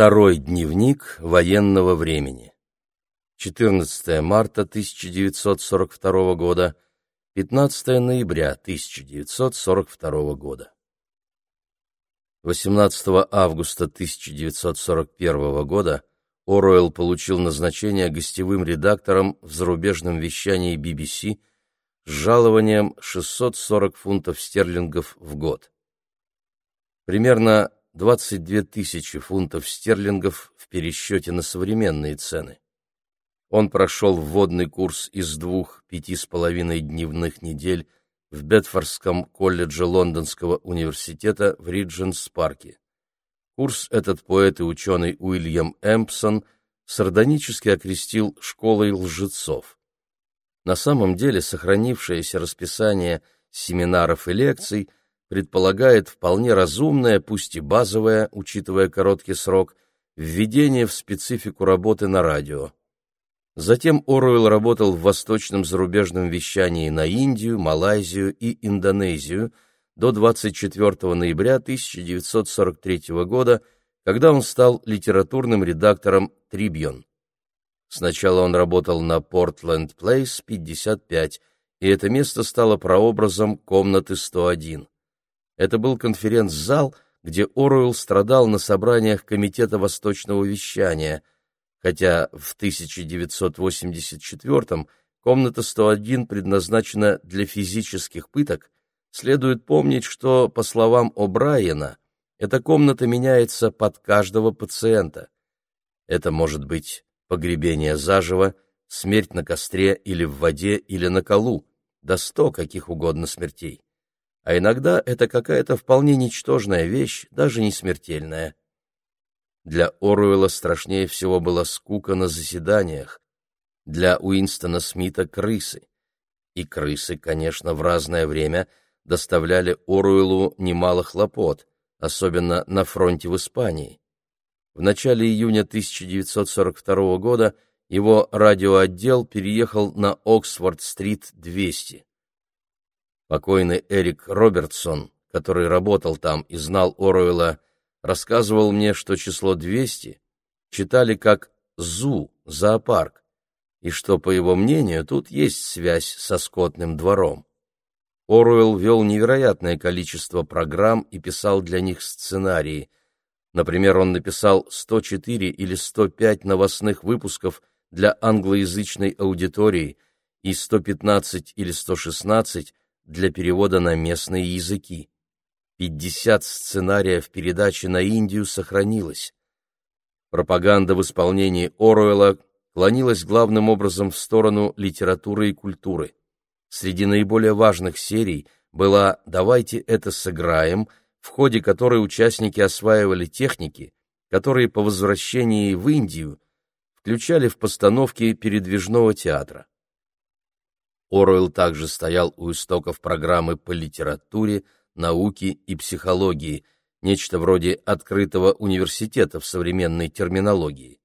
Второй дневник военного времени. 14 марта 1942 года, 15 ноября 1942 года. 18 августа 1941 года Оруэлл получил назначение гостевым редактором в зарубежном вещании BBC с жалованием 640 фунтов стерлингов в год. Примерно 22 тысячи фунтов стерлингов в пересчете на современные цены. Он прошел вводный курс из двух пяти с половиной дневных недель в Бетфордском колледже Лондонского университета в Ридженс-парке. Курс этот поэт и ученый Уильям Эмпсон сардонически окрестил «школой лжецов». На самом деле сохранившееся расписание семинаров и лекций – предполагает вполне разумное, пусть и базовое, учитывая короткий срок, введение в специфику работы на радио. Затем Оруэлл работал в восточном зарубежном вещании на Индию, Малайзию и Индонезию до 24 ноября 1943 года, когда он стал литературным редактором «Трибьон». Сначала он работал на Портленд Плейс 55, и это место стало прообразом комнаты 101. Это был конференц-зал, где Оруэлл страдал на собраниях Комитета Восточного вещания, хотя в 1984 комната 101 предназначена для физических пыток, следует помнить, что, по словам О'Брайена, эта комната меняется под каждого пациента. Это может быть погребение заживо, смерть на костре или в воде или на колу, до сто каких угодно смертей а иногда это какая-то вполне ничтожная вещь, даже не смертельная. Для Оруэлла страшнее всего была скука на заседаниях, для Уинстона Смита — крысы. И крысы, конечно, в разное время доставляли Оруэллу немало хлопот, особенно на фронте в Испании. В начале июня 1942 года его радиоотдел переехал на Оксфорд-стрит 200. Покойный Эрик Робертсон, который работал там и знал Оруэлла, рассказывал мне, что число 200 читали как «зу», «зоопарк», и что, по его мнению, тут есть связь со скотным двором. Оруэлл вел невероятное количество программ и писал для них сценарии. Например, он написал 104 или 105 новостных выпусков для англоязычной аудитории и 115 или 116 для перевода на местные языки. 50 сценариев передачи на Индию сохранилось. Пропаганда в исполнении Оруэлла клонилась главным образом в сторону литературы и культуры. Среди наиболее важных серий была «Давайте это сыграем», в ходе которой участники осваивали техники, которые по возвращении в Индию включали в постановки передвижного театра. Оруэлл также стоял у истоков программы по литературе, науке и психологии, нечто вроде открытого университета в современной терминологии.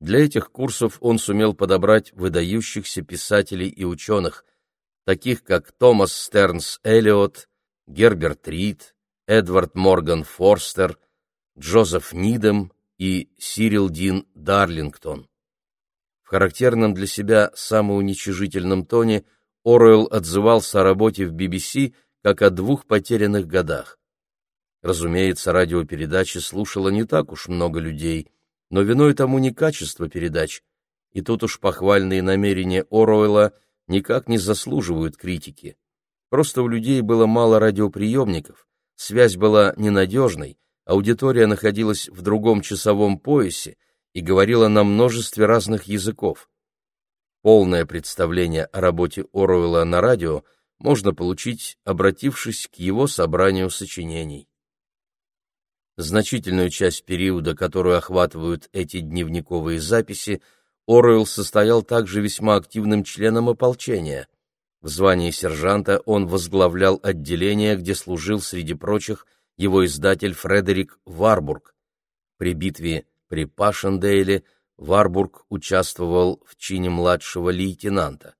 Для этих курсов он сумел подобрать выдающихся писателей и ученых, таких как Томас Стернс Эллиот, Герберт Рид, Эдвард Морган Форстер, Джозеф Нидем и Сирил Дин Дарлингтон характерном для себя самоуничижительном тоне Оруэлл отзывался о работе в BBC как о двух потерянных годах. Разумеется, радиопередачи слушало не так уж много людей, но виной тому не качество передач, и тут уж похвальные намерения Оруэлла никак не заслуживают критики. Просто у людей было мало радиоприемников, связь была ненадежной, аудитория находилась в другом часовом поясе, и говорила на множестве разных языков. Полное представление о работе Оруэлла на радио можно получить, обратившись к его собранию сочинений. Значительную часть периода, которую охватывают эти дневниковые записи, Оруэлл состоял также весьма активным членом ополчения. В звании сержанта он возглавлял отделение, где служил среди прочих его издатель Фредерик Варбург. При битве при Пашендейле Варбург участвовал в чине младшего лейтенанта.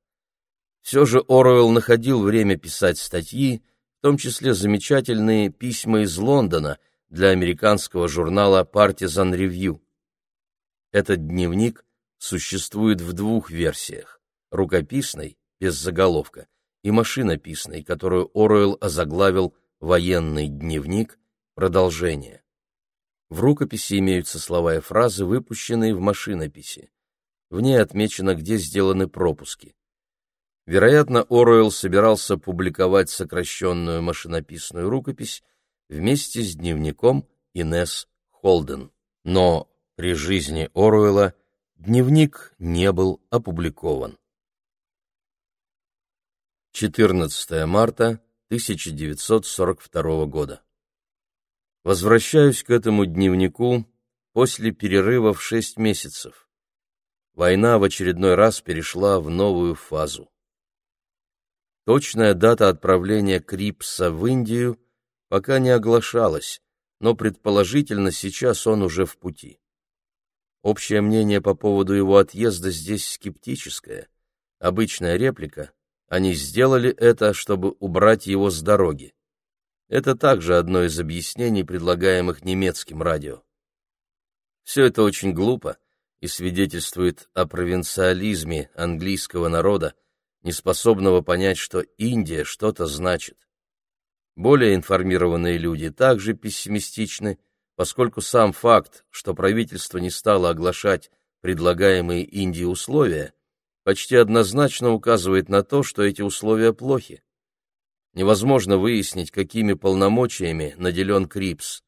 Все же Оруэлл находил время писать статьи, в том числе замечательные письма из Лондона, для американского журнала Partisan Review. Этот дневник существует в двух версиях – рукописной, без заголовка, и машинописной, которую Оруэлл озаглавил «Военный дневник. Продолжение». В рукописи имеются слова и фразы, выпущенные в машинописи. В ней отмечено, где сделаны пропуски. Вероятно, Оруэлл собирался публиковать сокращенную машинописную рукопись вместе с дневником Инес Холден. Но при жизни Оруэлла дневник не был опубликован. 14 марта 1942 года. Возвращаюсь к этому дневнику после перерыва в шесть месяцев. Война в очередной раз перешла в новую фазу. Точная дата отправления Крипса в Индию пока не оглашалась, но предположительно сейчас он уже в пути. Общее мнение по поводу его отъезда здесь скептическое. Обычная реплика «они сделали это, чтобы убрать его с дороги». Это также одно из объяснений, предлагаемых немецким радио. Все это очень глупо и свидетельствует о провинциализме английского народа, неспособного понять, что Индия что-то значит. Более информированные люди также пессимистичны, поскольку сам факт, что правительство не стало оглашать предлагаемые Индии условия, почти однозначно указывает на то, что эти условия плохи. Невозможно выяснить, какими полномочиями наделен Крипс.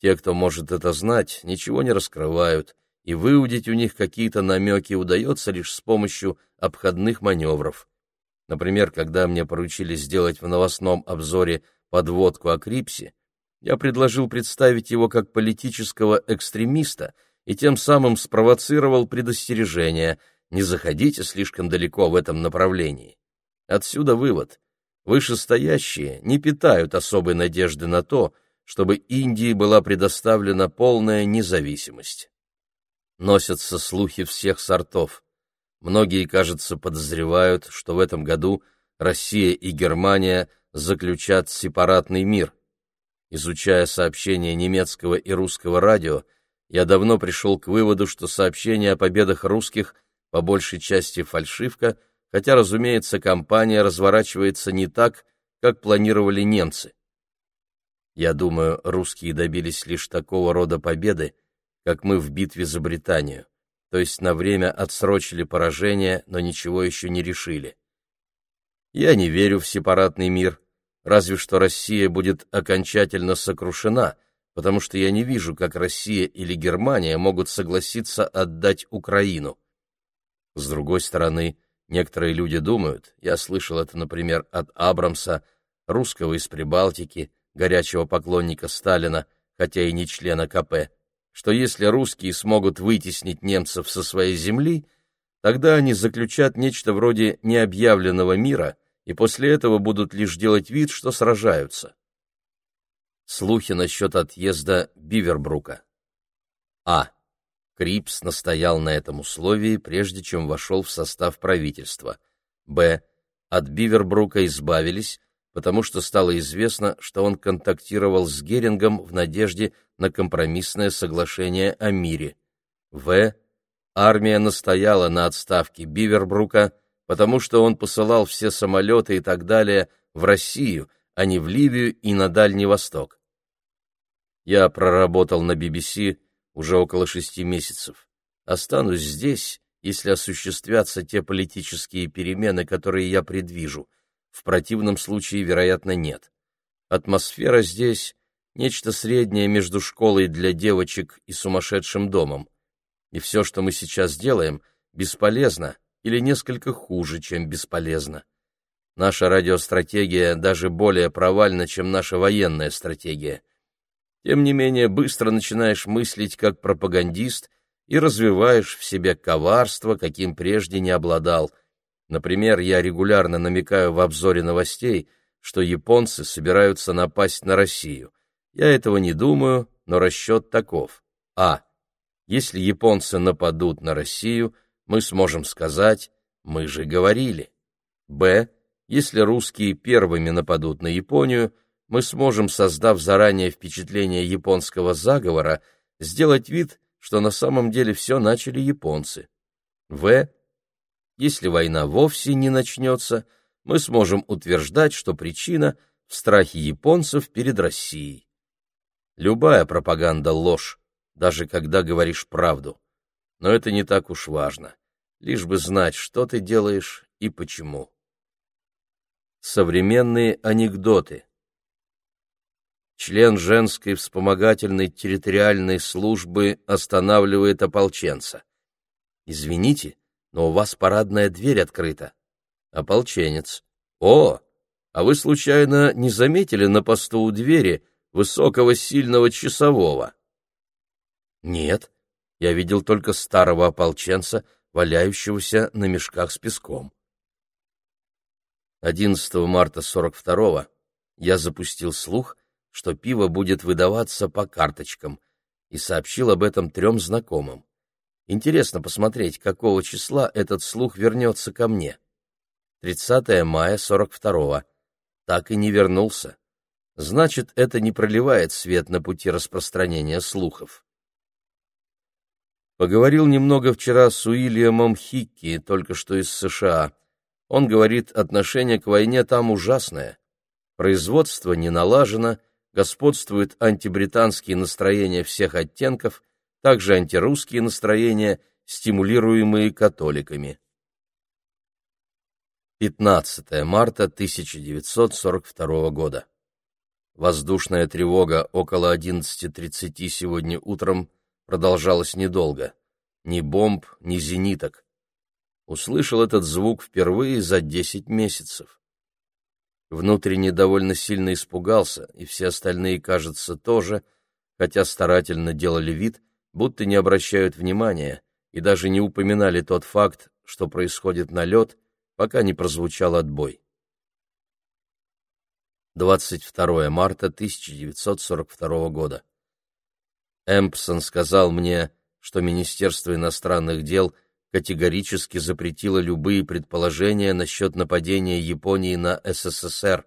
Те, кто может это знать, ничего не раскрывают, и выудить у них какие-то намеки удается лишь с помощью обходных маневров. Например, когда мне поручили сделать в новостном обзоре подводку о Крипсе, я предложил представить его как политического экстремиста и тем самым спровоцировал предостережение «не заходите слишком далеко в этом направлении». Отсюда вывод. Вышестоящие не питают особой надежды на то, чтобы Индии была предоставлена полная независимость. Носятся слухи всех сортов. Многие, кажется, подозревают, что в этом году Россия и Германия заключат сепаратный мир – Изучая сообщения немецкого и русского радио, я давно пришел к выводу, что сообщения о победах русских по большей части фальшивка, хотя, разумеется, кампания разворачивается не так, как планировали немцы. Я думаю, русские добились лишь такого рода победы, как мы в битве за Британию, то есть на время отсрочили поражение, но ничего еще не решили. Я не верю в сепаратный мир, Разве что Россия будет окончательно сокрушена, потому что я не вижу, как Россия или Германия могут согласиться отдать Украину. С другой стороны, некоторые люди думают, я слышал это, например, от Абрамса, русского из Прибалтики, горячего поклонника Сталина, хотя и не члена КП, что если русские смогут вытеснить немцев со своей земли, тогда они заключат нечто вроде необъявленного мира — и после этого будут лишь делать вид, что сражаются. Слухи насчет отъезда Бивербрука. А. Крипс настоял на этом условии, прежде чем вошел в состав правительства. Б. От Бивербрука избавились, потому что стало известно, что он контактировал с Герингом в надежде на компромиссное соглашение о мире. В. Армия настояла на отставке Бивербрука, потому что он посылал все самолеты и так далее в Россию, а не в Ливию и на Дальний Восток. Я проработал на BBC уже около шести месяцев. Останусь здесь, если осуществятся те политические перемены, которые я предвижу. В противном случае, вероятно, нет. Атмосфера здесь — нечто среднее между школой для девочек и сумасшедшим домом. И все, что мы сейчас делаем, бесполезно, или несколько хуже, чем бесполезно. Наша радиостратегия даже более провальна, чем наша военная стратегия. Тем не менее, быстро начинаешь мыслить как пропагандист и развиваешь в себе коварство, каким прежде не обладал. Например, я регулярно намекаю в обзоре новостей, что японцы собираются напасть на Россию. Я этого не думаю, но расчет таков. А. Если японцы нападут на Россию – мы сможем сказать «мы же говорили». Б. Если русские первыми нападут на Японию, мы сможем, создав заранее впечатление японского заговора, сделать вид, что на самом деле все начали японцы. В. Если война вовсе не начнется, мы сможем утверждать, что причина в страхе японцев перед Россией. Любая пропаганда — ложь, даже когда говоришь правду. Но это не так уж важно, лишь бы знать, что ты делаешь и почему. Современные анекдоты Член женской вспомогательной территориальной службы останавливает ополченца. «Извините, но у вас парадная дверь открыта». Ополченец. «О, а вы случайно не заметили на посту у двери высокого сильного часового?» «Нет, я видел только старого ополченца, валяющегося на мешках с песком». 11 марта 42-го я запустил слух, что пиво будет выдаваться по карточкам, и сообщил об этом трем знакомым. Интересно посмотреть, какого числа этот слух вернется ко мне. 30 мая 42-го. Так и не вернулся. Значит, это не проливает свет на пути распространения слухов. Поговорил немного вчера с Уильямом Хикки, только что из США. Он говорит, отношение к войне там ужасное. Производство не налажено, господствуют антибританские настроения всех оттенков, также антирусские настроения, стимулируемые католиками. 15 марта 1942 года. Воздушная тревога около 11.30 сегодня утром продолжалась недолго. Ни бомб, ни зениток. Услышал этот звук впервые за 10 месяцев. Внутренне довольно сильно испугался, и все остальные, кажется, тоже, хотя старательно делали вид, будто не обращают внимания и даже не упоминали тот факт, что происходит налет, пока не прозвучал отбой. 22 марта 1942 года. Эмпсон сказал мне, что Министерство иностранных дел – категорически запретила любые предположения насчет нападения Японии на СССР.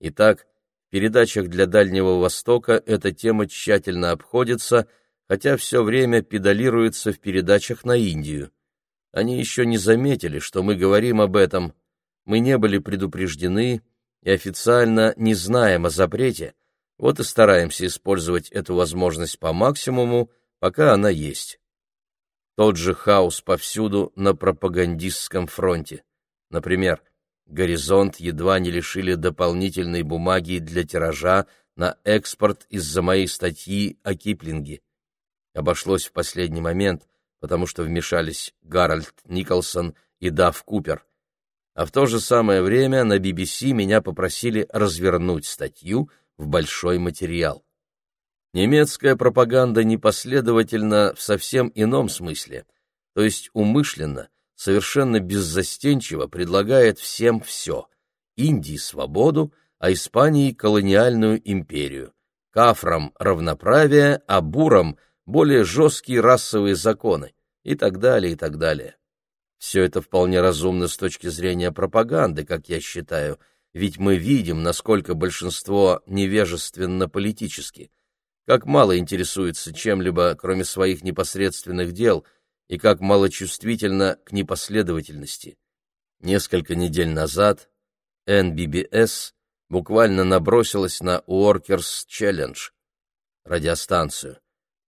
Итак, в передачах для Дальнего Востока эта тема тщательно обходится, хотя все время педалируется в передачах на Индию. Они еще не заметили, что мы говорим об этом. Мы не были предупреждены и официально не знаем о запрете, вот и стараемся использовать эту возможность по максимуму, пока она есть. Тот же хаос повсюду на пропагандистском фронте. Например, «Горизонт» едва не лишили дополнительной бумаги для тиража на экспорт из-за моей статьи о Киплинге. Обошлось в последний момент, потому что вмешались Гарольд Николсон и Дав Купер. А в то же самое время на BBC меня попросили развернуть статью в большой материал. Немецкая пропаганда непоследовательна в совсем ином смысле, то есть умышленно, совершенно беззастенчиво предлагает всем все – Индии свободу, а Испании колониальную империю, кафрам равноправие, а бурам более жесткие расовые законы и так далее, и так далее. Все это вполне разумно с точки зрения пропаганды, как я считаю, ведь мы видим, насколько большинство невежественно политически – как мало интересуется чем-либо, кроме своих непосредственных дел, и как малочувствительно к непоследовательности. Несколько недель назад NBBS буквально набросилась на Workers Challenge, радиостанцию,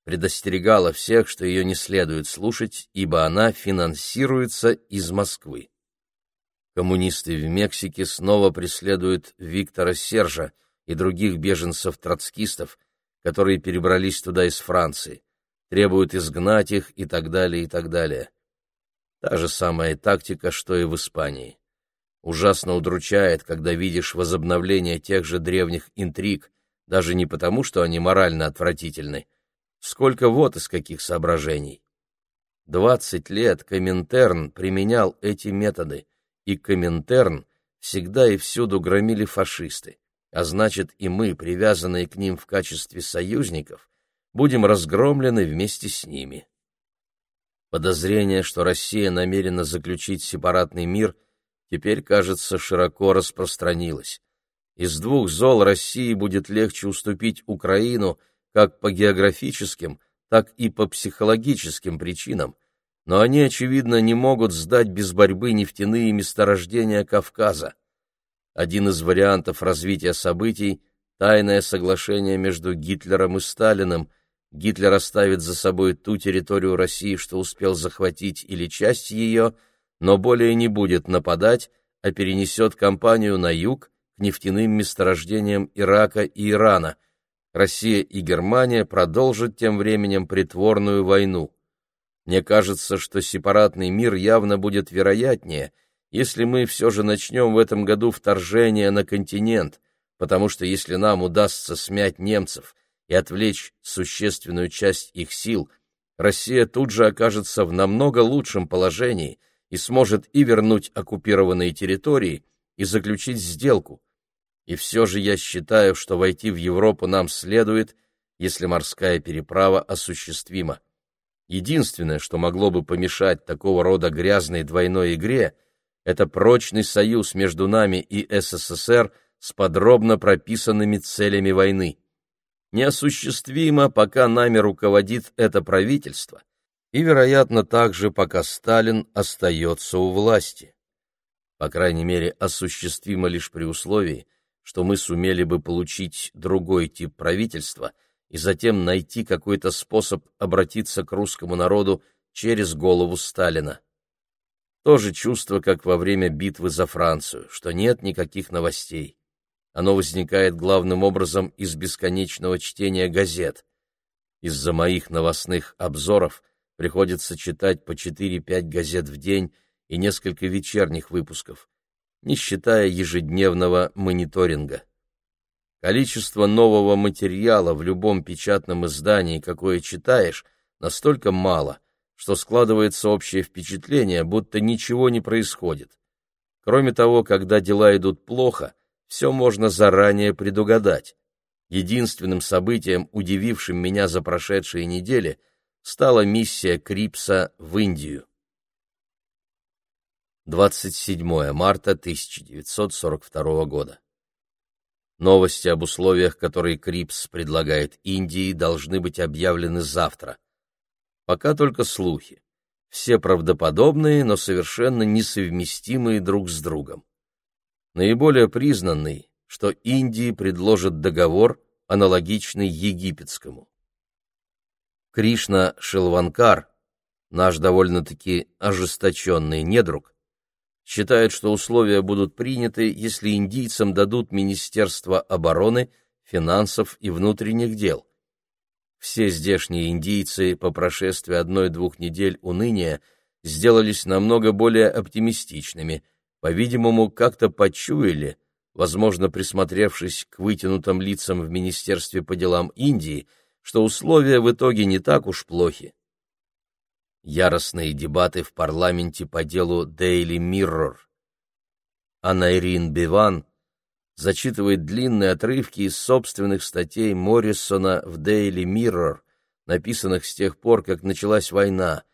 предостерегала всех, что ее не следует слушать, ибо она финансируется из Москвы. Коммунисты в Мексике снова преследуют Виктора Сержа и других беженцев-троцкистов, которые перебрались туда из Франции, требуют изгнать их и так далее, и так далее. Та же самая тактика, что и в Испании. Ужасно удручает, когда видишь возобновление тех же древних интриг, даже не потому, что они морально отвратительны, сколько вот из каких соображений. Двадцать лет Коминтерн применял эти методы, и Коминтерн всегда и всюду громили фашисты а значит и мы, привязанные к ним в качестве союзников, будем разгромлены вместе с ними. Подозрение, что Россия намерена заключить сепаратный мир, теперь, кажется, широко распространилось. Из двух зол России будет легче уступить Украину как по географическим, так и по психологическим причинам, но они, очевидно, не могут сдать без борьбы нефтяные месторождения Кавказа. Один из вариантов развития событий – тайное соглашение между Гитлером и Сталиным. Гитлер оставит за собой ту территорию России, что успел захватить или часть ее, но более не будет нападать, а перенесет кампанию на юг к нефтяным месторождениям Ирака и Ирана. Россия и Германия продолжат тем временем притворную войну. Мне кажется, что сепаратный мир явно будет вероятнее, если мы все же начнем в этом году вторжение на континент, потому что если нам удастся смять немцев и отвлечь существенную часть их сил, Россия тут же окажется в намного лучшем положении и сможет и вернуть оккупированные территории, и заключить сделку. И все же я считаю, что войти в Европу нам следует, если морская переправа осуществима. Единственное, что могло бы помешать такого рода грязной двойной игре, это прочный союз между нами и СССР с подробно прописанными целями войны. Неосуществимо, пока нами руководит это правительство, и, вероятно, также пока Сталин остается у власти. По крайней мере, осуществимо лишь при условии, что мы сумели бы получить другой тип правительства – и затем найти какой-то способ обратиться к русскому народу через голову Сталина. То же чувство, как во время битвы за Францию, что нет никаких новостей. Оно возникает главным образом из бесконечного чтения газет. Из-за моих новостных обзоров приходится читать по 4-5 газет в день и несколько вечерних выпусков, не считая ежедневного мониторинга. Количество нового материала в любом печатном издании, какое читаешь, настолько мало, что складывается общее впечатление, будто ничего не происходит. Кроме того, когда дела идут плохо, все можно заранее предугадать. Единственным событием, удивившим меня за прошедшие недели, стала миссия Крипса в Индию. 27 марта 1942 года. Новости об условиях, которые Крипс предлагает Индии, должны быть объявлены завтра. Пока только слухи. Все правдоподобные, но совершенно несовместимые друг с другом. Наиболее признанный, что Индии предложат договор, аналогичный египетскому. Кришна Шилванкар, наш довольно-таки ожесточенный недруг, считает, что условия будут приняты, если индийцам дадут Министерство обороны, финансов и внутренних дел. Все здешние индийцы по прошествии одной-двух недель уныния сделались намного более оптимистичными, по-видимому, как-то почуяли, возможно, присмотревшись к вытянутым лицам в Министерстве по делам Индии, что условия в итоге не так уж плохи. Яростные дебаты в парламенте по делу Daily Mirror. Анайрин Биван зачитывает длинные отрывки из собственных статей Моррисона в Daily Mirror, написанных с тех пор, как началась война,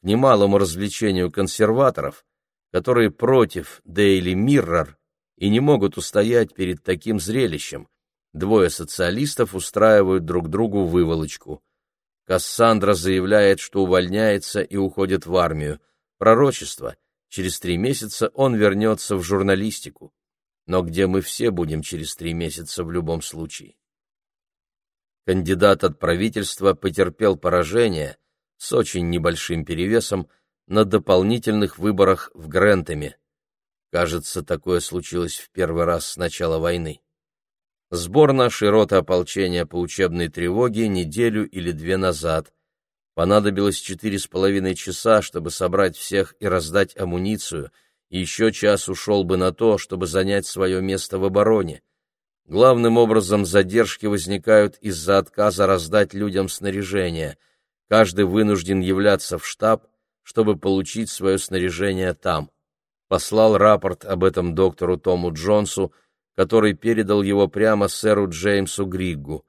к немалому развлечению консерваторов, которые против Daily Mirror и не могут устоять перед таким зрелищем. Двое социалистов устраивают друг другу выволочку – Кассандра заявляет, что увольняется и уходит в армию. Пророчество. Через три месяца он вернется в журналистику. Но где мы все будем через три месяца в любом случае? Кандидат от правительства потерпел поражение с очень небольшим перевесом на дополнительных выборах в Грентами. Кажется, такое случилось в первый раз с начала войны. Сбор нашей роты ополчения по учебной тревоге неделю или две назад. Понадобилось четыре с половиной часа, чтобы собрать всех и раздать амуницию, еще час ушел бы на то, чтобы занять свое место в обороне. Главным образом задержки возникают из-за отказа раздать людям снаряжение. Каждый вынужден являться в штаб, чтобы получить свое снаряжение там. Послал рапорт об этом доктору Тому Джонсу, который передал его прямо сэру Джеймсу Григгу.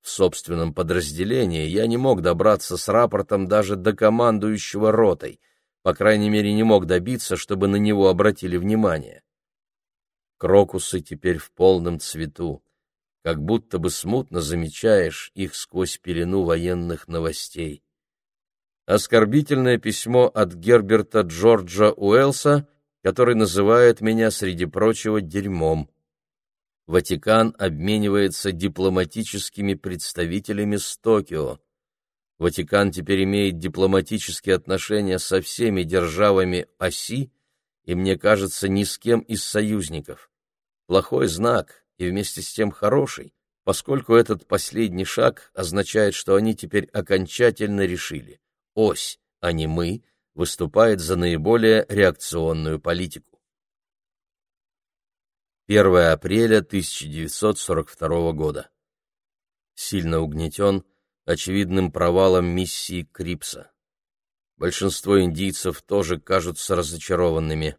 В собственном подразделении я не мог добраться с рапортом даже до командующего ротой, по крайней мере, не мог добиться, чтобы на него обратили внимание. Крокусы теперь в полном цвету, как будто бы смутно замечаешь их сквозь пелену военных новостей. Оскорбительное письмо от Герберта Джорджа Уэлса, который называет меня, среди прочего, дерьмом. Ватикан обменивается дипломатическими представителями с Токио. Ватикан теперь имеет дипломатические отношения со всеми державами оси и, мне кажется, ни с кем из союзников. Плохой знак и вместе с тем хороший, поскольку этот последний шаг означает, что они теперь окончательно решили. Ось, а не мы, выступает за наиболее реакционную политику. 1 апреля 1942 года. Сильно угнетен, очевидным провалом миссии Крипса. Большинство индийцев тоже кажутся разочарованными.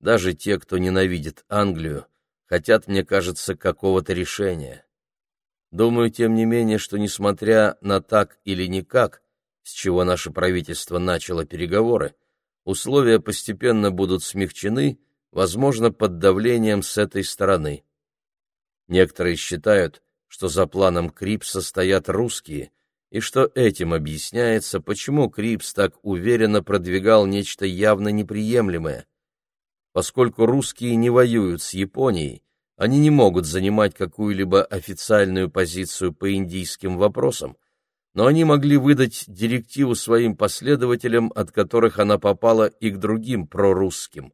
Даже те, кто ненавидит Англию, хотят, мне кажется, какого-то решения. Думаю, тем не менее, что, несмотря на так или никак, с чего наше правительство начало переговоры, условия постепенно будут смягчены, возможно, под давлением с этой стороны. Некоторые считают, что за планом Крипса стоят русские, и что этим объясняется, почему Крипс так уверенно продвигал нечто явно неприемлемое. Поскольку русские не воюют с Японией, они не могут занимать какую-либо официальную позицию по индийским вопросам, но они могли выдать директиву своим последователям, от которых она попала и к другим прорусским.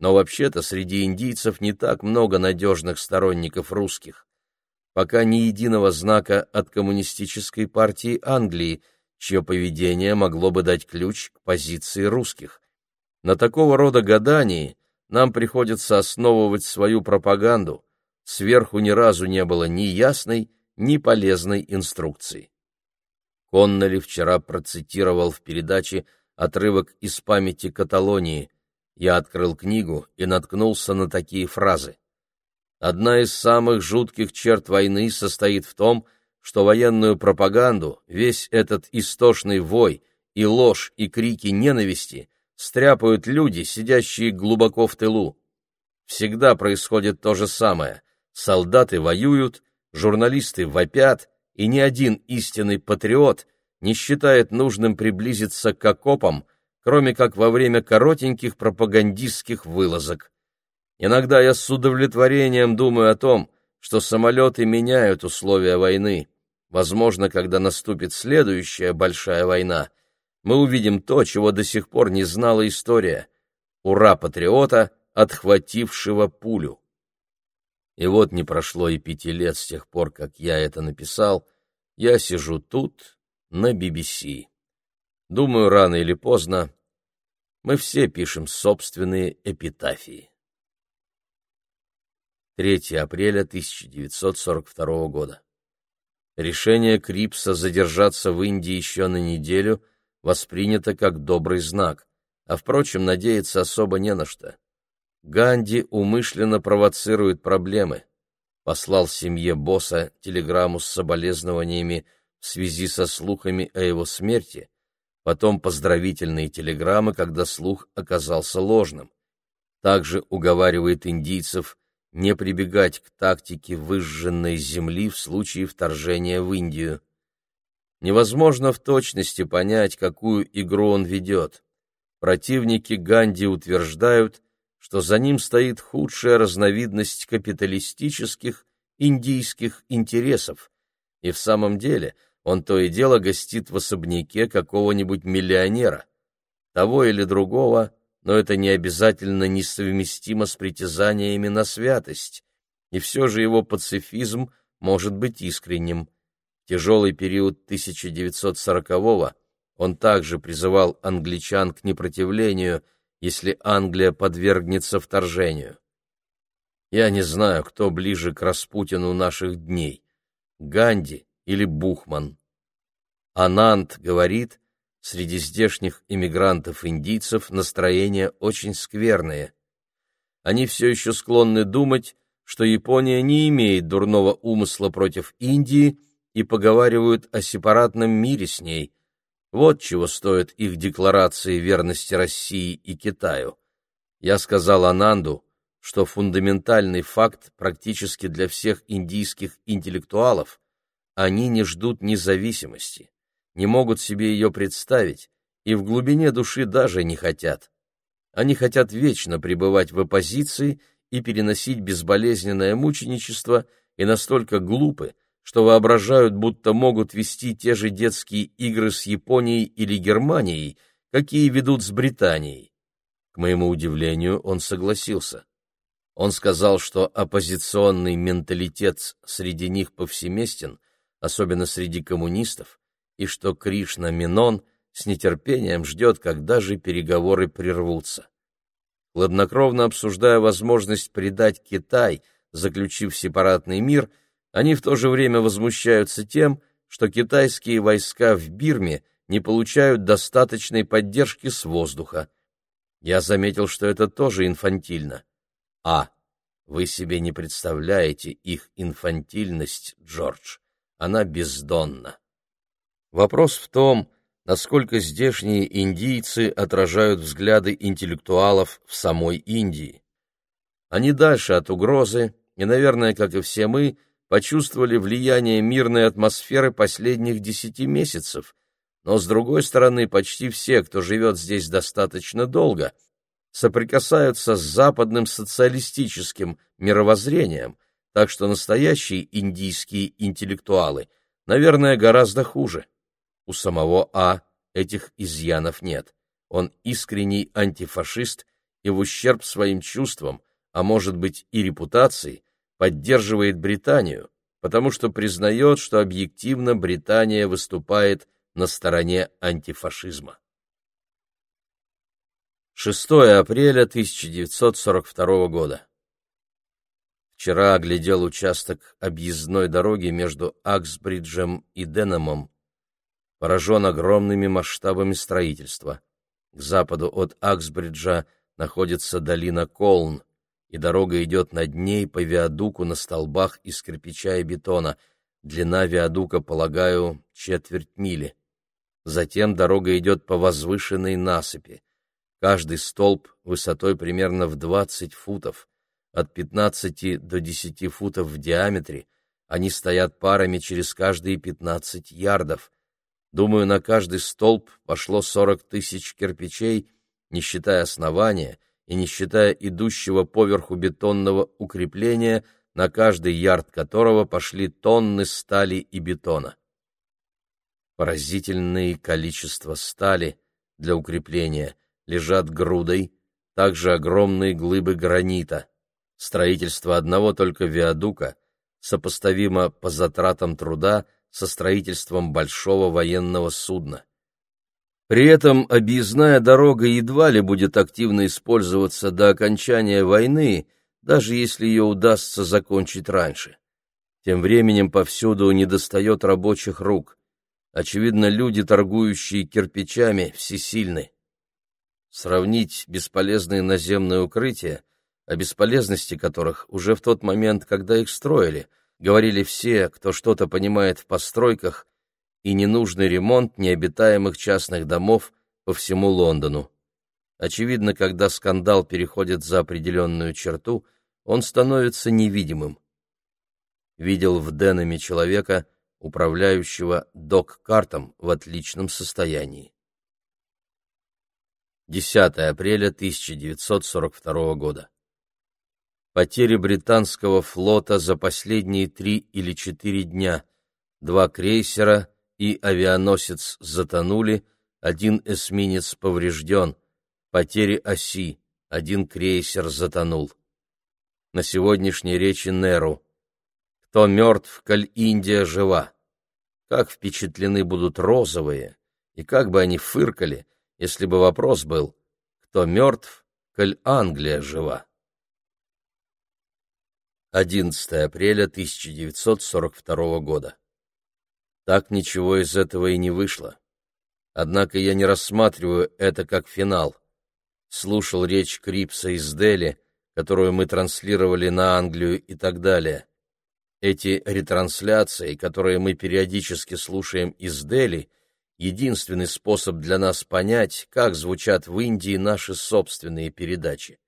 Но вообще-то среди индийцев не так много надежных сторонников русских пока ни единого знака от Коммунистической партии Англии, чье поведение могло бы дать ключ к позиции русских. На такого рода гадании нам приходится основывать свою пропаганду. Сверху ни разу не было ни ясной, ни полезной инструкции. Конноли вчера процитировал в передаче отрывок из памяти Каталонии. Я открыл книгу и наткнулся на такие фразы. Одна из самых жутких черт войны состоит в том, что военную пропаганду, весь этот истошный вой и ложь и крики ненависти стряпают люди, сидящие глубоко в тылу. Всегда происходит то же самое. Солдаты воюют, журналисты вопят, и ни один истинный патриот не считает нужным приблизиться к окопам, кроме как во время коротеньких пропагандистских вылазок. Иногда я с удовлетворением думаю о том, что самолеты меняют условия войны. Возможно, когда наступит следующая большая война, мы увидим то, чего до сих пор не знала история. Ура патриота, отхватившего пулю. И вот не прошло и пяти лет с тех пор, как я это написал, я сижу тут, на BBC. Думаю, рано или поздно мы все пишем собственные эпитафии. 3 апреля 1942 года. Решение Крипса задержаться в Индии еще на неделю воспринято как добрый знак, а, впрочем, надеяться особо не на что. Ганди умышленно провоцирует проблемы. Послал семье босса телеграмму с соболезнованиями в связи со слухами о его смерти, потом поздравительные телеграммы, когда слух оказался ложным. Также уговаривает индийцев не прибегать к тактике выжженной земли в случае вторжения в Индию. Невозможно в точности понять, какую игру он ведет. Противники Ганди утверждают, что за ним стоит худшая разновидность капиталистических индийских интересов, и в самом деле он то и дело гостит в особняке какого-нибудь миллионера. Того или другого но это не обязательно несовместимо с притязаниями на святость, и все же его пацифизм может быть искренним. В тяжелый период 1940-го он также призывал англичан к непротивлению, если Англия подвергнется вторжению. Я не знаю, кто ближе к Распутину наших дней, Ганди или Бухман. Ананд говорит, Среди здешних иммигрантов-индийцев настроение очень скверное. Они все еще склонны думать, что Япония не имеет дурного умысла против Индии и поговаривают о сепаратном мире с ней. Вот чего стоят их декларации верности России и Китаю. Я сказал Ананду, что фундаментальный факт практически для всех индийских интеллектуалов – они не ждут независимости, не могут себе ее представить и в глубине души даже не хотят. Они хотят вечно пребывать в оппозиции и переносить безболезненное мученичество и настолько глупы, что воображают, будто могут вести те же детские игры с Японией или Германией, какие ведут с Британией. К моему удивлению, он согласился. Он сказал, что оппозиционный менталитет среди них повсеместен, особенно среди коммунистов, и что Кришна Минон с нетерпением ждет, когда же переговоры прервутся. Хладнокровно обсуждая возможность предать Китай, заключив сепаратный мир, они в то же время возмущаются тем, что китайские войска в Бирме не получают достаточной поддержки с воздуха. Я заметил, что это тоже инфантильно. А. Вы себе не представляете их инфантильность, Джордж. Она бездонна. Вопрос в том, насколько здешние индийцы отражают взгляды интеллектуалов в самой Индии. Они дальше от угрозы, и, наверное, как и все мы, почувствовали влияние мирной атмосферы последних десяти месяцев, но, с другой стороны, почти все, кто живет здесь достаточно долго, соприкасаются с западным социалистическим мировоззрением, так что настоящие индийские интеллектуалы, наверное, гораздо хуже. У самого А этих изъянов нет. Он искренний антифашист и в ущерб своим чувствам, а может быть и репутации, поддерживает Британию, потому что признает, что объективно Британия выступает на стороне антифашизма. 6 апреля 1942 года. Вчера оглядел участок объездной дороги между Аксбриджем и Деномом поражен огромными масштабами строительства. К западу от Аксбриджа находится долина Колн, и дорога идет над ней по виадуку на столбах из кирпича и бетона. Длина виадука, полагаю, четверть мили. Затем дорога идет по возвышенной насыпи. Каждый столб высотой примерно в 20 футов, от 15 до 10 футов в диаметре. Они стоят парами через каждые 15 ярдов. Думаю, на каждый столб пошло сорок тысяч кирпичей, не считая основания и не считая идущего поверху бетонного укрепления, на каждый ярд которого пошли тонны стали и бетона. Поразительное количество стали для укрепления лежат грудой, также огромные глыбы гранита. Строительство одного только виадука сопоставимо по затратам труда со строительством большого военного судна. При этом объездная дорога едва ли будет активно использоваться до окончания войны, даже если ее удастся закончить раньше. Тем временем повсюду недостает рабочих рук. Очевидно, люди, торгующие кирпичами, всесильны. Сравнить бесполезные наземные укрытия, о бесполезности которых уже в тот момент, когда их строили – говорили все, кто что-то понимает в постройках, и ненужный ремонт необитаемых частных домов по всему Лондону. Очевидно, когда скандал переходит за определенную черту, он становится невидимым. Видел в Денами человека, управляющего док-картом в отличном состоянии. 10 апреля 1942 года. Потери британского флота за последние три или четыре дня. Два крейсера и авианосец затонули, один эсминец поврежден. Потери оси, один крейсер затонул. На сегодняшней речи Неру. Кто мертв, коль Индия жива? Как впечатлены будут розовые, и как бы они фыркали, если бы вопрос был, кто мертв, коль Англия жива? 11 апреля 1942 года. Так ничего из этого и не вышло. Однако я не рассматриваю это как финал. Слушал речь Крипса из Дели, которую мы транслировали на Англию и так далее. Эти ретрансляции, которые мы периодически слушаем из Дели, единственный способ для нас понять, как звучат в Индии наши собственные передачи.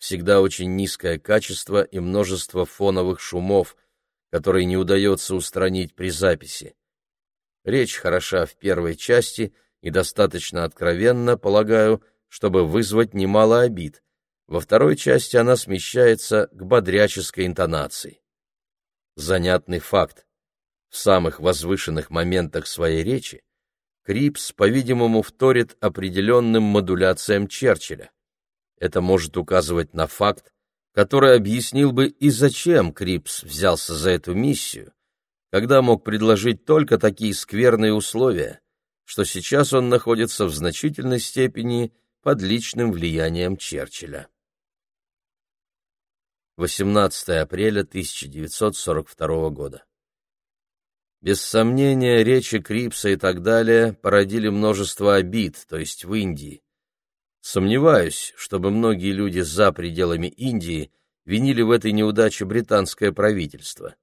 Всегда очень низкое качество и множество фоновых шумов, которые не удается устранить при записи. Речь хороша в первой части и достаточно откровенна, полагаю, чтобы вызвать немало обид. Во второй части она смещается к бодряческой интонации. Занятный факт. В самых возвышенных моментах своей речи Крипс, по-видимому, вторит определенным модуляциям Черчилля. Это может указывать на факт, который объяснил бы и зачем Крипс взялся за эту миссию, когда мог предложить только такие скверные условия, что сейчас он находится в значительной степени под личным влиянием Черчилля. 18 апреля 1942 года. Без сомнения, речи Крипса и так далее породили множество обид, то есть в Индии. Сомневаюсь, чтобы многие люди за пределами Индии винили в этой неудаче британское правительство.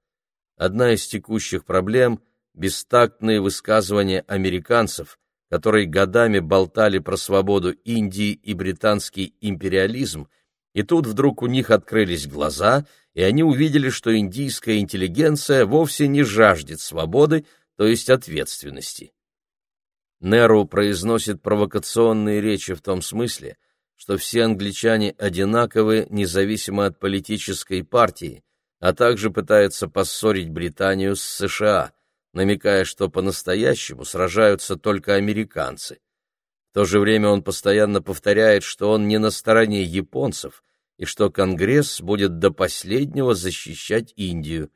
Одна из текущих проблем – бестактные высказывания американцев, которые годами болтали про свободу Индии и британский империализм, и тут вдруг у них открылись глаза, и они увидели, что индийская интеллигенция вовсе не жаждет свободы, то есть ответственности. Неру произносит провокационные речи в том смысле, что все англичане одинаковы независимо от политической партии, а также пытается поссорить Британию с США, намекая, что по-настоящему сражаются только американцы. В то же время он постоянно повторяет, что он не на стороне японцев и что Конгресс будет до последнего защищать Индию.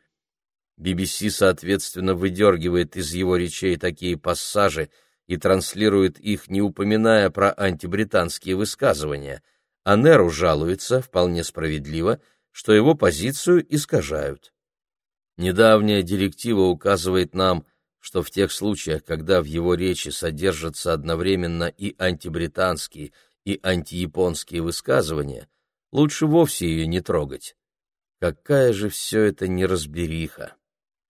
BBC, соответственно, выдергивает из его речей такие пассажи, и транслирует их, не упоминая про антибританские высказывания, а Неру жалуется, вполне справедливо, что его позицию искажают. Недавняя директива указывает нам, что в тех случаях, когда в его речи содержатся одновременно и антибританские, и антияпонские высказывания, лучше вовсе ее не трогать. Какая же все это неразбериха!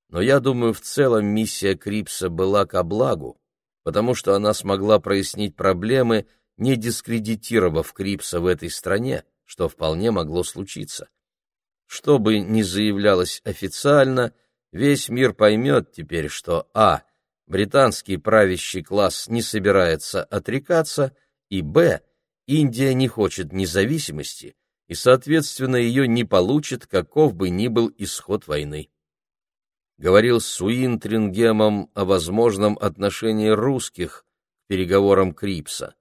Но я думаю, в целом миссия Крипса была ко благу, потому что она смогла прояснить проблемы, не дискредитировав Крипса в этой стране, что вполне могло случиться. Что бы ни заявлялось официально, весь мир поймет теперь, что а. британский правящий класс не собирается отрекаться, и б. Индия не хочет независимости, и, соответственно, ее не получит, каков бы ни был исход войны говорил с Уинтрингемом о возможном отношении русских к переговорам Крипса.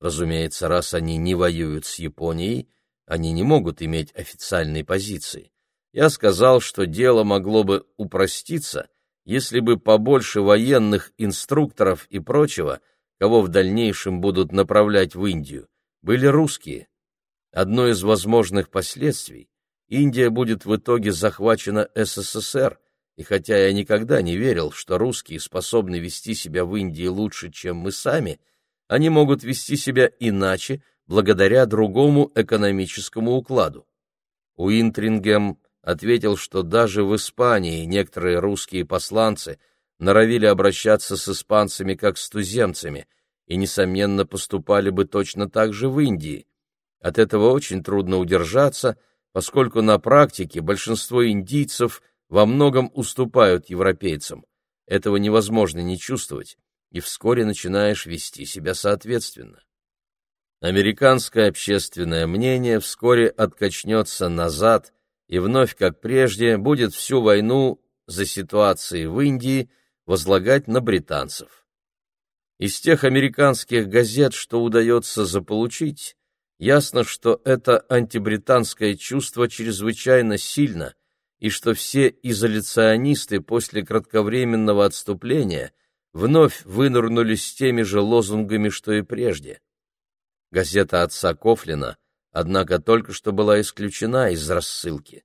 Разумеется, раз они не воюют с Японией, они не могут иметь официальной позиции. Я сказал, что дело могло бы упроститься, если бы побольше военных инструкторов и прочего, кого в дальнейшем будут направлять в Индию, были русские. Одно из возможных последствий – Индия будет в итоге захвачена СССР, и хотя я никогда не верил, что русские способны вести себя в Индии лучше, чем мы сами, они могут вести себя иначе благодаря другому экономическому укладу. Уинтрингем ответил, что даже в Испании некоторые русские посланцы норовили обращаться с испанцами как с туземцами и, несомненно, поступали бы точно так же в Индии. От этого очень трудно удержаться, поскольку на практике большинство индийцев – во многом уступают европейцам. Этого невозможно не чувствовать, и вскоре начинаешь вести себя соответственно. Американское общественное мнение вскоре откачнется назад и вновь, как прежде, будет всю войну за ситуацией в Индии возлагать на британцев. Из тех американских газет, что удается заполучить, ясно, что это антибританское чувство чрезвычайно сильно и что все изоляционисты после кратковременного отступления вновь вынырнули с теми же лозунгами, что и прежде. Газета отца Кофлина, однако, только что была исключена из рассылки.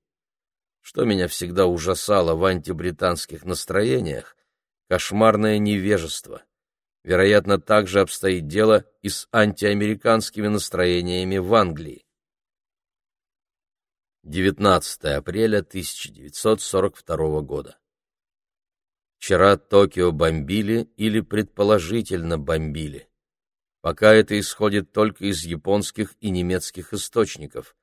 Что меня всегда ужасало в антибританских настроениях — кошмарное невежество. Вероятно, так же обстоит дело и с антиамериканскими настроениями в Англии. 19 апреля 1942 года. Вчера Токио бомбили или предположительно бомбили. Пока это исходит только из японских и немецких источников.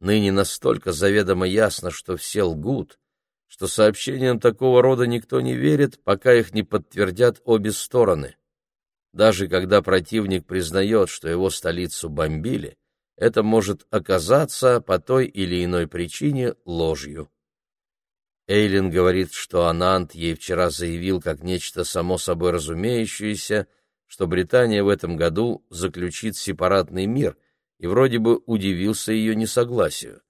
ныне настолько заведомо ясно, что все лгут, что сообщениям такого рода никто не верит, пока их не подтвердят обе стороны. Даже когда противник признает, что его столицу бомбили, это может оказаться по той или иной причине ложью. Эйлин говорит, что Анант ей вчера заявил как нечто само собой разумеющееся, что Британия в этом году заключит сепаратный мир, и вроде бы удивился ее несогласию.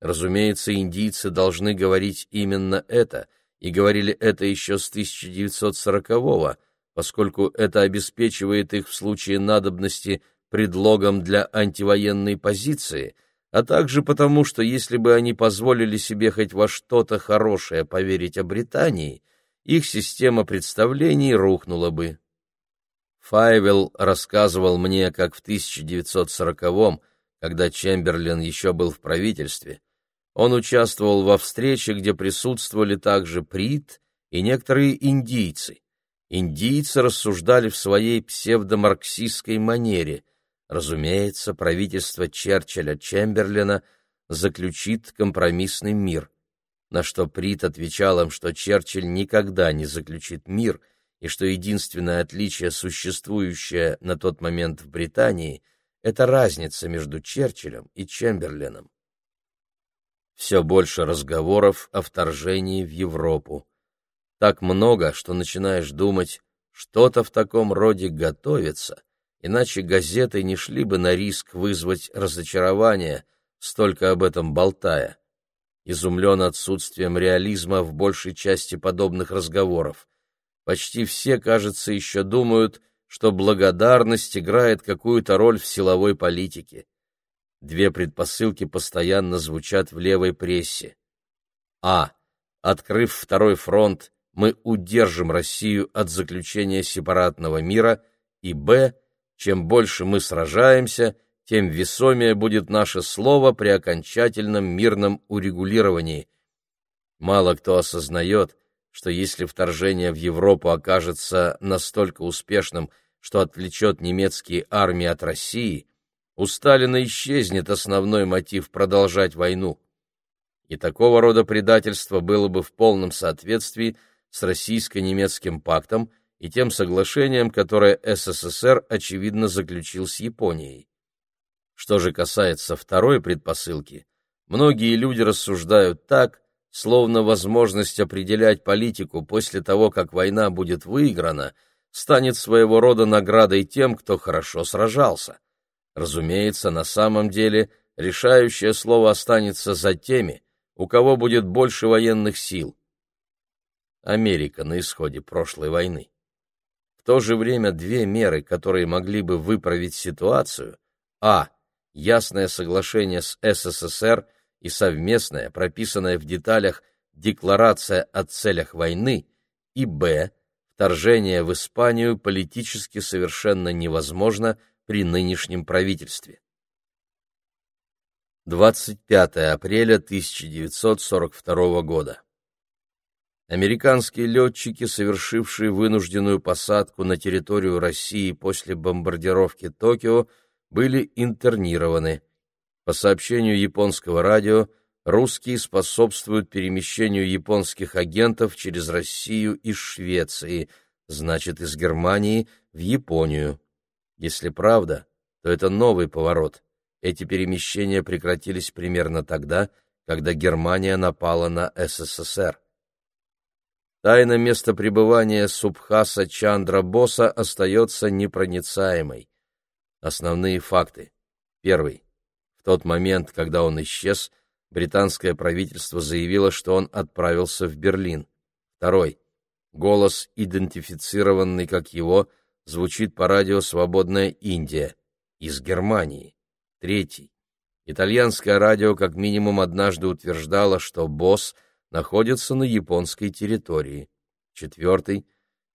Разумеется, индийцы должны говорить именно это, и говорили это еще с 1940-го, поскольку это обеспечивает их в случае надобности предлогом для антивоенной позиции, а также потому, что если бы они позволили себе хоть во что-то хорошее поверить о Британии, их система представлений рухнула бы. Файвелл рассказывал мне, как в 1940-м, когда Чемберлен еще был в правительстве, он участвовал во встрече, где присутствовали также Прит и некоторые индийцы. Индийцы рассуждали в своей псевдомарксистской манере. Разумеется, правительство Черчилля Чемберлена заключит компромиссный мир. На что Прит отвечал им, что Черчилль никогда не заключит мир — и что единственное отличие, существующее на тот момент в Британии, это разница между Черчиллем и Чемберленом. Все больше разговоров о вторжении в Европу. Так много, что начинаешь думать, что-то в таком роде готовится, иначе газеты не шли бы на риск вызвать разочарование, столько об этом болтая. Изумлен отсутствием реализма в большей части подобных разговоров. Почти все, кажется, еще думают, что благодарность играет какую-то роль в силовой политике. Две предпосылки постоянно звучат в левой прессе. А. Открыв второй фронт, мы удержим Россию от заключения сепаратного мира, и Б. Чем больше мы сражаемся, тем весомее будет наше слово при окончательном мирном урегулировании. Мало кто осознает, что если вторжение в Европу окажется настолько успешным, что отвлечет немецкие армии от России, у Сталина исчезнет основной мотив продолжать войну. И такого рода предательство было бы в полном соответствии с российско-немецким пактом и тем соглашением, которое СССР, очевидно, заключил с Японией. Что же касается второй предпосылки, многие люди рассуждают так, словно возможность определять политику после того, как война будет выиграна, станет своего рода наградой тем, кто хорошо сражался. Разумеется, на самом деле решающее слово останется за теми, у кого будет больше военных сил. Америка на исходе прошлой войны. То же время две меры, которые могли бы выправить ситуацию, а. Ясное соглашение с СССР и совместная, прописанная в деталях декларация о целях войны, и б. вторжение в Испанию политически совершенно невозможно при нынешнем правительстве. 25 апреля 1942 года. Американские летчики, совершившие вынужденную посадку на территорию России после бомбардировки Токио, были интернированы – по сообщению японского радио, русские способствуют перемещению японских агентов через Россию из Швеции, значит, из Германии в Японию. Если правда, то это новый поворот. Эти перемещения прекратились примерно тогда, когда Германия напала на СССР. Тайна места пребывания Субхаса Чандра Боса остается непроницаемой. Основные факты. Первый тот момент, когда он исчез, британское правительство заявило, что он отправился в Берлин. Второй. Голос, идентифицированный как его, звучит по радио «Свободная Индия» из Германии. Третий. Итальянское радио как минимум однажды утверждало, что босс находится на японской территории. Четвертый.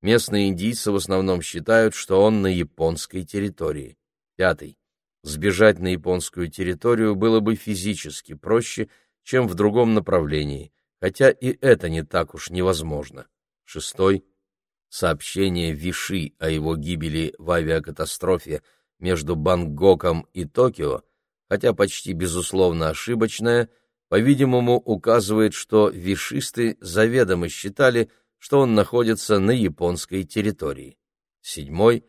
Местные индийцы в основном считают, что он на японской территории. Пятый. Сбежать на японскую территорию было бы физически проще, чем в другом направлении, хотя и это не так уж невозможно. Шестой. Сообщение Виши о его гибели в авиакатастрофе между Бангкоком и Токио хотя почти безусловно ошибочная, по-видимому, указывает, что вишисты заведомо считали, что он находится на японской территории. Седьмой,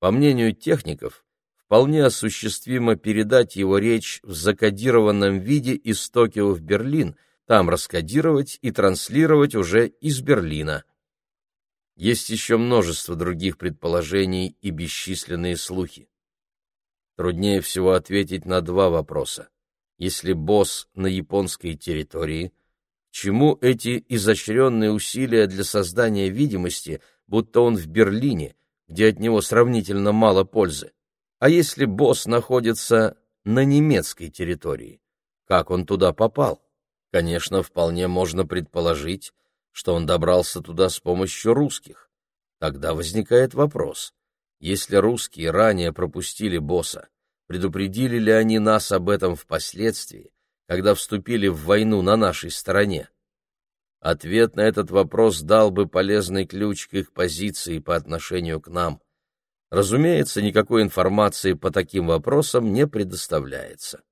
по мнению техников, вполне осуществимо передать его речь в закодированном виде из Токио в Берлин, там раскодировать и транслировать уже из Берлина. Есть еще множество других предположений и бесчисленные слухи. Труднее всего ответить на два вопроса. Если босс на японской территории, чему эти изощренные усилия для создания видимости, будто он в Берлине, где от него сравнительно мало пользы? А если босс находится на немецкой территории? Как он туда попал? Конечно, вполне можно предположить, что он добрался туда с помощью русских. Тогда возникает вопрос, если русские ранее пропустили босса, предупредили ли они нас об этом впоследствии, когда вступили в войну на нашей стороне? Ответ на этот вопрос дал бы полезный ключ к их позиции по отношению к нам. Разумеется, никакой информации по таким вопросам не предоставляется.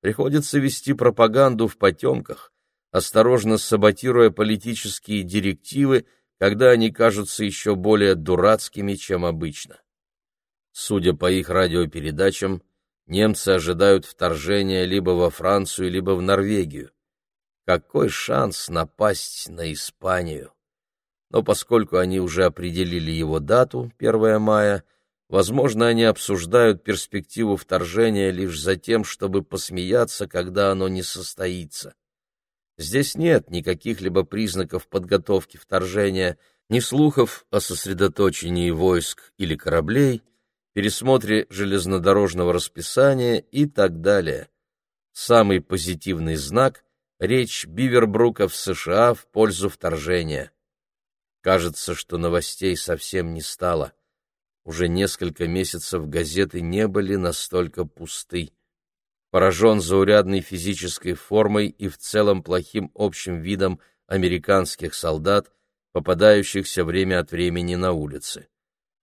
Приходится вести пропаганду в потемках, осторожно саботируя политические директивы, когда они кажутся еще более дурацкими, чем обычно. Судя по их радиопередачам, немцы ожидают вторжения либо во Францию, либо в Норвегию. Какой шанс напасть на Испанию? Но поскольку они уже определили его дату, 1 мая, возможно, они обсуждают перспективу вторжения лишь за тем, чтобы посмеяться, когда оно не состоится. Здесь нет никаких либо признаков подготовки вторжения, ни слухов о сосредоточении войск или кораблей, пересмотре железнодорожного расписания и так далее. Самый позитивный знак — речь Бивербрука в США в пользу вторжения. Кажется, что новостей совсем не стало. Уже несколько месяцев газеты не были настолько пусты поражен заурядной физической формой и в целом плохим общим видом американских солдат, попадающихся время от времени на улице.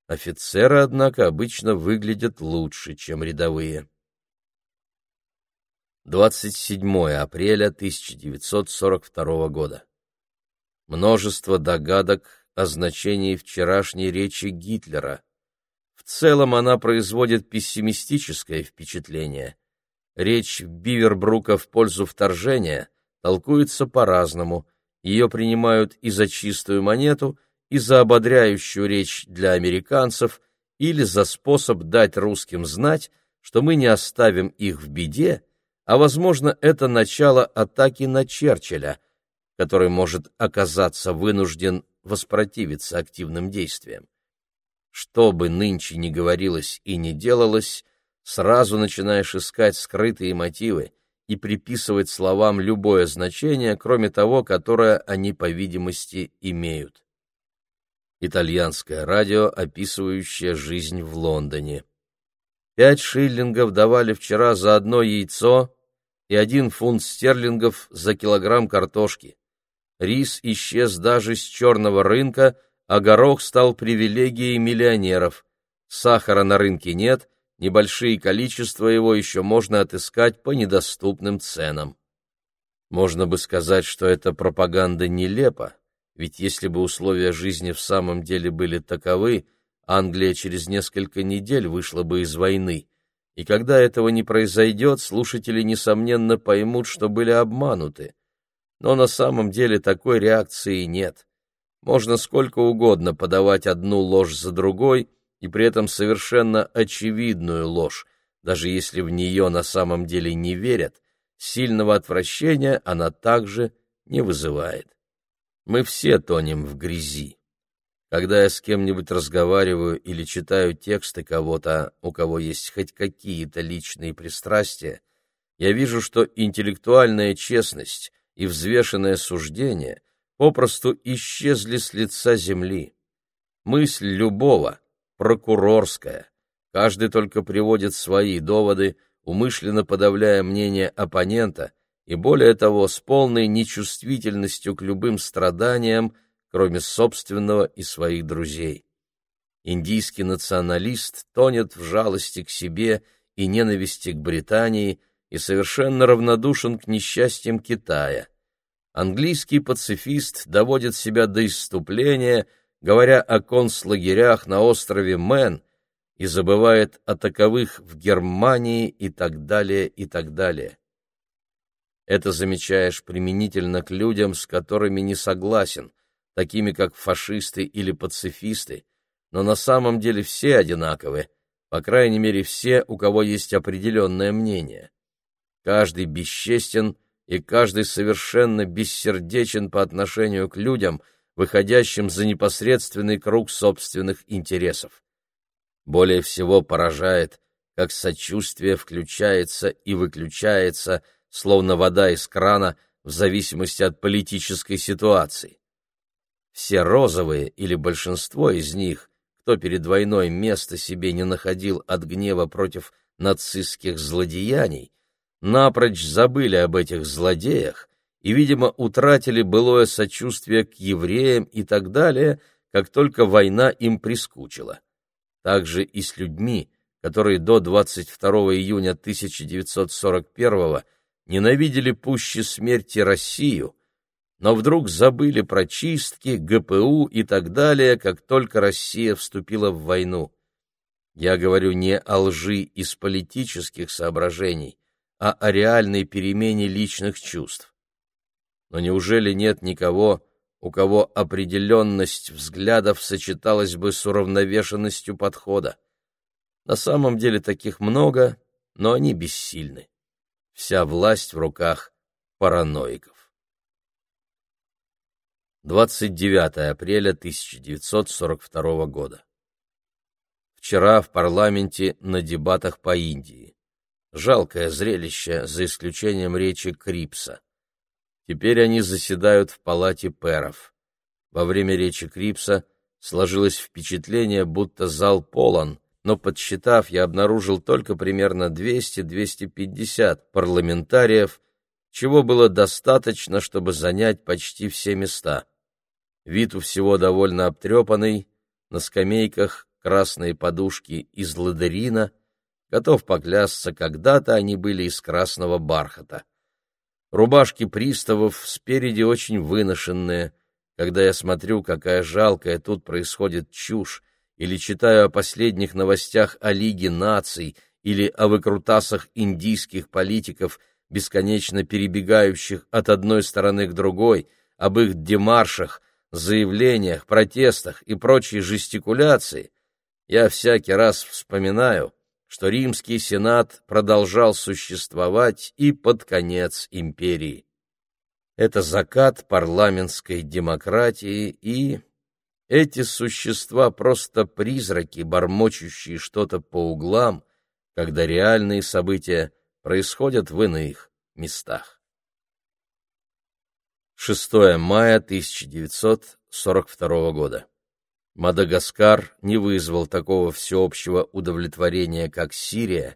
Офицеры, однако, обычно выглядят лучше, чем рядовые. 27 апреля 1942 года. Множество догадок о значении вчерашней речи Гитлера. В целом она производит пессимистическое впечатление – Речь Бивербрука в пользу вторжения толкуется по-разному. Ее принимают и за чистую монету, и за ободряющую речь для американцев, или за способ дать русским знать, что мы не оставим их в беде, а, возможно, это начало атаки на Черчилля, который может оказаться вынужден воспротивиться активным действиям. Что бы нынче ни говорилось и ни делалось, сразу начинаешь искать скрытые мотивы и приписывать словам любое значение, кроме того, которое они, по видимости, имеют. Итальянское радио, описывающее жизнь в Лондоне. Пять шиллингов давали вчера за одно яйцо и один фунт стерлингов за килограмм картошки. Рис исчез даже с черного рынка, а горох стал привилегией миллионеров. Сахара на рынке нет, небольшие количества его еще можно отыскать по недоступным ценам. Можно бы сказать, что эта пропаганда нелепа, ведь если бы условия жизни в самом деле были таковы, Англия через несколько недель вышла бы из войны, и когда этого не произойдет, слушатели, несомненно, поймут, что были обмануты. Но на самом деле такой реакции нет. Можно сколько угодно подавать одну ложь за другой — и при этом совершенно очевидную ложь, даже если в нее на самом деле не верят, сильного отвращения она также не вызывает. Мы все тонем в грязи. Когда я с кем-нибудь разговариваю или читаю тексты кого-то, у кого есть хоть какие-то личные пристрастия, я вижу, что интеллектуальная честность и взвешенное суждение попросту исчезли с лица земли. Мысль любого, прокурорская. Каждый только приводит свои доводы, умышленно подавляя мнение оппонента и, более того, с полной нечувствительностью к любым страданиям, кроме собственного и своих друзей. Индийский националист тонет в жалости к себе и ненависти к Британии, и совершенно равнодушен к несчастьям Китая. Английский пацифист доводит себя до исступления, говоря о концлагерях на острове Мэн, и забывает о таковых в Германии и так далее, и так далее. Это замечаешь применительно к людям, с которыми не согласен, такими как фашисты или пацифисты, но на самом деле все одинаковы, по крайней мере все, у кого есть определенное мнение. Каждый бесчестен, и каждый совершенно бессердечен по отношению к людям, выходящим за непосредственный круг собственных интересов. Более всего поражает, как сочувствие включается и выключается, словно вода из крана, в зависимости от политической ситуации. Все розовые, или большинство из них, кто перед войной места себе не находил от гнева против нацистских злодеяний, напрочь забыли об этих злодеях и, видимо, утратили былое сочувствие к евреям и так далее, как только война им прискучила. Также и с людьми, которые до 22 июня 1941 ненавидели пуще смерти Россию, но вдруг забыли про чистки, ГПУ и так далее, как только Россия вступила в войну. Я говорю не о лжи из политических соображений, а о реальной перемене личных чувств. Но неужели нет никого, у кого определенность взглядов сочеталась бы с уравновешенностью подхода? На самом деле таких много, но они бессильны. Вся власть в руках параноиков. 29 апреля 1942 года. Вчера в парламенте на дебатах по Индии. Жалкое зрелище, за исключением речи Крипса. Теперь они заседают в палате пэров. Во время речи Крипса сложилось впечатление, будто зал полон, но подсчитав, я обнаружил только примерно 200-250 парламентариев, чего было достаточно, чтобы занять почти все места. Вид у всего довольно обтрепанный, на скамейках красные подушки из ладерина — Готов поклясться, когда-то они были из красного бархата. Рубашки приставов спереди очень выношенные. Когда я смотрю, какая жалкая тут происходит чушь, или читаю о последних новостях о Лиге наций или о выкрутасах индийских политиков, бесконечно перебегающих от одной стороны к другой, об их демаршах, заявлениях, протестах и прочей жестикуляции, я всякий раз вспоминаю, что римский сенат продолжал существовать и под конец империи. Это закат парламентской демократии и... Эти существа просто призраки, бормочущие что-то по углам, когда реальные события происходят в иных местах. 6 мая 1942 года. Мадагаскар не вызвал такого всеобщего удовлетворения, как Сирия,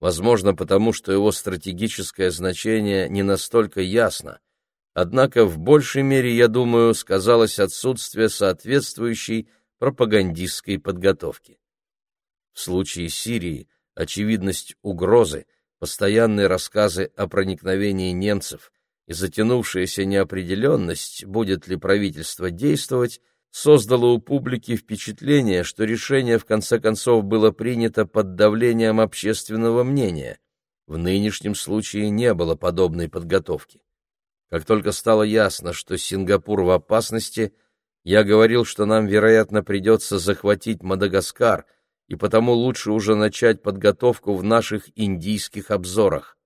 возможно, потому что его стратегическое значение не настолько ясно. Однако в большей мере, я думаю, сказалось отсутствие соответствующей пропагандистской подготовки. В случае Сирии очевидность угрозы, постоянные рассказы о проникновении немцев и затянувшаяся неопределенность, будет ли правительство действовать, создало у публики впечатление, что решение в конце концов было принято под давлением общественного мнения. В нынешнем случае не было подобной подготовки. Как только стало ясно, что Сингапур в опасности, я говорил, что нам, вероятно, придется захватить Мадагаскар, и потому лучше уже начать подготовку в наших индийских обзорах.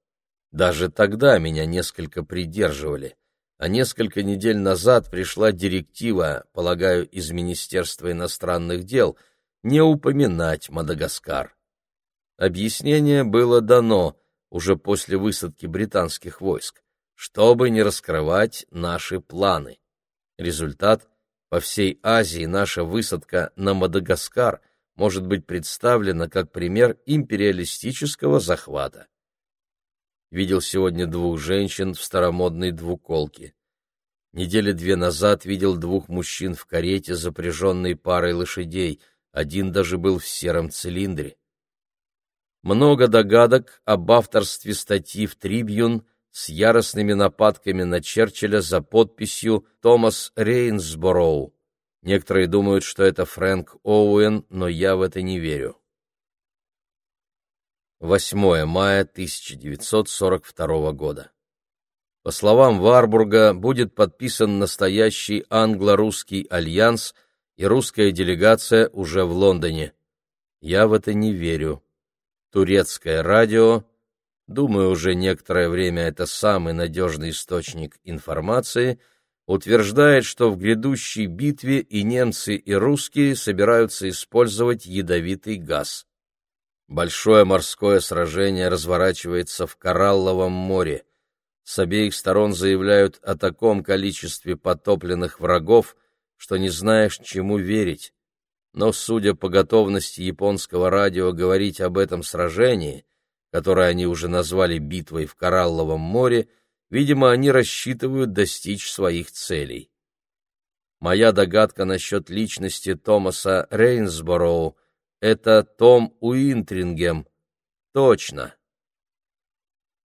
Даже тогда меня несколько придерживали а несколько недель назад пришла директива, полагаю, из Министерства иностранных дел, не упоминать Мадагаскар. Объяснение было дано уже после высадки британских войск, чтобы не раскрывать наши планы. Результат – по всей Азии наша высадка на Мадагаскар может быть представлена как пример империалистического захвата видел сегодня двух женщин в старомодной двуколке. Недели две назад видел двух мужчин в карете, запряженной парой лошадей, один даже был в сером цилиндре. Много догадок об авторстве статьи в «Трибьюн» с яростными нападками на Черчилля за подписью «Томас Рейнсбороу». Некоторые думают, что это Фрэнк Оуэн, но я в это не верю. 8 мая 1942 года. По словам Варбурга, будет подписан настоящий англо-русский альянс, и русская делегация уже в Лондоне. Я в это не верю. Турецкое радио, думаю, уже некоторое время это самый надежный источник информации, утверждает, что в грядущей битве и немцы, и русские собираются использовать ядовитый газ. Большое морское сражение разворачивается в Коралловом море. С обеих сторон заявляют о таком количестве потопленных врагов, что не знаешь, чему верить. Но, судя по готовности японского радио говорить об этом сражении, которое они уже назвали битвой в Коралловом море, видимо, они рассчитывают достичь своих целей. Моя догадка насчет личности Томаса Рейнсбороу — это Том Уинтрингем. Точно.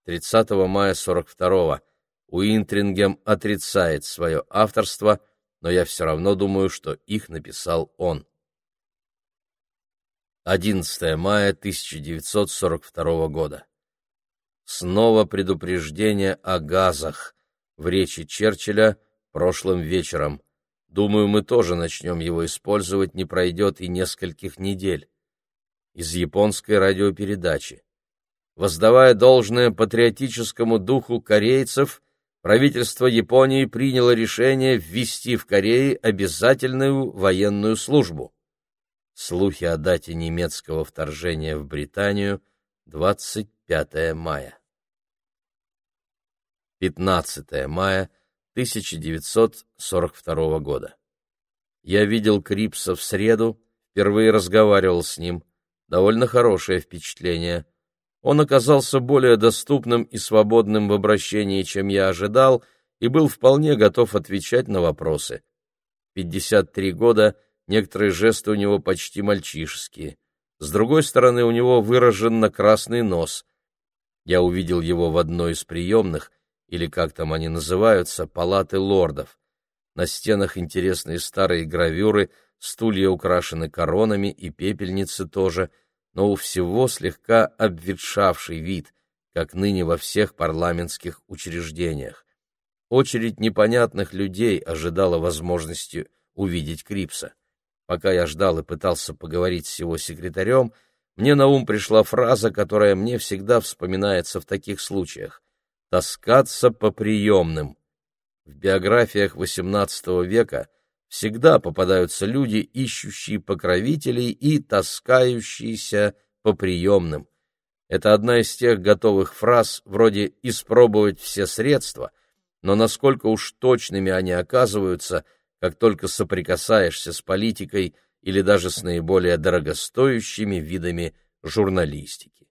30 мая 42-го. Уинтрингем отрицает свое авторство, но я все равно думаю, что их написал он. 11 мая 1942 года. Снова предупреждение о газах в речи Черчилля прошлым вечером. Думаю, мы тоже начнем его использовать, не пройдет и нескольких недель. Из японской радиопередачи. Воздавая должное патриотическому духу корейцев, правительство Японии приняло решение ввести в Корее обязательную военную службу. Слухи о дате немецкого вторжения в Британию 25 мая. 15 мая 1942 года. Я видел Крипса в среду, впервые разговаривал с ним. Довольно хорошее впечатление – он оказался более доступным и свободным в обращении, чем я ожидал, и был вполне готов отвечать на вопросы. 53 года, некоторые жесты у него почти мальчишеские. С другой стороны, у него выражен на красный нос. Я увидел его в одной из приемных, или как там они называются, палаты лордов. На стенах интересные старые гравюры, стулья украшены коронами и пепельницы тоже — но у всего слегка обветшавший вид, как ныне во всех парламентских учреждениях. Очередь непонятных людей ожидала возможности увидеть Крипса. Пока я ждал и пытался поговорить с его секретарем, мне на ум пришла фраза, которая мне всегда вспоминается в таких случаях — «таскаться по приемным». В биографиях XVIII века всегда попадаются люди, ищущие покровителей и таскающиеся по приемным. Это одна из тех готовых фраз, вроде «испробовать все средства», но насколько уж точными они оказываются, как только соприкасаешься с политикой или даже с наиболее дорогостоящими видами журналистики.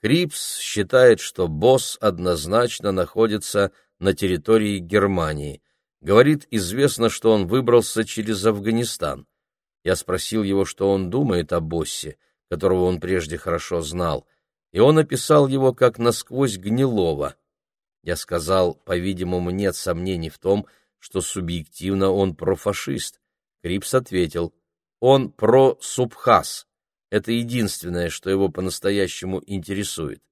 Крипс считает, что босс однозначно находится на территории Германии – Говорит, известно, что он выбрался через Афганистан. Я спросил его, что он думает о боссе, которого он прежде хорошо знал, и он описал его как насквозь гнилого. Я сказал, по-видимому, нет сомнений в том, что субъективно он профашист. Крипс ответил, он про-субхас. Это единственное, что его по-настоящему интересует.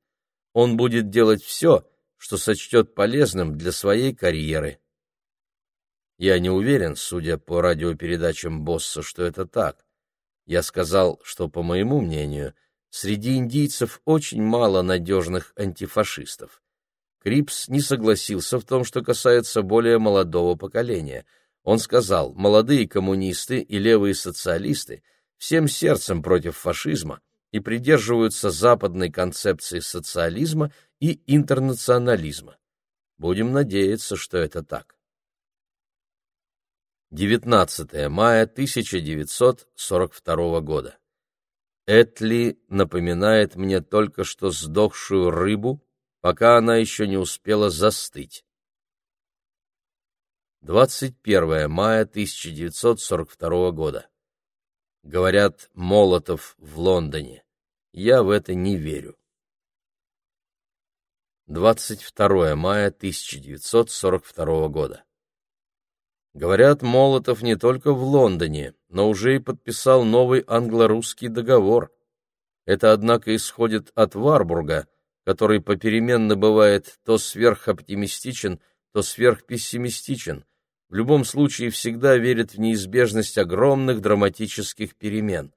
Он будет делать все, что сочтет полезным для своей карьеры. Я не уверен, судя по радиопередачам босса, что это так. Я сказал, что, по моему мнению, среди индийцев очень мало надежных антифашистов. Крипс не согласился в том, что касается более молодого поколения. Он сказал, молодые коммунисты и левые социалисты всем сердцем против фашизма и придерживаются западной концепции социализма и интернационализма. Будем надеяться, что это так. 19 мая 1942 года. Этли напоминает мне только что сдохшую рыбу, пока она еще не успела застыть. 21 мая 1942 года. Говорят, Молотов в Лондоне. Я в это не верю. 22 мая 1942 года. Говорят, Молотов не только в Лондоне, но уже и подписал новый англо-русский договор. Это, однако, исходит от Варбурга, который попеременно бывает то сверхоптимистичен, то сверхпессимистичен, в любом случае всегда верит в неизбежность огромных драматических перемен.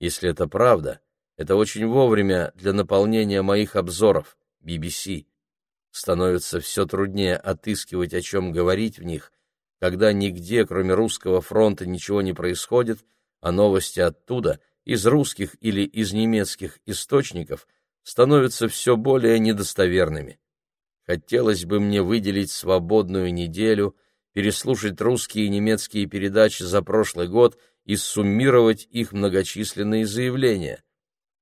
Если это правда, это очень вовремя для наполнения моих обзоров, BBC. Становится все труднее отыскивать, о чем говорить в них, когда нигде, кроме русского фронта, ничего не происходит, а новости оттуда, из русских или из немецких источников, становятся все более недостоверными. Хотелось бы мне выделить свободную неделю, переслушать русские и немецкие передачи за прошлый год и суммировать их многочисленные заявления.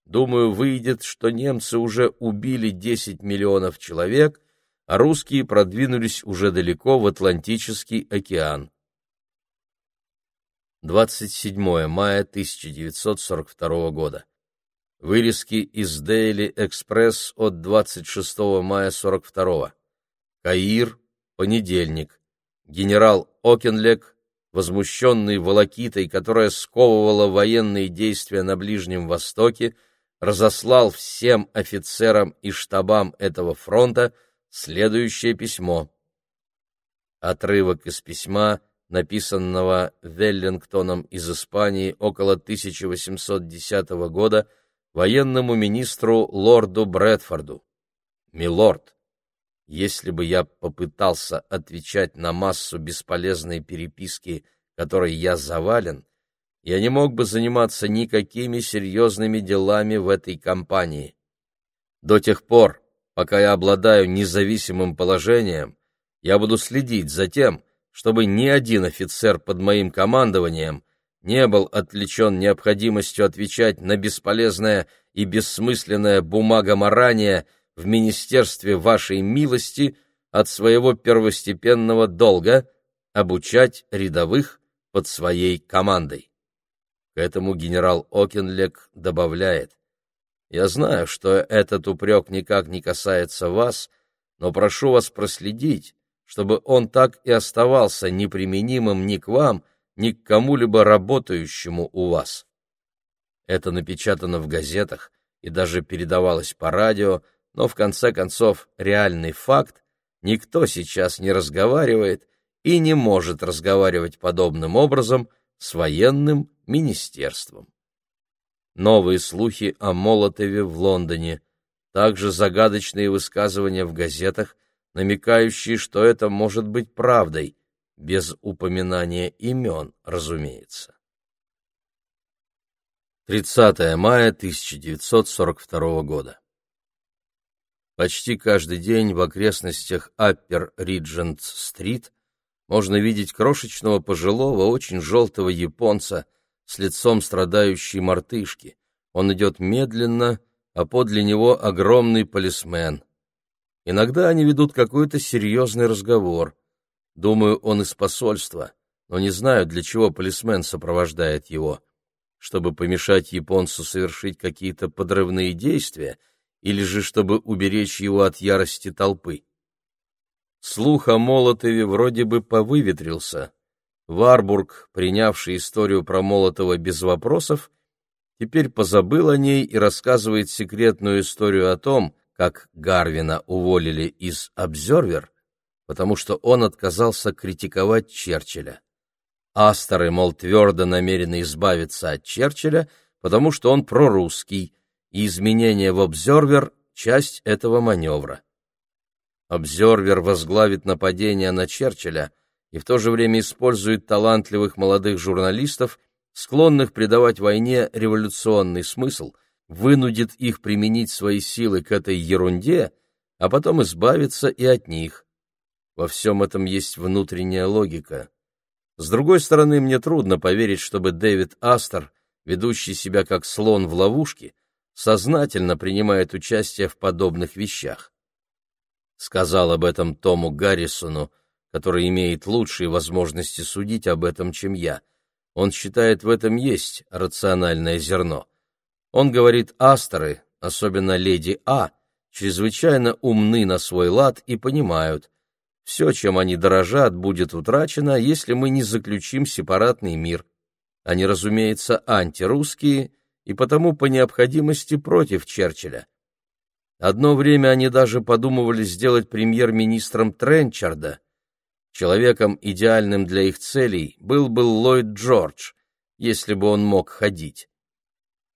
Думаю, выйдет, что немцы уже убили 10 миллионов человек, а русские продвинулись уже далеко в Атлантический океан. 27 мая 1942 года. Вырезки из Daily Express от 26 мая 42 Каир, понедельник. Генерал Окенлек, возмущенный волокитой, которая сковывала военные действия на Ближнем Востоке, разослал всем офицерам и штабам этого фронта следующее письмо. Отрывок из письма, написанного Веллингтоном из Испании около 1810 года военному министру лорду Брэдфорду. «Милорд, если бы я попытался отвечать на массу бесполезной переписки, которой я завален, я не мог бы заниматься никакими серьезными делами в этой кампании. До тех пор, пока я обладаю независимым положением, я буду следить за тем, чтобы ни один офицер под моим командованием не был отвлечен необходимостью отвечать на бесполезное и бессмысленное бумагоморание в Министерстве вашей милости от своего первостепенного долга обучать рядовых под своей командой. К этому генерал Окенлек добавляет, «Я знаю, что этот упрек никак не касается вас, но прошу вас проследить, чтобы он так и оставался неприменимым ни к вам, ни к кому-либо работающему у вас». Это напечатано в газетах и даже передавалось по радио, но в конце концов реальный факт никто сейчас не разговаривает и не может разговаривать подобным образом с военным министерством. Новые слухи о Молотове в Лондоне, также загадочные высказывания в газетах, намекающие, что это может быть правдой, без упоминания имен, разумеется. 30 мая 1942 года. Почти каждый день в окрестностях Аппер-Риджент-стрит можно видеть крошечного пожилого, очень желтого японца с лицом страдающей мартышки. Он идет медленно, а подле него огромный полисмен. Иногда они ведут какой-то серьезный разговор. Думаю, он из посольства, но не знаю, для чего полисмен сопровождает его. Чтобы помешать японцу совершить какие-то подрывные действия или же чтобы уберечь его от ярости толпы. Слух о Молотове вроде бы повыветрился. Варбург, принявший историю про Молотова без вопросов, теперь позабыл о ней и рассказывает секретную историю о том, как Гарвина уволили из «Обзервер», потому что он отказался критиковать Черчилля. Асторы, мол, твердо намерены избавиться от Черчилля, потому что он прорусский, и изменение в «Обзервер» — часть этого маневра. Обзервер возглавит нападение на Черчилля и в то же время использует талантливых молодых журналистов, склонных придавать войне революционный смысл, вынудит их применить свои силы к этой ерунде, а потом избавиться и от них. Во всем этом есть внутренняя логика. С другой стороны, мне трудно поверить, чтобы Дэвид Астер, ведущий себя как слон в ловушке, сознательно принимает участие в подобных вещах сказал об этом Тому Гаррисону, который имеет лучшие возможности судить об этом, чем я. Он считает, в этом есть рациональное зерно. Он говорит, астеры, особенно леди А, чрезвычайно умны на свой лад и понимают, все, чем они дорожат, будет утрачено, если мы не заключим сепаратный мир. Они, разумеется, антирусские и потому по необходимости против Черчилля. Одно время они даже подумывали сделать премьер-министром Тренчарда. Человеком, идеальным для их целей, был бы Ллойд Джордж, если бы он мог ходить.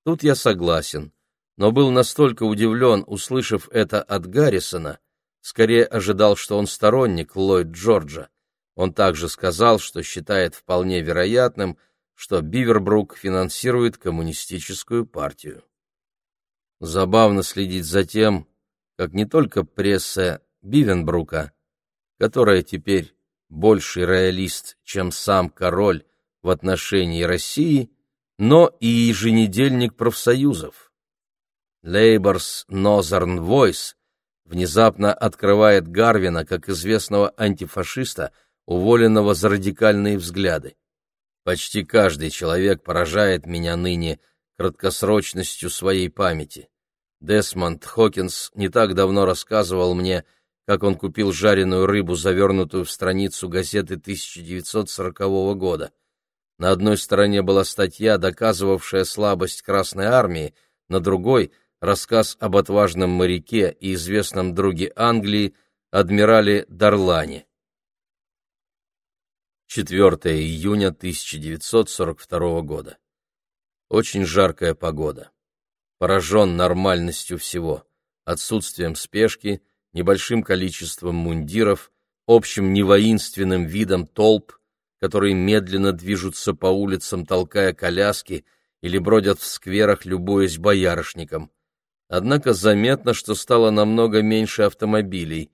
Тут я согласен, но был настолько удивлен, услышав это от Гаррисона, скорее ожидал, что он сторонник Ллойд Джорджа. Он также сказал, что считает вполне вероятным, что Бивербрук финансирует коммунистическую партию. Забавно следить за тем, как не только пресса Бивенбрука, которая теперь больший роялист, чем сам король в отношении России, но и еженедельник профсоюзов. Labour's Northern Voice внезапно открывает Гарвина как известного антифашиста, уволенного за радикальные взгляды. Почти каждый человек поражает меня ныне краткосрочностью своей памяти. Десмонд Хокинс не так давно рассказывал мне, как он купил жареную рыбу, завернутую в страницу газеты 1940 года. На одной стороне была статья, доказывавшая слабость Красной Армии, на другой — рассказ об отважном моряке и известном друге Англии, адмирале Дарлане. 4 июня 1942 года. Очень жаркая погода. Поражен нормальностью всего, отсутствием спешки, небольшим количеством мундиров, общим невоинственным видом толп, которые медленно движутся по улицам, толкая коляски, или бродят в скверах, любуясь боярышником. Однако заметно, что стало намного меньше автомобилей.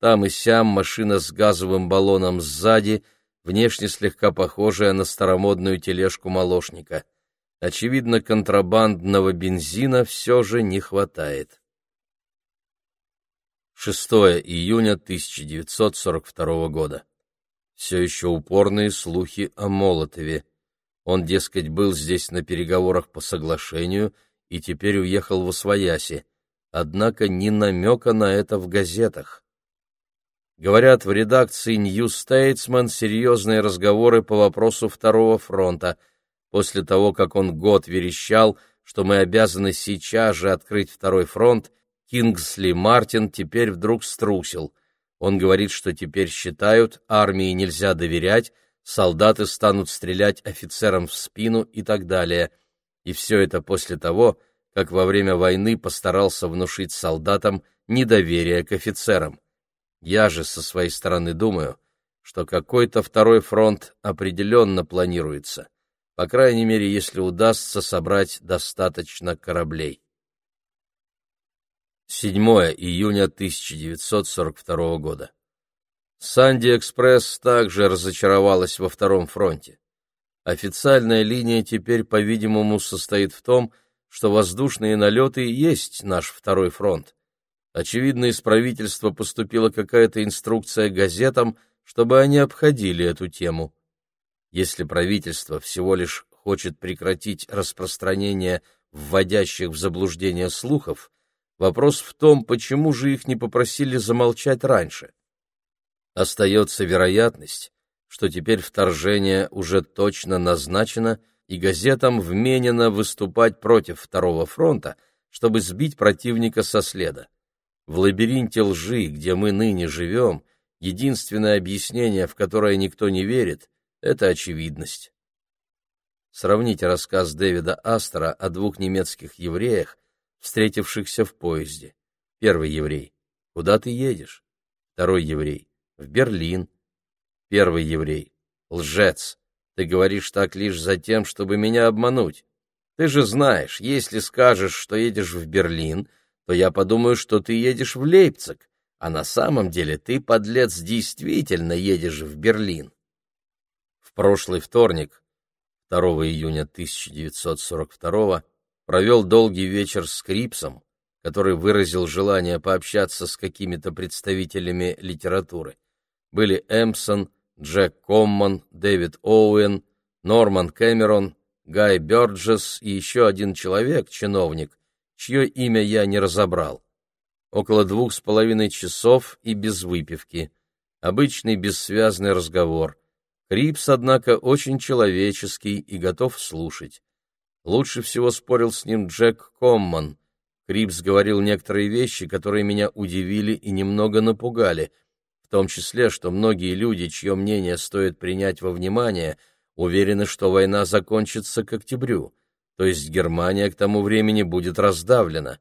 Там и сям машина с газовым баллоном сзади — внешне слегка похожая на старомодную тележку молочника. Очевидно, контрабандного бензина все же не хватает. 6 июня 1942 года. Все еще упорные слухи о Молотове. Он, дескать, был здесь на переговорах по соглашению и теперь уехал в Освояси. Однако ни намека на это в газетах. Говорят, в редакции New Statesman серьезные разговоры по вопросу Второго фронта, после того, как он год верещал, что мы обязаны сейчас же открыть Второй фронт, Кингсли Мартин теперь вдруг струсил. Он говорит, что теперь считают, армии нельзя доверять, солдаты станут стрелять офицерам в спину и так далее. И все это после того, как во время войны постарался внушить солдатам недоверие к офицерам. Я же со своей стороны думаю, что какой-то второй фронт определенно планируется, по крайней мере, если удастся собрать достаточно кораблей. 7 июня 1942 года. Санди-экспресс также разочаровалась во втором фронте. Официальная линия теперь, по-видимому, состоит в том, что воздушные налеты есть наш второй фронт. Очевидно, из правительства поступила какая-то инструкция газетам, чтобы они обходили эту тему. Если правительство всего лишь хочет прекратить распространение вводящих в заблуждение слухов, вопрос в том, почему же их не попросили замолчать раньше. Остается вероятность, что теперь вторжение уже точно назначено, и газетам вменено выступать против Второго фронта, чтобы сбить противника со следа. В лабиринте лжи, где мы ныне живем, единственное объяснение, в которое никто не верит, — это очевидность. Сравните рассказ Дэвида Астера о двух немецких евреях, встретившихся в поезде. Первый еврей. Куда ты едешь? Второй еврей. В Берлин. Первый еврей. Лжец. Ты говоришь так лишь за тем, чтобы меня обмануть. Ты же знаешь, если скажешь, что едешь в Берлин, то я подумаю, что ты едешь в Лейпциг, а на самом деле ты, подлец, действительно едешь в Берлин. В прошлый вторник, 2 июня 1942 провел долгий вечер с Крипсом, который выразил желание пообщаться с какими-то представителями литературы. Были Эмпсон, Джек Коммон, Дэвид Оуэн, Норман Кэмерон, Гай Бёрджес и еще один человек, чиновник, чье имя я не разобрал. Около двух с половиной часов и без выпивки. Обычный бессвязный разговор. Крипс, однако, очень человеческий и готов слушать. Лучше всего спорил с ним Джек Комман. Крипс говорил некоторые вещи, которые меня удивили и немного напугали, в том числе, что многие люди, чье мнение стоит принять во внимание, уверены, что война закончится к октябрю, то есть Германия к тому времени будет раздавлена.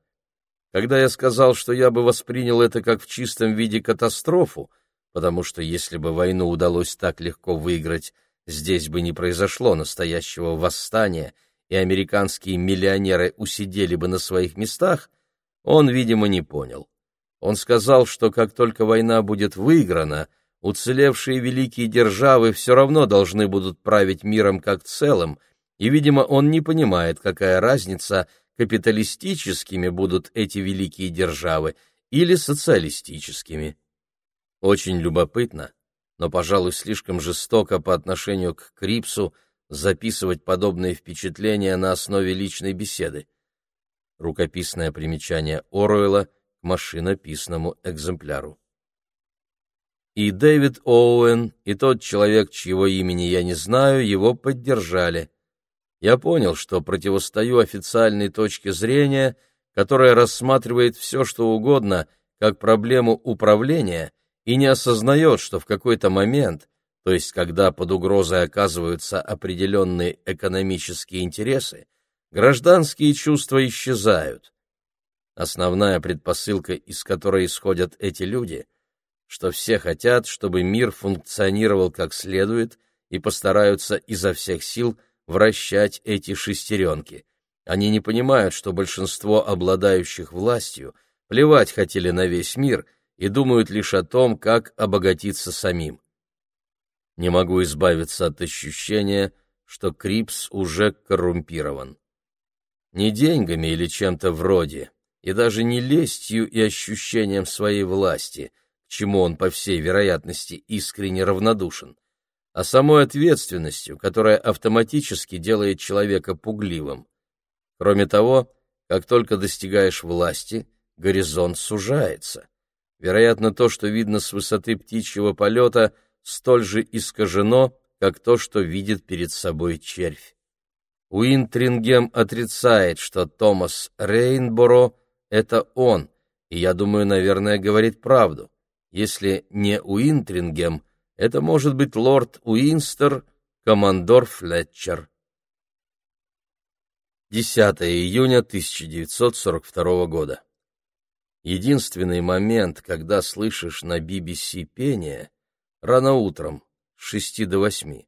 Когда я сказал, что я бы воспринял это как в чистом виде катастрофу, потому что если бы войну удалось так легко выиграть, здесь бы не произошло настоящего восстания, и американские миллионеры усидели бы на своих местах, он, видимо, не понял. Он сказал, что как только война будет выиграна, уцелевшие великие державы все равно должны будут править миром как целым, и, видимо, он не понимает, какая разница, капиталистическими будут эти великие державы или социалистическими. Очень любопытно, но, пожалуй, слишком жестоко по отношению к Крипсу записывать подобные впечатления на основе личной беседы. Рукописное примечание Оруэлла к машинописному экземпляру. И Дэвид Оуэн, и тот человек, чьего имени я не знаю, его поддержали. Я понял, что противостою официальной точке зрения, которая рассматривает все, что угодно, как проблему управления — и не осознает, что в какой-то момент, то есть когда под угрозой оказываются определенные экономические интересы, гражданские чувства исчезают. Основная предпосылка, из которой исходят эти люди, что все хотят, чтобы мир функционировал как следует и постараются изо всех сил вращать эти шестеренки. Они не понимают, что большинство обладающих властью плевать хотели на весь мир – и думают лишь о том, как обогатиться самим. Не могу избавиться от ощущения, что Крипс уже коррумпирован. Не деньгами или чем-то вроде, и даже не лестью и ощущением своей власти, к чему он, по всей вероятности, искренне равнодушен, а самой ответственностью, которая автоматически делает человека пугливым. Кроме того, как только достигаешь власти, горизонт сужается. Вероятно, то, что видно с высоты птичьего полета, столь же искажено, как то, что видит перед собой червь. Уинтрингем отрицает, что Томас Рейнборо — это он, и, я думаю, наверное, говорит правду. Если не Уинтрингем, это может быть лорд Уинстер, командор Флетчер. 10 июня 1942 года. Единственный момент, когда слышишь на BBC пение, рано утром, с шести до восьми.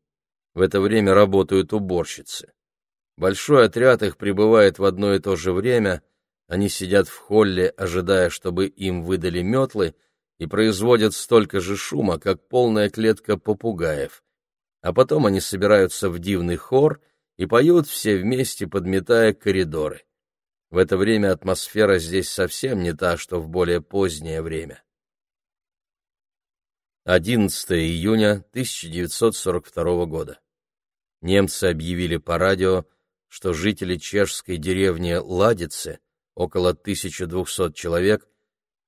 В это время работают уборщицы. Большой отряд их прибывает в одно и то же время, они сидят в холле, ожидая, чтобы им выдали метлы, и производят столько же шума, как полная клетка попугаев. А потом они собираются в дивный хор и поют все вместе, подметая коридоры. В это время атмосфера здесь совсем не та, что в более позднее время. 11 июня 1942 года. Немцы объявили по радио, что жители чешской деревни Ладицы, около 1200 человек,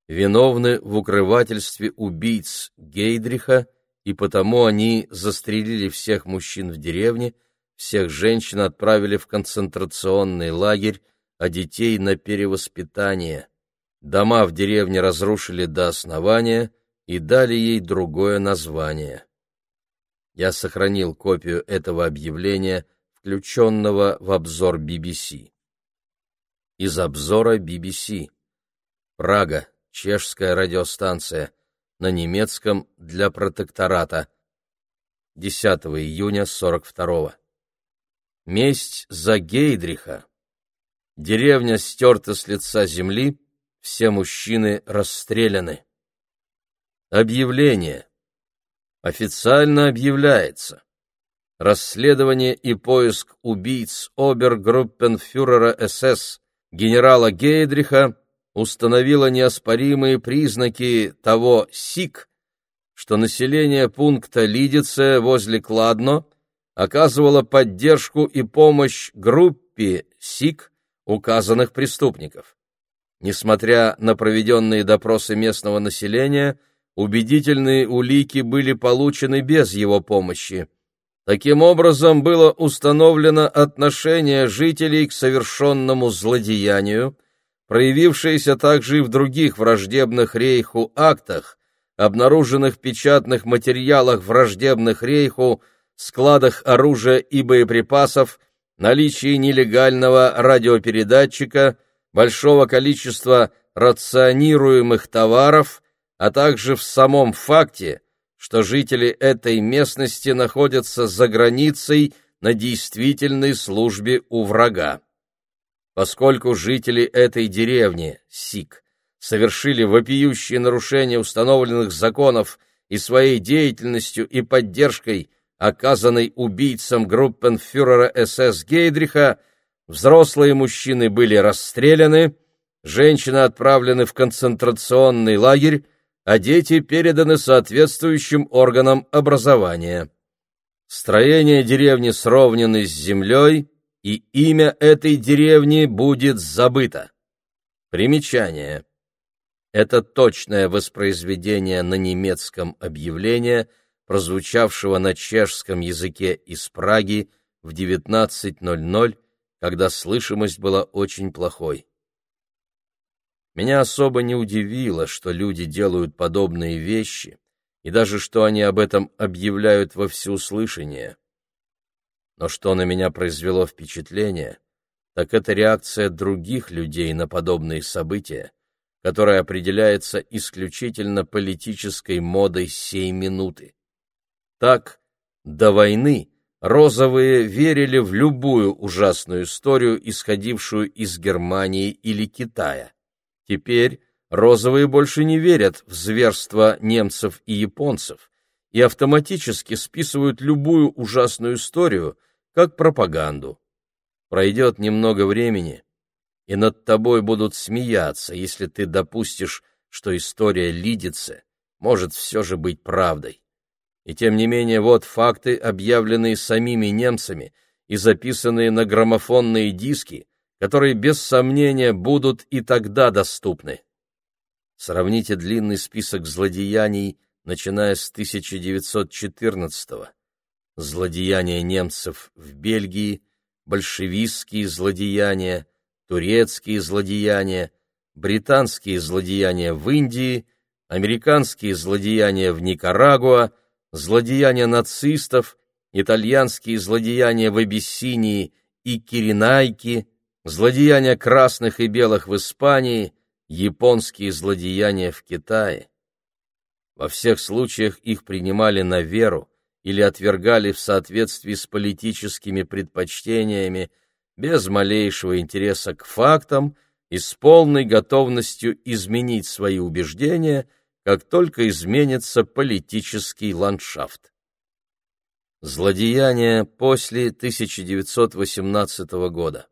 виновны в укрывательстве убийц Гейдриха, и потому они застрелили всех мужчин в деревне, всех женщин отправили в концентрационный лагерь, а детей на перевоспитание. Дома в деревне разрушили до основания и дали ей другое название. Я сохранил копию этого объявления, включенного в обзор BBC. Из обзора BBC. Прага, чешская радиостанция, на немецком для протектората. 10 июня 42 -го. Месть за Гейдриха. Деревня стерта с лица земли, все мужчины расстреляны. Объявление. Официально объявляется. Расследование и поиск убийц обергруппенфюрера СС генерала Гейдриха установило неоспоримые признаки того СИК, что население пункта Лидице возле Кладно оказывала поддержку и помощь группе СИК указанных преступников. Несмотря на проведенные допросы местного населения, убедительные улики были получены без его помощи. Таким образом, было установлено отношение жителей к совершенному злодеянию, проявившееся также и в других враждебных рейху актах, обнаруженных печатных материалах враждебных рейху, складах оружия и боеприпасов, наличии нелегального радиопередатчика, большого количества рационируемых товаров, а также в самом факте, что жители этой местности находятся за границей на действительной службе у врага. Поскольку жители этой деревни, Сик, совершили вопиющие нарушения установленных законов и своей деятельностью и поддержкой, оказанной убийцам группенфюрера СС Гейдриха, взрослые мужчины были расстреляны, женщины отправлены в концентрационный лагерь, а дети переданы соответствующим органам образования. Строения деревни сровнены с землей, и имя этой деревни будет забыто. Примечание. Это точное воспроизведение на немецком объявления, прозвучавшего на чешском языке из Праги в 19.00, когда слышимость была очень плохой. Меня особо не удивило, что люди делают подобные вещи, и даже что они об этом объявляют во всеуслышание. Но что на меня произвело впечатление, так это реакция других людей на подобные события, которая определяется исключительно политической модой сей минуты. Так, до войны розовые верили в любую ужасную историю, исходившую из Германии или Китая. Теперь розовые больше не верят в зверства немцев и японцев и автоматически списывают любую ужасную историю как пропаганду. Пройдет немного времени, и над тобой будут смеяться, если ты допустишь, что история Лидицы может все же быть правдой. И тем не менее, вот факты, объявленные самими немцами и записанные на граммофонные диски, которые без сомнения будут и тогда доступны. Сравните длинный список злодеяний, начиная с 1914 -го. Злодеяния немцев в Бельгии, большевистские злодеяния, турецкие злодеяния, британские злодеяния в Индии, американские злодеяния в Никарагуа, злодеяния нацистов, итальянские злодеяния в Абиссинии и Киренайке, злодеяния красных и белых в Испании, японские злодеяния в Китае. Во всех случаях их принимали на веру или отвергали в соответствии с политическими предпочтениями, без малейшего интереса к фактам и с полной готовностью изменить свои убеждения, как только изменится политический ландшафт. Злодеяния после 1918 года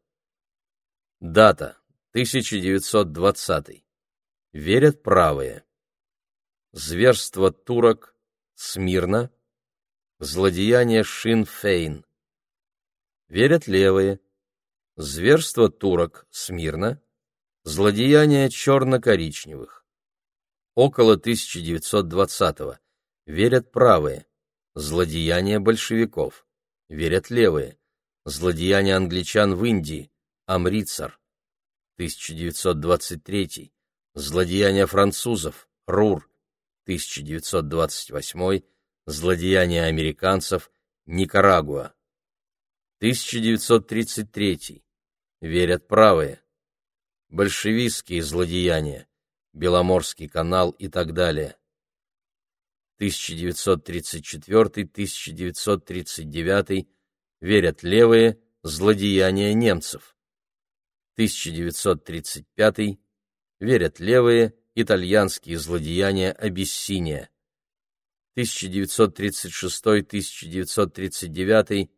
Дата 1920. Верят правые. Зверство турок Смирно. Злодеяние Шин-Фейн. Верят левые. Зверство турок Смирно. Злодеяние черно-коричневых. Около 1920-го. Верят правые. Злодеяние большевиков. Верят левые. Злодеяние англичан в Индии. Амрицар, 1923, Злодеяния французов, Рур, 1928, Злодеяния американцев, Никарагуа, 1933, Верят правые, Большевистские злодеяния, Беломорский канал и так далее. 1934-1939 верят левые. Злодеяния немцев. 1935, верят левые, итальянские злодеяния Абиссиния. 1936-1939,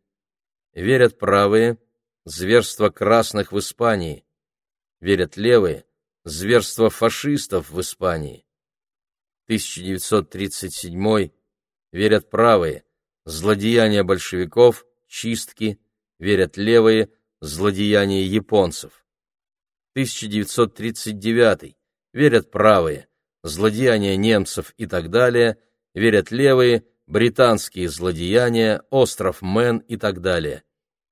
верят правые, зверство красных в Испании. Верят левые, зверство фашистов в Испании. 1937, верят правые, злодеяния большевиков чистки, верят левые, злодеяния японцев. 1939 верят правые, злодеяния немцев и так далее, верят левые, британские злодеяния, остров Мэн и так далее.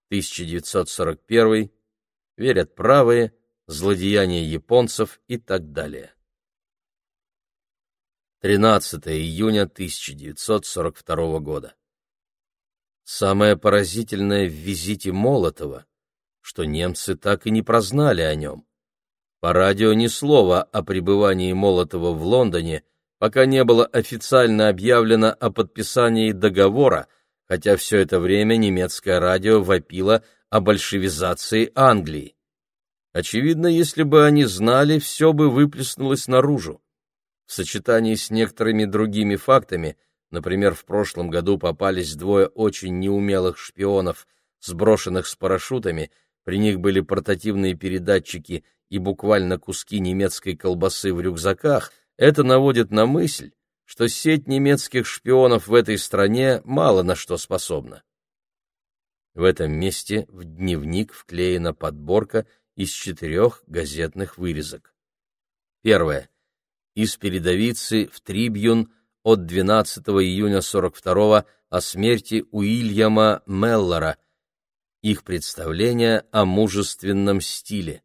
1941 верят правые, злодеяния японцев и так далее. 13 июня 1942 года. Самое поразительное в визите Молотова, что немцы так и не прознали о нем. По радио ни слова о пребывании Молотова в Лондоне, пока не было официально объявлено о подписании договора, хотя все это время немецкое радио вопило о большевизации Англии. Очевидно, если бы они знали, все бы выплеснулось наружу. В сочетании с некоторыми другими фактами, например, в прошлом году попались двое очень неумелых шпионов, сброшенных с парашютами, при них были портативные передатчики и буквально куски немецкой колбасы в рюкзаках, это наводит на мысль, что сеть немецких шпионов в этой стране мало на что способна. В этом месте в дневник вклеена подборка из четырех газетных вырезок. Первое. Из передовицы в Трибьюн от 12 июня 42 о смерти Уильяма Меллора, их представление о мужественном стиле.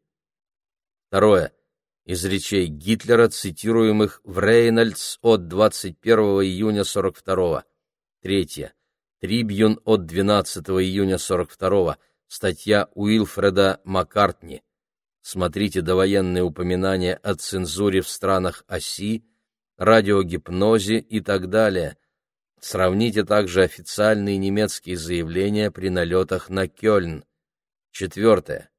Второе. Из речей Гитлера, цитируемых в Рейнольдс от 21 июня 42 Третье. Трибьюн от 12 июня 42 Статья Уилфреда Маккартни. Смотрите довоенные упоминания о цензуре в странах оси, радиогипнозе и так далее. Сравните также официальные немецкие заявления при налетах на Кёльн. Четвертое.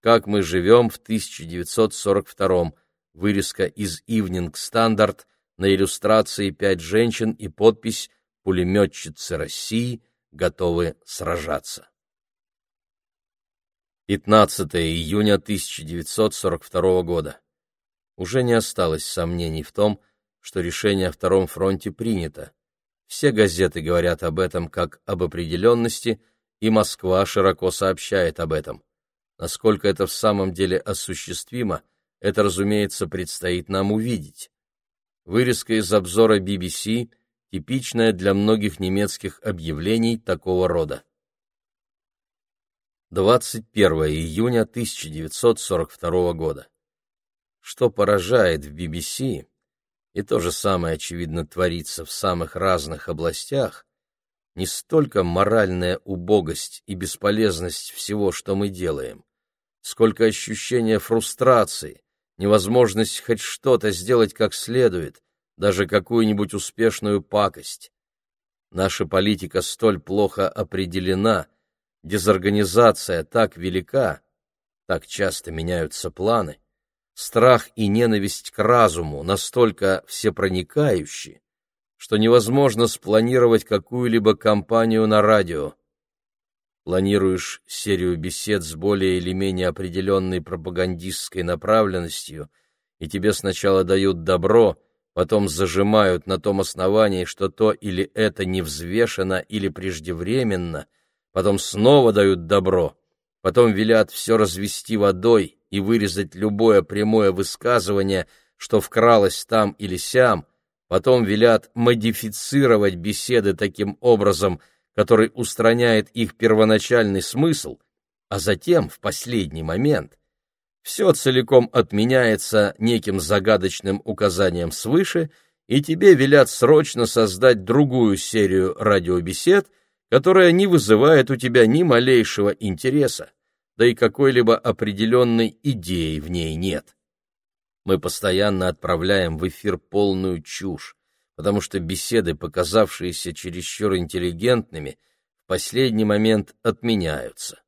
Как мы живем в 1942 Вырезка из Evening Standard на иллюстрации «Пять женщин» и подпись «Пулеметчицы России готовы сражаться». 15 июня 1942 года. Уже не осталось сомнений в том, что решение о Втором фронте принято. Все газеты говорят об этом как об определенности, и Москва широко сообщает об этом. Насколько это в самом деле осуществимо, это, разумеется, предстоит нам увидеть. Вырезка из обзора BBC, типичная для многих немецких объявлений такого рода. 21 июня 1942 года. Что поражает в BBC, и то же самое, очевидно, творится в самых разных областях, не столько моральная убогость и бесполезность всего, что мы делаем, сколько ощущение фрустрации, невозможность хоть что-то сделать как следует, даже какую-нибудь успешную пакость. Наша политика столь плохо определена, дезорганизация так велика, так часто меняются планы, страх и ненависть к разуму настолько всепроникающие, что невозможно спланировать какую-либо кампанию на радио. Планируешь серию бесед с более или менее определенной пропагандистской направленностью, и тебе сначала дают добро, потом зажимают на том основании, что то или это не взвешено или преждевременно, потом снова дают добро, потом велят все развести водой и вырезать любое прямое высказывание, что вкралось там или сям, потом велят модифицировать беседы таким образом, который устраняет их первоначальный смысл, а затем, в последний момент, все целиком отменяется неким загадочным указанием свыше, и тебе велят срочно создать другую серию радиобесед, которая не вызывает у тебя ни малейшего интереса, да и какой-либо определенной идеи в ней нет. Мы постоянно отправляем в эфир полную чушь, потому что беседы, показавшиеся чересчур интеллигентными, в последний момент отменяются.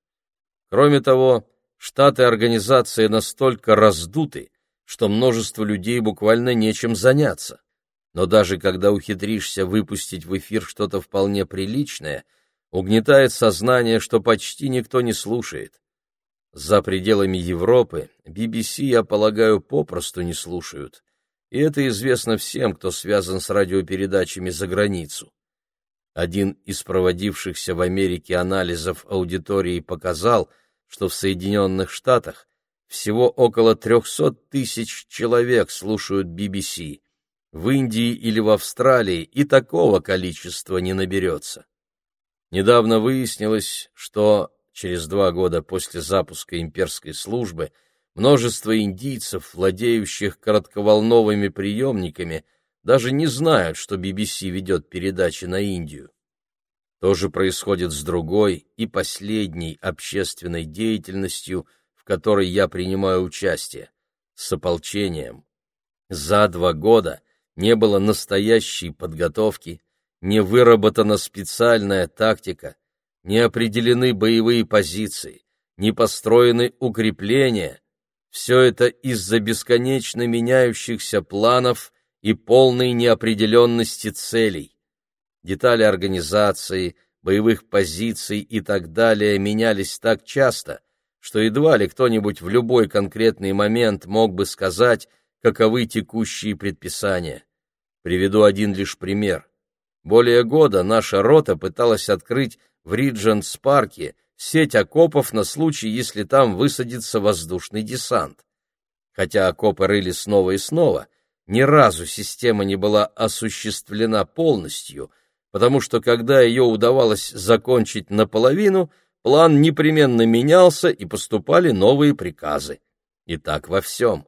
Кроме того, штаты организации настолько раздуты, что множество людей буквально нечем заняться но даже когда ухитришься выпустить в эфир что-то вполне приличное, угнетает сознание, что почти никто не слушает. За пределами Европы BBC, я полагаю, попросту не слушают, и это известно всем, кто связан с радиопередачами за границу. Один из проводившихся в Америке анализов аудитории показал, что в Соединенных Штатах всего около 300 тысяч человек слушают BBC. В Индии или в Австралии и такого количества не наберется. Недавно выяснилось, что через два года после запуска имперской службы множество индийцев, владеющих коротковолновыми приемниками, даже не знают, что BBC ведет передачи на Индию. То же происходит с другой и последней общественной деятельностью, в которой я принимаю участие, с ополчением. За два года не было настоящей подготовки, не выработана специальная тактика, не определены боевые позиции, не построены укрепления. Все это из-за бесконечно меняющихся планов и полной неопределенности целей. Детали организации, боевых позиций и так далее менялись так часто, что едва ли кто-нибудь в любой конкретный момент мог бы сказать, каковы текущие предписания. Приведу один лишь пример. Более года наша рота пыталась открыть в Риджентс-парке сеть окопов на случай, если там высадится воздушный десант. Хотя окопы рыли снова и снова, ни разу система не была осуществлена полностью, потому что когда ее удавалось закончить наполовину, план непременно менялся и поступали новые приказы. И так во всем.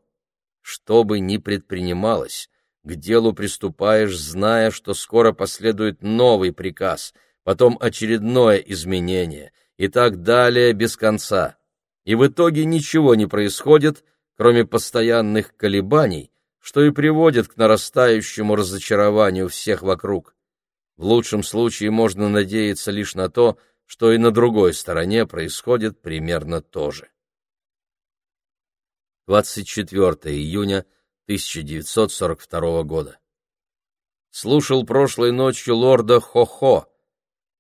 Что бы ни предпринималось, к делу приступаешь, зная, что скоро последует новый приказ, потом очередное изменение, и так далее без конца. И в итоге ничего не происходит, кроме постоянных колебаний, что и приводит к нарастающему разочарованию всех вокруг. В лучшем случае можно надеяться лишь на то, что и на другой стороне происходит примерно то же. 24 июня 1942 года. Слушал прошлой ночью лорда Хо-Хо,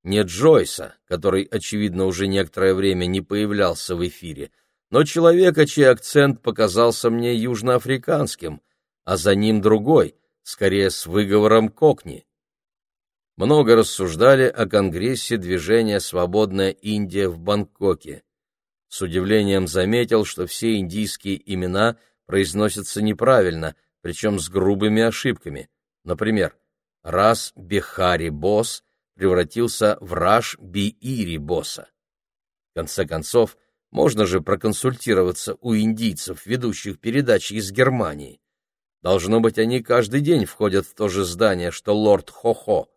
не Джойса, который, очевидно, уже некоторое время не появлялся в эфире, но человека, чей акцент показался мне южноафриканским, а за ним другой, скорее с выговором кокни. Много рассуждали о Конгрессе движения «Свободная Индия» в Бангкоке. С удивлением заметил, что все индийские имена произносятся неправильно, причем с грубыми ошибками. Например, раз Бихари Босс превратился в Раш Биири Босса. В конце концов, можно же проконсультироваться у индийцев, ведущих передачи из Германии. Должно быть, они каждый день входят в то же здание, что лорд Хо-Хо.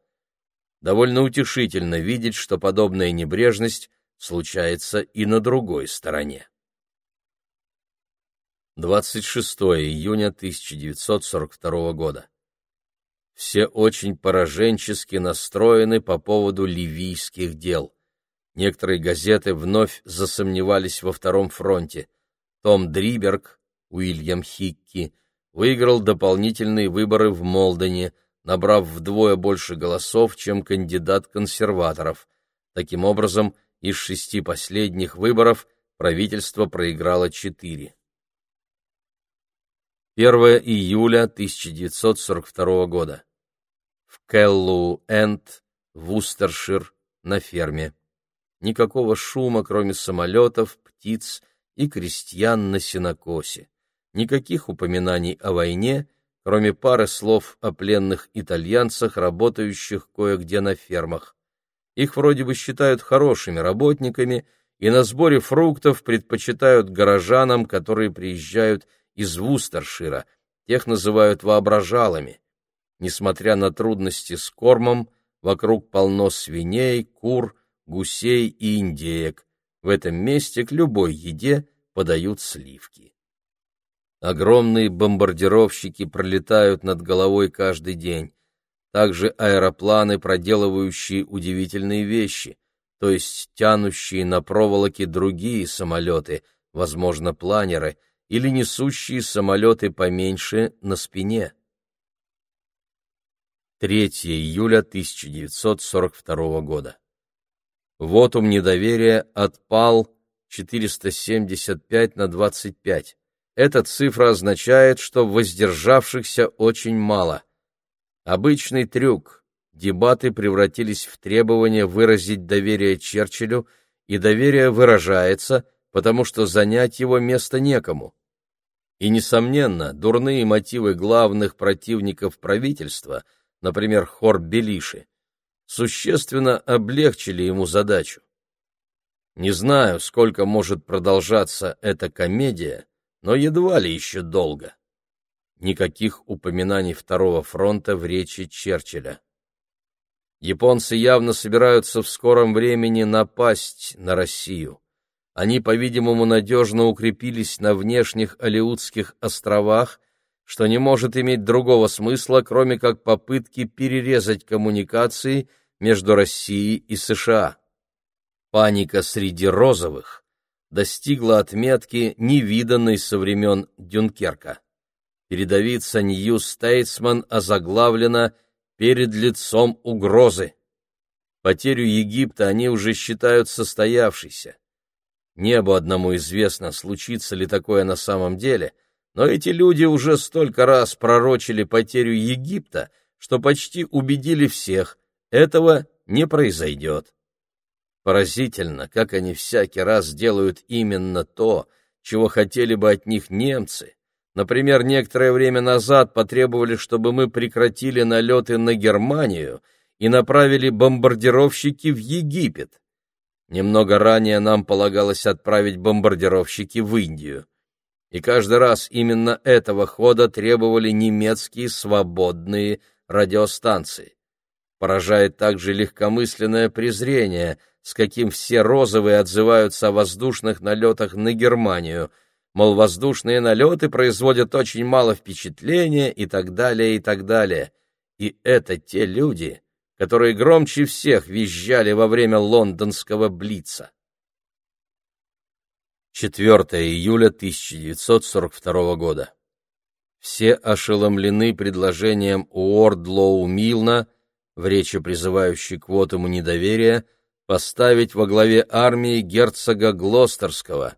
Довольно утешительно видеть, что подобная небрежность случается и на другой стороне. 26 июня 1942 года. Все очень пораженчески настроены по поводу ливийских дел. Некоторые газеты вновь засомневались во втором фронте. Том Дриберг, Уильям Хикки, выиграл дополнительные выборы в Молдене, набрав вдвое больше голосов, чем кандидат консерваторов. Таким образом, из шести последних выборов правительство проиграло четыре. 1 июля 1942 года. В Келлу-Энд, Вустершир, на ферме. Никакого шума, кроме самолетов, птиц и крестьян на сенокосе. Никаких упоминаний о войне, кроме пары слов о пленных итальянцах, работающих кое-где на фермах. Их вроде бы считают хорошими работниками и на сборе фруктов предпочитают горожанам, которые приезжают из Вустершира, тех называют воображалами. Несмотря на трудности с кормом, вокруг полно свиней, кур, гусей и индеек. В этом месте к любой еде подают сливки. Огромные бомбардировщики пролетают над головой каждый день. Также аэропланы, проделывающие удивительные вещи, то есть тянущие на проволоке другие самолеты, возможно, планеры — или несущие самолеты поменьше на спине. 3 июля 1942 года. Вотум недоверия отпал 475 на 25. Эта цифра означает, что воздержавшихся очень мало. Обычный трюк. дебаты превратились в требование выразить доверие Черчиллю, и доверие выражается, потому что занять его место некому. И, несомненно, дурные мотивы главных противников правительства, например, хор Белиши, существенно облегчили ему задачу. Не знаю, сколько может продолжаться эта комедия, но едва ли еще долго. Никаких упоминаний Второго фронта в речи Черчилля. Японцы явно собираются в скором времени напасть на Россию. Они, по-видимому, надежно укрепились на внешних Алиутских островах, что не может иметь другого смысла, кроме как попытки перерезать коммуникации между Россией и США. Паника среди розовых достигла отметки, невиданной со времен Дюнкерка. Передовица New Statesman озаглавлена «Перед лицом угрозы». Потерю Египта они уже считают состоявшейся. Небу одному известно, случится ли такое на самом деле, но эти люди уже столько раз пророчили потерю Египта, что почти убедили всех, этого не произойдет. Поразительно, как они всякий раз делают именно то, чего хотели бы от них немцы. Например, некоторое время назад потребовали, чтобы мы прекратили налеты на Германию и направили бомбардировщики в Египет. Немного ранее нам полагалось отправить бомбардировщики в Индию. И каждый раз именно этого хода требовали немецкие свободные радиостанции. Поражает также легкомысленное презрение – с каким все розовые отзываются о воздушных налетах на Германию, мол, воздушные налеты производят очень мало впечатления и так далее, и так далее. И это те люди, которые громче всех визжали во время лондонского Блица. 4 июля 1942 года. Все ошеломлены предложением Уордлоу Милна в речи, призывающей к вотому недоверия, поставить во главе армии герцога Глостерского.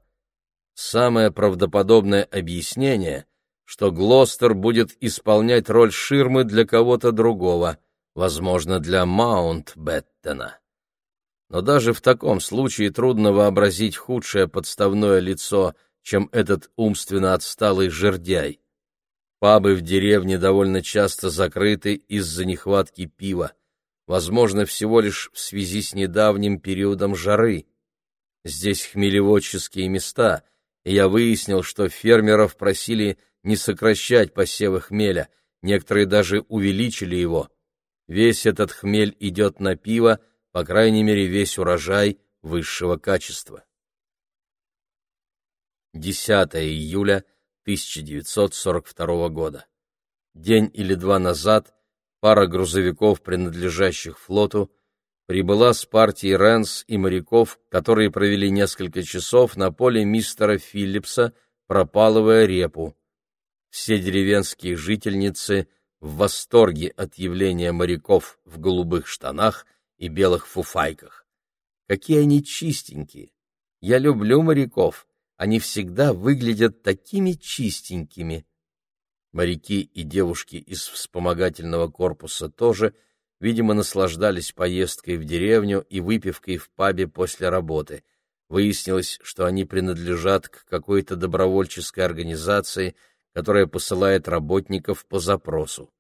Самое правдоподобное объяснение, что Глостер будет исполнять роль ширмы для кого-то другого, возможно, для Маунтбеттена. Но даже в таком случае трудно вообразить худшее подставное лицо, чем этот умственно отсталый жердяй. Пабы в деревне довольно часто закрыты из-за нехватки пива возможно, всего лишь в связи с недавним периодом жары. Здесь хмелеводческие места, и я выяснил, что фермеров просили не сокращать посевы хмеля, некоторые даже увеличили его. Весь этот хмель идет на пиво, по крайней мере, весь урожай высшего качества. 10 июля 1942 года. День или два назад пара грузовиков, принадлежащих флоту, прибыла с партией Ренс и моряков, которые провели несколько часов на поле мистера Филлипса, пропалывая репу. Все деревенские жительницы в восторге от явления моряков в голубых штанах и белых фуфайках. Какие они чистенькие! Я люблю моряков, они всегда выглядят такими чистенькими. Моряки и девушки из вспомогательного корпуса тоже, видимо, наслаждались поездкой в деревню и выпивкой в пабе после работы. Выяснилось, что они принадлежат к какой-то добровольческой организации, которая посылает работников по запросу.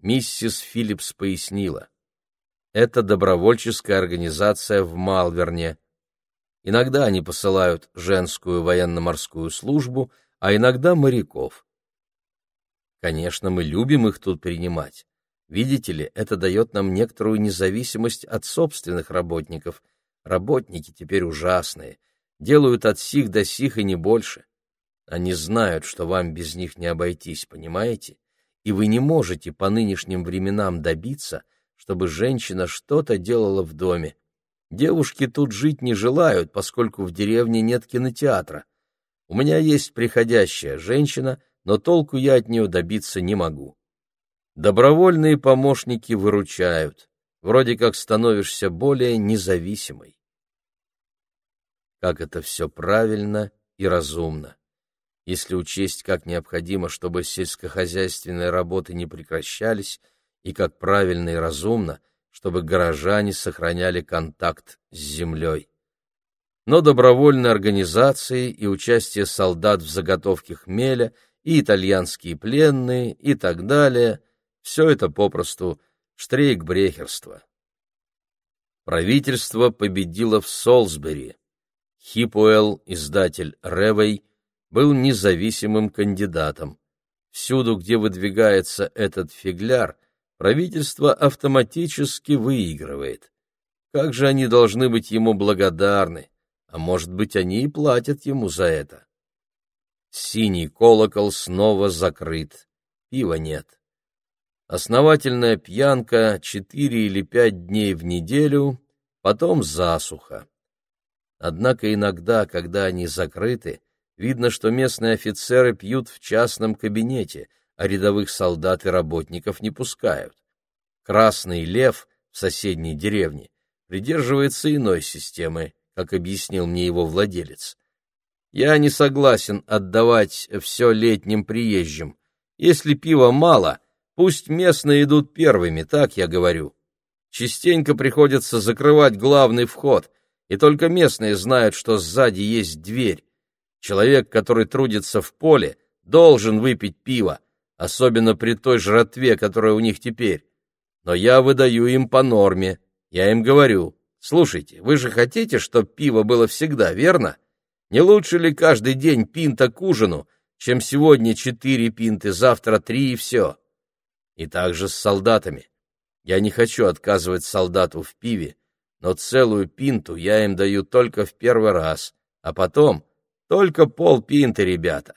Миссис Филлипс пояснила. Это добровольческая организация в Малверне. Иногда они посылают женскую военно-морскую службу, а иногда моряков. Конечно, мы любим их тут принимать. Видите ли, это дает нам некоторую независимость от собственных работников. Работники теперь ужасные, делают от сих до сих и не больше. Они знают, что вам без них не обойтись, понимаете? И вы не можете по нынешним временам добиться, чтобы женщина что-то делала в доме. Девушки тут жить не желают, поскольку в деревне нет кинотеатра. У меня есть приходящая женщина, но толку я от нее добиться не могу. Добровольные помощники выручают, вроде как становишься более независимой. Как это все правильно и разумно. Если учесть, как необходимо, чтобы сельскохозяйственные работы не прекращались, и как правильно и разумно, чтобы горожане сохраняли контакт с землей. Но добровольные организации и участие солдат в заготовке хмеля, и итальянские пленные, и так далее — все это попросту штрейкбрехерство. Правительство победило в Солсбери. Хипуэлл, издатель Ревей, был независимым кандидатом. Всюду, где выдвигается этот фигляр, правительство автоматически выигрывает. Как же они должны быть ему благодарны, а может быть, они и платят ему за это. Синий колокол снова закрыт, пива нет. Основательная пьянка четыре или пять дней в неделю, потом засуха. Однако иногда, когда они закрыты, видно, что местные офицеры пьют в частном кабинете, а рядовых солдат и работников не пускают. Красный лев в соседней деревне придерживается иной системы, как объяснил мне его владелец. Я не согласен отдавать все летним приезжим. Если пива мало, пусть местные идут первыми, так я говорю. Частенько приходится закрывать главный вход, и только местные знают, что сзади есть дверь. Человек, который трудится в поле, должен выпить пиво, особенно при той жратве, которая у них теперь. Но я выдаю им по норме. Я им говорю, слушайте, вы же хотите, чтобы пиво было всегда, верно? Не лучше ли каждый день пинта к ужину, чем сегодня четыре пинты, завтра три и все? И так же с солдатами. Я не хочу отказывать солдату в пиве, но целую пинту я им даю только в первый раз, а потом только полпинты, ребята.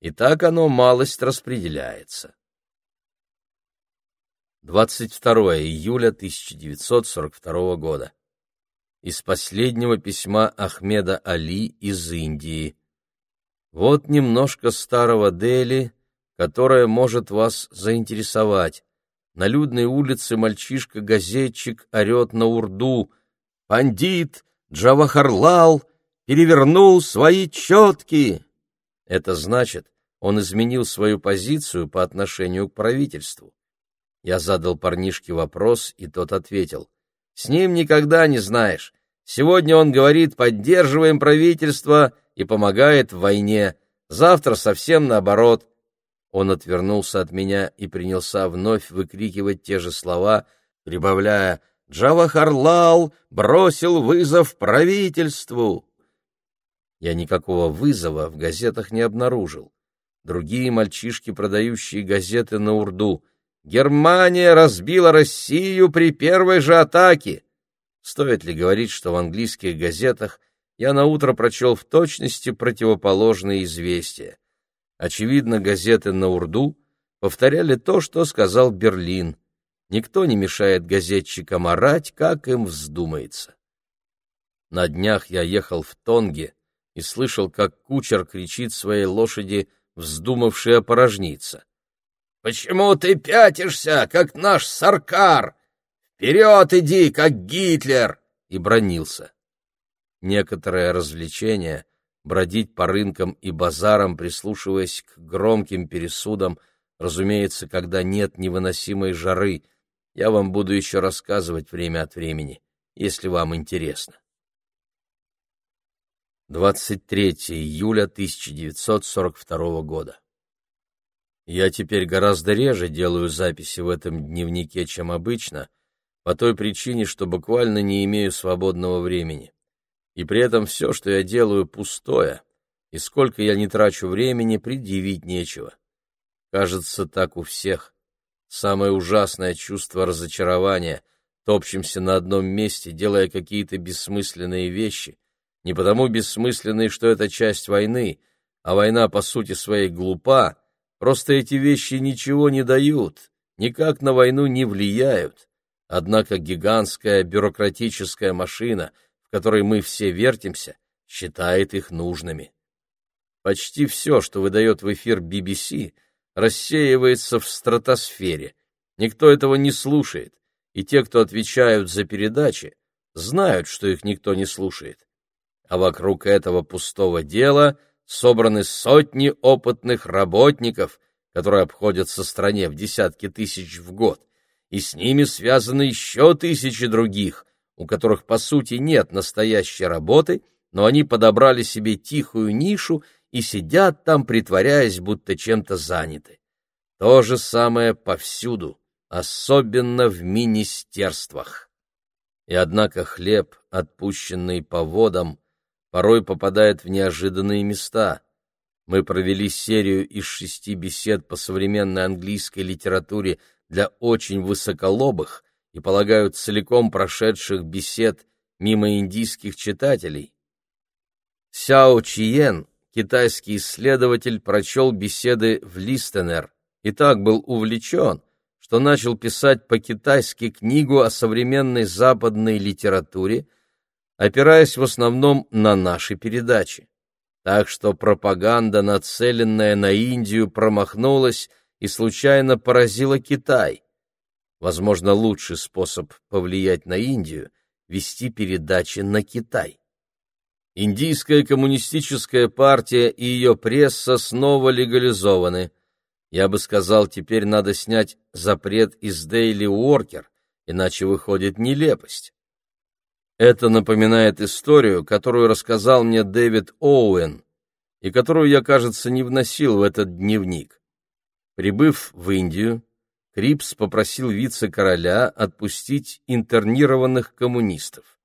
И так оно малость распределяется. 22 июля 1942 года. Из последнего письма Ахмеда Али из Индии. Вот немножко старого Дели, которое может вас заинтересовать. На людной улице мальчишка-газетчик орет на урду «Пандит Джавахарлал перевернул свои четки!» Это значит, он изменил свою позицию по отношению к правительству. Я задал парнишке вопрос, и тот ответил. «С ним никогда не знаешь. Сегодня он говорит, поддерживаем правительство и помогает в войне. Завтра совсем наоборот». Он отвернулся от меня и принялся вновь выкрикивать те же слова, прибавляя «Джавахарлал бросил вызов правительству». Я никакого вызова в газетах не обнаружил. Другие мальчишки, продающие газеты на урду — Германия разбила Россию при первой же атаке. Стоит ли говорить, что в английских газетах я наутро прочел в точности противоположные известия? Очевидно, газеты на урду повторяли то, что сказал Берлин. Никто не мешает газетчикам орать, как им вздумается. На днях я ехал в Тонге и слышал, как кучер кричит своей лошади, вздумавшей опорожниться. Почему ты пятишься, как наш Саркар? Вперед иди, как Гитлер!» И бронился. Некоторое развлечение — бродить по рынкам и базарам, прислушиваясь к громким пересудам, разумеется, когда нет невыносимой жары. Я вам буду еще рассказывать время от времени, если вам интересно. 23 июля 1942 года. Я теперь гораздо реже делаю записи в этом дневнике, чем обычно, по той причине, что буквально не имею свободного времени. И при этом все, что я делаю, пустое, и сколько я не трачу времени, предъявить нечего. Кажется, так у всех. Самое ужасное чувство разочарования, топчемся на одном месте, делая какие-то бессмысленные вещи, не потому бессмысленные, что это часть войны, а война по сути своей глупа, Просто эти вещи ничего не дают, никак на войну не влияют. Однако гигантская бюрократическая машина, в которой мы все вертимся, считает их нужными. Почти все, что выдает в эфир BBC, рассеивается в стратосфере. Никто этого не слушает, и те, кто отвечают за передачи, знают, что их никто не слушает. А вокруг этого пустого дела собраны сотни опытных работников, которые обходятся стране в десятки тысяч в год, и с ними связаны еще тысячи других, у которых, по сути, нет настоящей работы, но они подобрали себе тихую нишу и сидят там, притворяясь, будто чем-то заняты. То же самое повсюду, особенно в министерствах. И однако хлеб, отпущенный по водам, порой попадает в неожиданные места. Мы провели серию из шести бесед по современной английской литературе для очень высоколобых и, полагаю, целиком прошедших бесед мимо индийских читателей. Сяо Чиен, китайский исследователь, прочел беседы в Листенер и так был увлечен, что начал писать по-китайски книгу о современной западной литературе, опираясь в основном на наши передачи. Так что пропаганда, нацеленная на Индию, промахнулась и случайно поразила Китай. Возможно, лучший способ повлиять на Индию — вести передачи на Китай. Индийская коммунистическая партия и ее пресса снова легализованы. Я бы сказал, теперь надо снять запрет из Daily Worker, иначе выходит нелепость. Это напоминает историю, которую рассказал мне Дэвид Оуэн, и которую я, кажется, не вносил в этот дневник. Прибыв в Индию, Крипс попросил вице-короля отпустить интернированных коммунистов.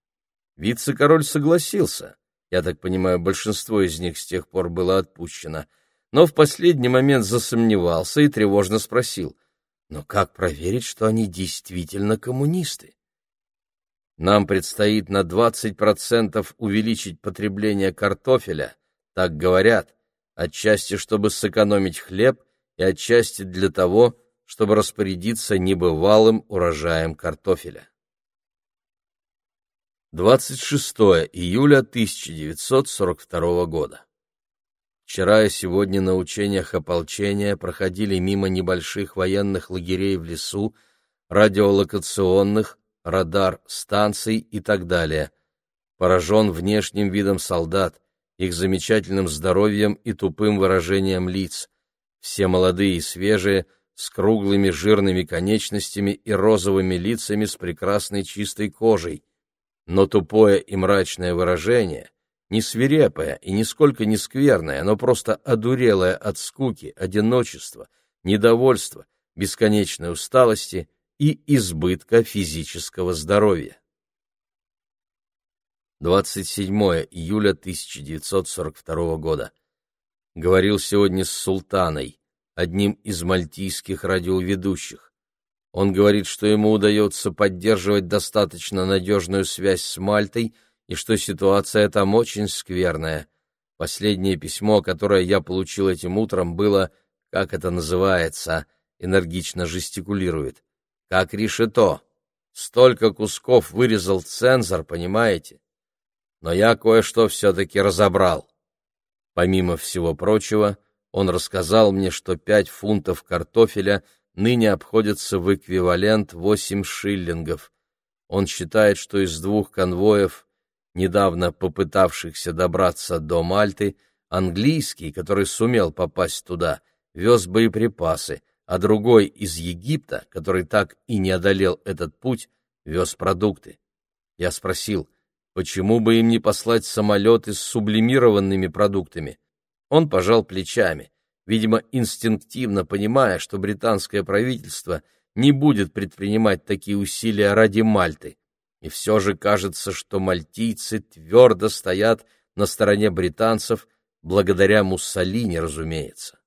Вице-король согласился, я так понимаю, большинство из них с тех пор было отпущено, но в последний момент засомневался и тревожно спросил, но как проверить, что они действительно коммунисты? Нам предстоит на 20% увеличить потребление картофеля, так говорят, отчасти чтобы сэкономить хлеб и отчасти для того, чтобы распорядиться небывалым урожаем картофеля. 26 июля 1942 года. Вчера и сегодня на учениях ополчения проходили мимо небольших военных лагерей в лесу, радиолокационных, радар, станций и так далее. Поражен внешним видом солдат, их замечательным здоровьем и тупым выражением лиц. Все молодые и свежие, с круглыми жирными конечностями и розовыми лицами с прекрасной чистой кожей. Но тупое и мрачное выражение, не свирепое и нисколько не скверное, но просто одурелое от скуки, одиночества, недовольства, бесконечной усталости — и избытка физического здоровья. 27 июля 1942 года. Говорил сегодня с Султаной, одним из мальтийских радиоведущих. Он говорит, что ему удается поддерживать достаточно надежную связь с Мальтой и что ситуация там очень скверная. Последнее письмо, которое я получил этим утром, было, как это называется, энергично жестикулирует как решето. Столько кусков вырезал цензор, понимаете? Но я кое-что все-таки разобрал. Помимо всего прочего, он рассказал мне, что пять фунтов картофеля ныне обходятся в эквивалент восемь шиллингов. Он считает, что из двух конвоев, недавно попытавшихся добраться до Мальты, английский, который сумел попасть туда, вез боеприпасы, а другой из Египта, который так и не одолел этот путь, вез продукты. Я спросил, почему бы им не послать самолеты с сублимированными продуктами? Он пожал плечами, видимо, инстинктивно понимая, что британское правительство не будет предпринимать такие усилия ради Мальты. И все же кажется, что мальтийцы твердо стоят на стороне британцев, благодаря Муссолини, разумеется.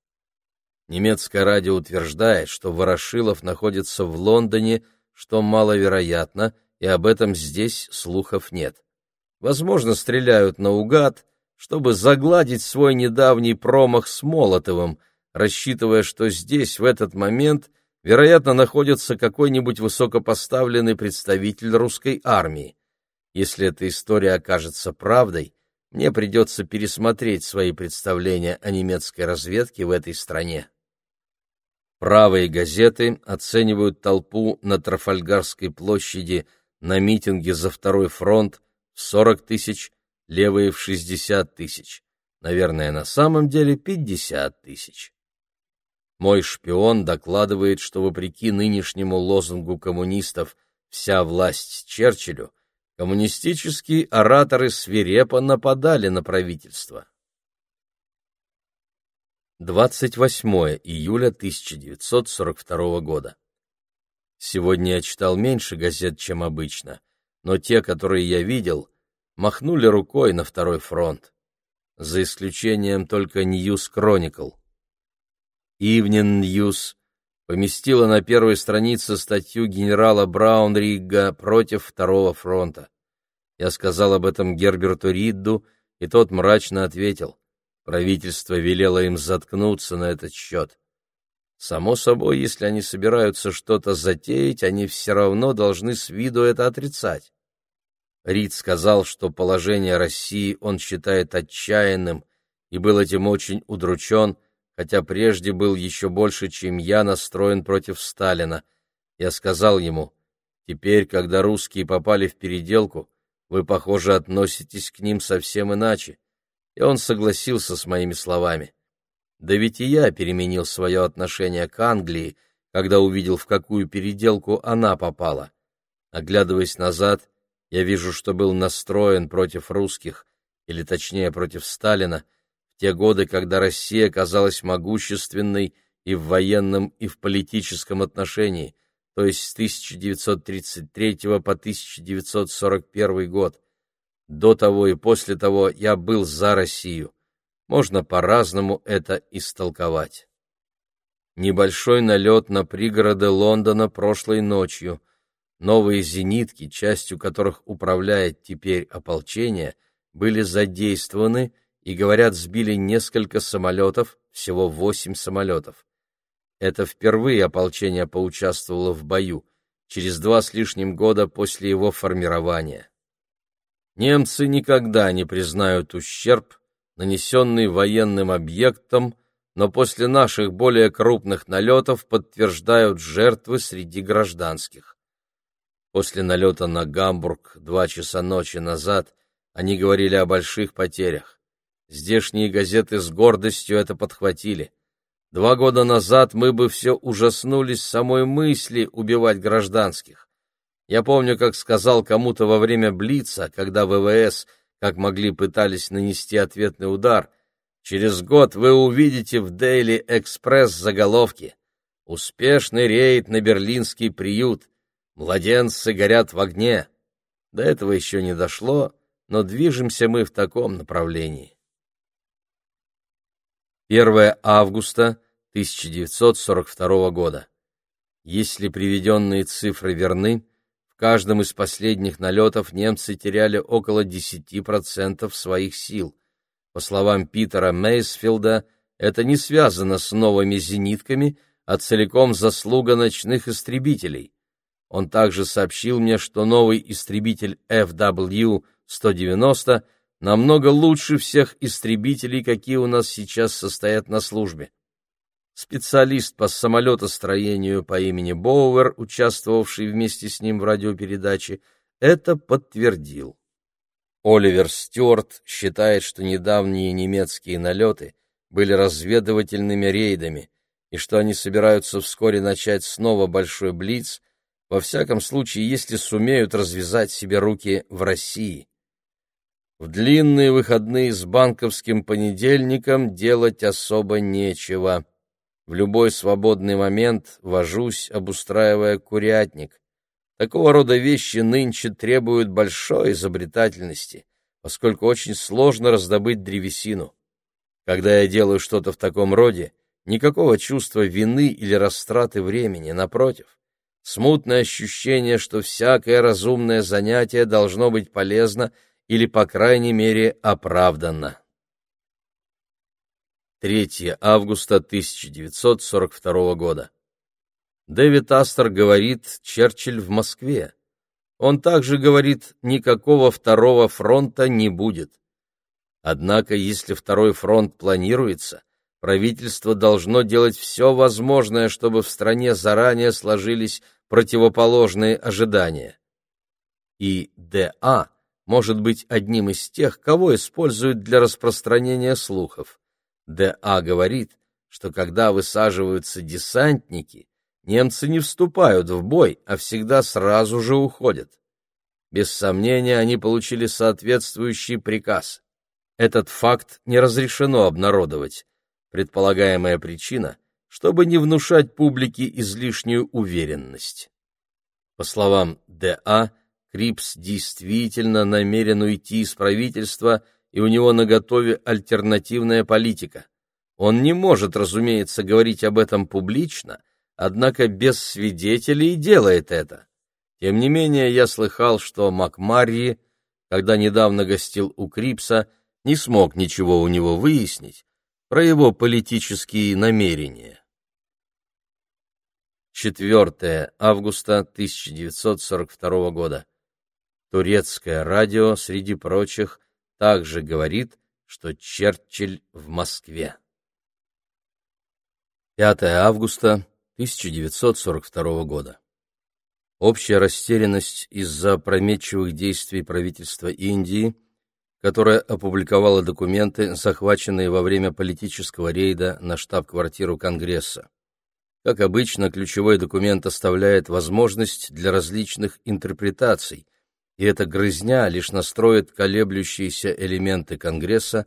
Немецкое радио утверждает, что Ворошилов находится в Лондоне, что маловероятно, и об этом здесь слухов нет. Возможно, стреляют наугад, чтобы загладить свой недавний промах с Молотовым, рассчитывая, что здесь в этот момент, вероятно, находится какой-нибудь высокопоставленный представитель русской армии. Если эта история окажется правдой, мне придется пересмотреть свои представления о немецкой разведке в этой стране. Правые газеты оценивают толпу на Трафальгарской площади на митинге за второй фронт в 40 тысяч, левые в 60 тысяч. Наверное, на самом деле 50 тысяч. Мой шпион докладывает, что вопреки нынешнему лозунгу коммунистов «вся власть Черчиллю», коммунистические ораторы свирепо нападали на правительство. 28 июля 1942 года. Сегодня я читал меньше газет, чем обычно, но те, которые я видел, махнули рукой на второй фронт, за исключением только News Chronicle. Evening News поместила на первой странице статью генерала Браунригга против Второго фронта. Я сказал об этом Герберту Ридду, и тот мрачно ответил — Правительство велело им заткнуться на этот счет. Само собой, если они собираются что-то затеять, они все равно должны с виду это отрицать. Рид сказал, что положение России он считает отчаянным и был этим очень удручен, хотя прежде был еще больше, чем я, настроен против Сталина. Я сказал ему, теперь, когда русские попали в переделку, вы, похоже, относитесь к ним совсем иначе и он согласился с моими словами. Да ведь и я переменил свое отношение к Англии, когда увидел, в какую переделку она попала. Оглядываясь назад, я вижу, что был настроен против русских, или точнее против Сталина, в те годы, когда Россия казалась могущественной и в военном, и в политическом отношении, то есть с 1933 по 1941 год. До того и после того я был за Россию. Можно по-разному это истолковать. Небольшой налет на пригороды Лондона прошлой ночью. Новые зенитки, частью которых управляет теперь ополчение, были задействованы и, говорят, сбили несколько самолетов, всего восемь самолетов. Это впервые ополчение поучаствовало в бою, через два с лишним года после его формирования. Немцы никогда не признают ущерб, нанесенный военным объектам, но после наших более крупных налетов подтверждают жертвы среди гражданских. После налета на Гамбург два часа ночи назад они говорили о больших потерях. Здешние газеты с гордостью это подхватили. Два года назад мы бы все ужаснулись самой мысли убивать гражданских. Я помню, как сказал кому-то во время Блица, когда ВВС, как могли, пытались нанести ответный удар, через год вы увидите в Daily Express заголовки «Успешный рейд на берлинский приют. Младенцы горят в огне». До этого еще не дошло, но движемся мы в таком направлении. 1 августа 1942 года. Если приведенные цифры верны, в каждом из последних налетов немцы теряли около 10% своих сил. По словам Питера Мейсфилда, это не связано с новыми зенитками, а целиком заслуга ночных истребителей. Он также сообщил мне, что новый истребитель FW-190 намного лучше всех истребителей, какие у нас сейчас состоят на службе. Специалист по самолетостроению по имени Боуэр, участвовавший вместе с ним в радиопередаче, это подтвердил. Оливер Стюарт считает, что недавние немецкие налеты были разведывательными рейдами, и что они собираются вскоре начать снова большой блиц, во всяком случае, если сумеют развязать себе руки в России. В длинные выходные с банковским понедельником делать особо нечего. В любой свободный момент вожусь, обустраивая курятник. Такого рода вещи нынче требуют большой изобретательности, поскольку очень сложно раздобыть древесину. Когда я делаю что-то в таком роде, никакого чувства вины или растраты времени, напротив. Смутное ощущение, что всякое разумное занятие должно быть полезно или, по крайней мере, оправданно. 3 августа 1942 года. Дэвид Астер говорит «Черчилль в Москве». Он также говорит «никакого второго фронта не будет». Однако, если второй фронт планируется, правительство должно делать все возможное, чтобы в стране заранее сложились противоположные ожидания. И Д.А. может быть одним из тех, кого используют для распространения слухов. Д.А. говорит, что когда высаживаются десантники, немцы не вступают в бой, а всегда сразу же уходят. Без сомнения, они получили соответствующий приказ. Этот факт не разрешено обнародовать. Предполагаемая причина — чтобы не внушать публике излишнюю уверенность. По словам Д.А., Крипс действительно намерен уйти из правительства, и у него наготове альтернативная политика. Он не может, разумеется, говорить об этом публично, однако без свидетелей делает это. Тем не менее, я слыхал, что Макмарри, когда недавно гостил у Крипса, не смог ничего у него выяснить про его политические намерения. 4 августа 1942 года. Турецкое радио, среди прочих, также говорит, что Черчилль в Москве. 5 августа 1942 года. Общая растерянность из-за опрометчивых действий правительства Индии которая опубликовала документы, захваченные во время политического рейда на штаб-квартиру Конгресса. Как обычно, ключевой документ оставляет возможность для различных интерпретаций, и эта грызня лишь настроит колеблющиеся элементы Конгресса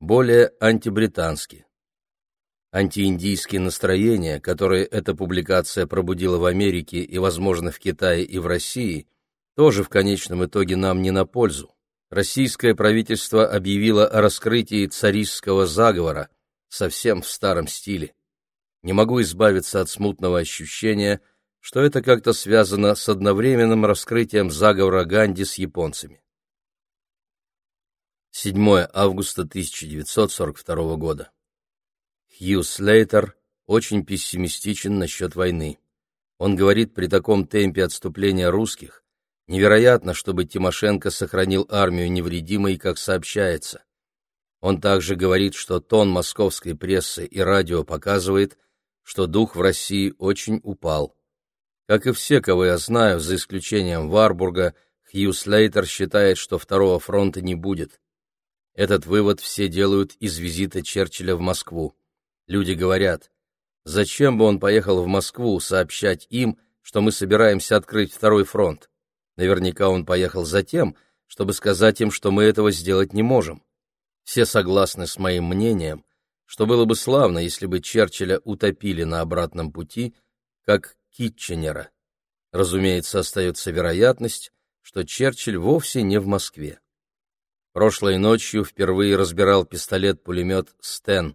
более антибритански. Антииндийские настроения, которые эта публикация пробудила в Америке и, возможно, в Китае и в России, тоже в конечном итоге нам не на пользу российское правительство объявило о раскрытии царистского заговора, совсем в старом стиле. Не могу избавиться от смутного ощущения, что это как-то связано с одновременным раскрытием заговора Ганди с японцами. 7 августа 1942 года. Хью Слейтер очень пессимистичен насчет войны. Он говорит, при таком темпе отступления русских Невероятно, чтобы Тимошенко сохранил армию невредимой, как сообщается. Он также говорит, что тон московской прессы и радио показывает, что дух в России очень упал. Как и все, кого я знаю, за исключением Варбурга, Хью Слейтер считает, что второго фронта не будет. Этот вывод все делают из визита Черчилля в Москву. Люди говорят, зачем бы он поехал в Москву сообщать им, что мы собираемся открыть второй фронт? Наверняка он поехал за тем, чтобы сказать им, что мы этого сделать не можем. Все согласны с моим мнением, что было бы славно, если бы Черчилля утопили на обратном пути, как Китченера. Разумеется, остается вероятность, что Черчилль вовсе не в Москве. Прошлой ночью впервые разбирал пистолет-пулемет «Стен».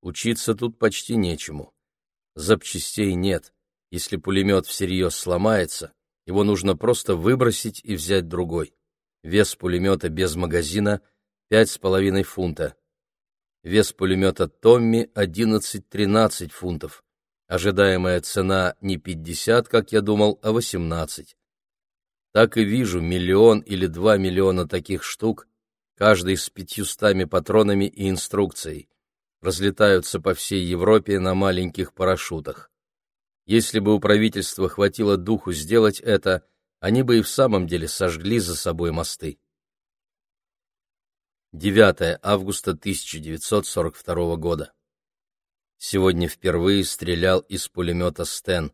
Учиться тут почти нечему. Запчастей нет. Если пулемет всерьез сломается, его нужно просто выбросить и взять другой. Вес пулемета без магазина — пять с половиной фунта. Вес пулемета «Томми» — 11-13 фунтов. Ожидаемая цена не 50, как я думал, а 18. Так и вижу миллион или два миллиона таких штук, каждый с пятьюстами патронами и инструкцией. Разлетаются по всей Европе на маленьких парашютах. Если бы у правительства хватило духу сделать это, они бы и в самом деле сожгли за собой мосты. 9 августа 1942 года. Сегодня впервые стрелял из пулемета «Стен».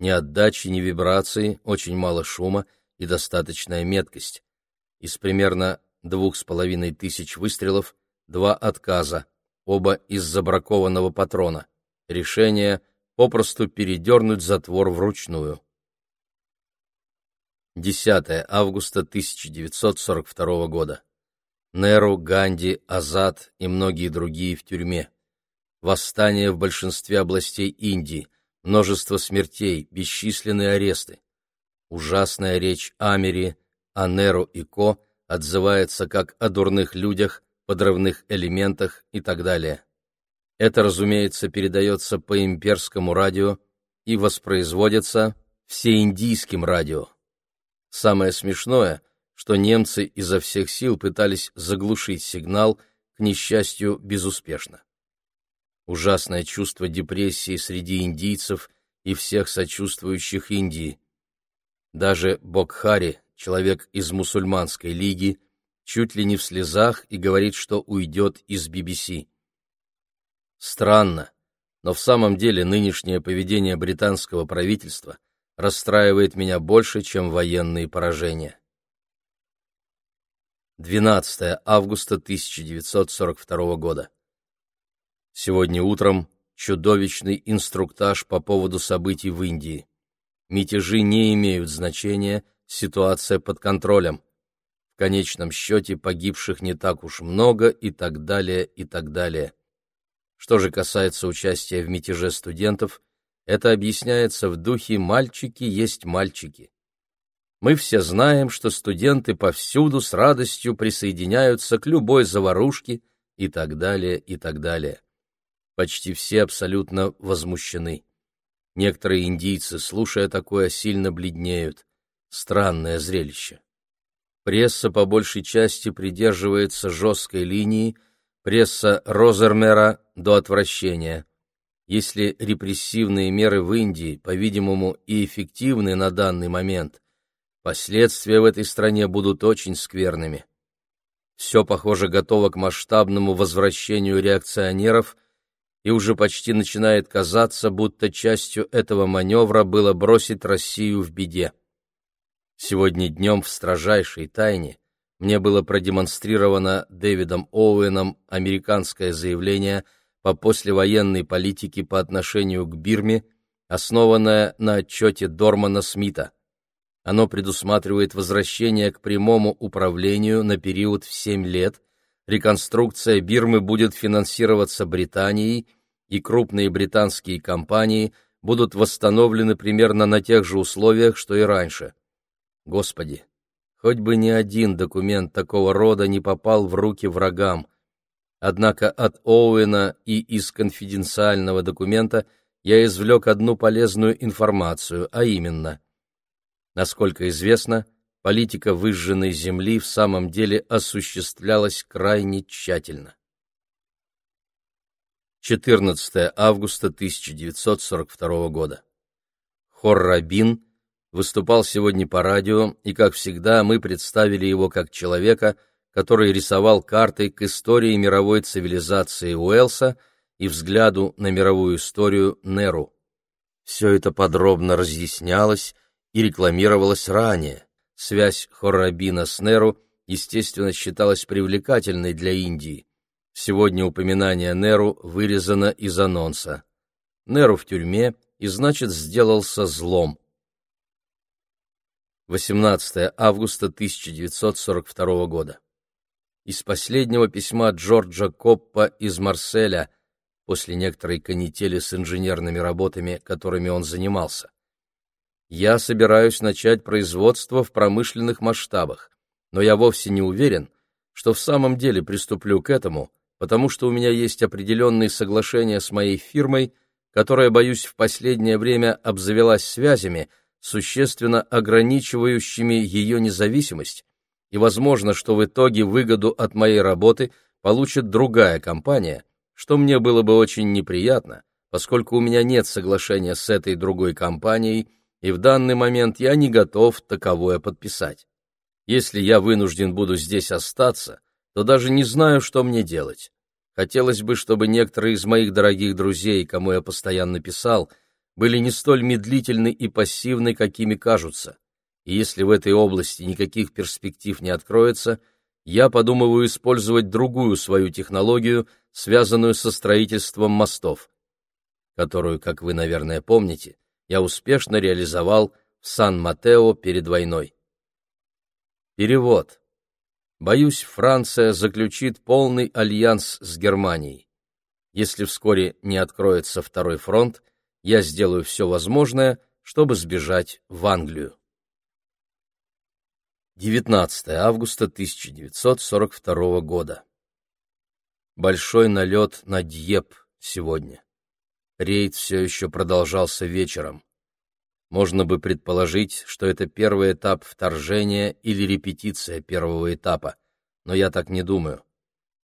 Ни отдачи, ни вибрации, очень мало шума и достаточная меткость. Из примерно двух с половиной тысяч выстрелов два отказа, оба из забракованного патрона. Решение — попросту передернуть затвор вручную. 10 августа 1942 года. Неру, Ганди, Азад и многие другие в тюрьме. Восстание в большинстве областей Индии, множество смертей, бесчисленные аресты. Ужасная речь Амери, о Неру и Ко отзывается как о дурных людях, подрывных элементах и так далее. Это, разумеется, передается по имперскому радио и воспроизводится всеиндийским радио. Самое смешное, что немцы изо всех сил пытались заглушить сигнал, к несчастью, безуспешно. Ужасное чувство депрессии среди индийцев и всех сочувствующих Индии. Даже Бокхари, человек из мусульманской лиги, чуть ли не в слезах и говорит, что уйдет из BBC. Странно, но в самом деле нынешнее поведение британского правительства расстраивает меня больше, чем военные поражения. 12 августа 1942 года. Сегодня утром чудовищный инструктаж по поводу событий в Индии. Мятежи не имеют значения, ситуация под контролем. В конечном счете погибших не так уж много и так далее, и так далее. Что же касается участия в мятеже студентов, это объясняется в духе «мальчики есть мальчики». Мы все знаем, что студенты повсюду с радостью присоединяются к любой заварушке и так далее, и так далее. Почти все абсолютно возмущены. Некоторые индийцы, слушая такое, сильно бледнеют. Странное зрелище. Пресса по большей части придерживается жесткой линии, пресса Розермера до отвращения. Если репрессивные меры в Индии, по-видимому, и эффективны на данный момент, Последствия в этой стране будут очень скверными. Все, похоже, готово к масштабному возвращению реакционеров, и уже почти начинает казаться, будто частью этого маневра было бросить Россию в беде. Сегодня днем в строжайшей тайне мне было продемонстрировано Дэвидом Оуэном американское заявление по послевоенной политике по отношению к Бирме, основанное на отчете Дормана Смита. Оно предусматривает возвращение к прямому управлению на период в 7 лет, реконструкция Бирмы будет финансироваться Британией, и крупные британские компании будут восстановлены примерно на тех же условиях, что и раньше. Господи, хоть бы ни один документ такого рода не попал в руки врагам. Однако от Оуэна и из конфиденциального документа я извлек одну полезную информацию, а именно – Насколько известно, политика выжженной земли в самом деле осуществлялась крайне тщательно. 14 августа 1942 года. Хор Рабин выступал сегодня по радио, и, как всегда, мы представили его как человека, который рисовал карты к истории мировой цивилизации Уэлса и взгляду на мировую историю Неру. Все это подробно разъяснялось, и рекламировалась ранее. Связь Хоррабина с Неру, естественно, считалась привлекательной для Индии. Сегодня упоминание Неру вырезано из анонса. Неру в тюрьме и, значит, сделался злом. 18 августа 1942 года. Из последнего письма Джорджа Коппа из Марселя после некоторой канители с инженерными работами, которыми он занимался я собираюсь начать производство в промышленных масштабах, но я вовсе не уверен, что в самом деле приступлю к этому, потому что у меня есть определенные соглашения с моей фирмой, которая, боюсь, в последнее время обзавелась связями, существенно ограничивающими ее независимость, и возможно, что в итоге выгоду от моей работы получит другая компания, что мне было бы очень неприятно, поскольку у меня нет соглашения с этой другой компанией, и в данный момент я не готов таковое подписать. Если я вынужден буду здесь остаться, то даже не знаю, что мне делать. Хотелось бы, чтобы некоторые из моих дорогих друзей, кому я постоянно писал, были не столь медлительны и пассивны, какими кажутся. И если в этой области никаких перспектив не откроется, я подумываю использовать другую свою технологию, связанную со строительством мостов, которую, как вы, наверное, помните, я успешно реализовал в Сан-Матео перед войной. Перевод. Боюсь, Франция заключит полный альянс с Германией. Если вскоре не откроется второй фронт, я сделаю все возможное, чтобы сбежать в Англию. 19 августа 1942 года. Большой налет на Дьеп сегодня. Рейд все еще продолжался вечером. Можно бы предположить, что это первый этап вторжения или репетиция первого этапа, но я так не думаю.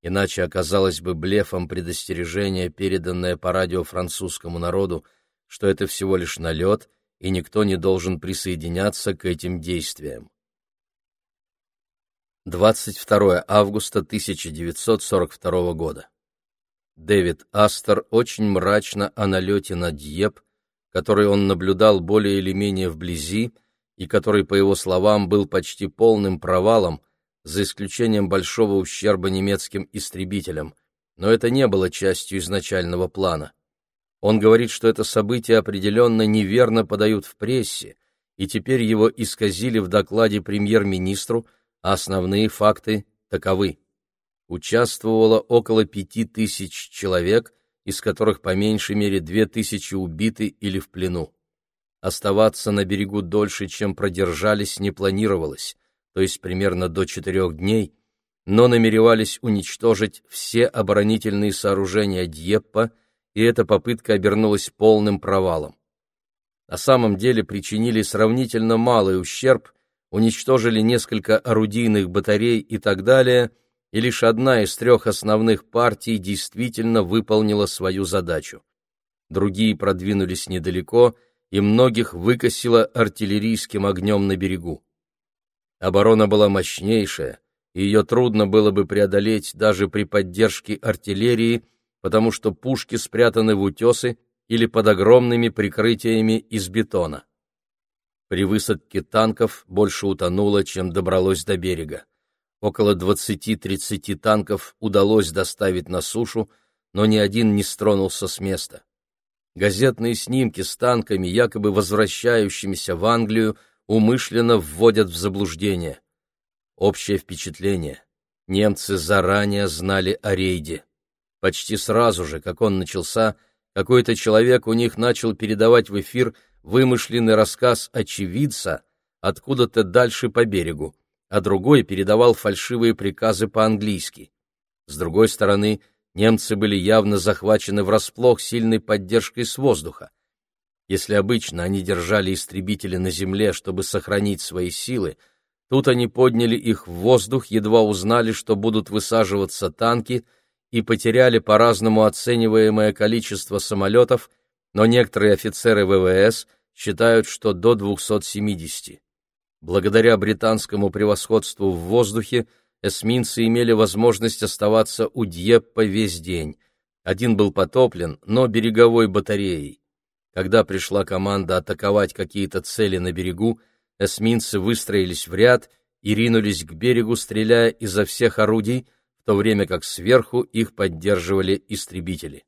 Иначе оказалось бы блефом предостережение, переданное по радио французскому народу, что это всего лишь налет, и никто не должен присоединяться к этим действиям. 22 августа 1942 года. Дэвид Астер очень мрачно о налете на Дьеп, который он наблюдал более или менее вблизи и который, по его словам, был почти полным провалом, за исключением большого ущерба немецким истребителям, но это не было частью изначального плана. Он говорит, что это событие определенно неверно подают в прессе, и теперь его исказили в докладе премьер-министру, а основные факты таковы. Участвовало около пяти тысяч человек, из которых по меньшей мере две тысячи убиты или в плену. Оставаться на берегу дольше, чем продержались, не планировалось, то есть примерно до четырех дней, но намеревались уничтожить все оборонительные сооружения Дьеппа, и эта попытка обернулась полным провалом. На самом деле причинили сравнительно малый ущерб, уничтожили несколько орудийных батарей и так далее, и лишь одна из трех основных партий действительно выполнила свою задачу. Другие продвинулись недалеко, и многих выкосило артиллерийским огнем на берегу. Оборона была мощнейшая, и ее трудно было бы преодолеть даже при поддержке артиллерии, потому что пушки спрятаны в утесы или под огромными прикрытиями из бетона. При высадке танков больше утонуло, чем добралось до берега. Около 20-30 танков удалось доставить на сушу, но ни один не стронулся с места. Газетные снимки с танками, якобы возвращающимися в Англию, умышленно вводят в заблуждение. Общее впечатление. Немцы заранее знали о рейде. Почти сразу же, как он начался, какой-то человек у них начал передавать в эфир вымышленный рассказ очевидца откуда-то дальше по берегу, а другой передавал фальшивые приказы по-английски. С другой стороны, немцы были явно захвачены врасплох сильной поддержкой с воздуха. Если обычно они держали истребители на земле, чтобы сохранить свои силы, тут они подняли их в воздух, едва узнали, что будут высаживаться танки — и потеряли по-разному оцениваемое количество самолетов, но некоторые офицеры ВВС считают, что до 270. Благодаря британскому превосходству в воздухе эсминцы имели возможность оставаться у Дьеппа весь день. Один был потоплен, но береговой батареей. Когда пришла команда атаковать какие-то цели на берегу, эсминцы выстроились в ряд и ринулись к берегу, стреляя изо всех орудий, то время как сверху их поддерживали истребители.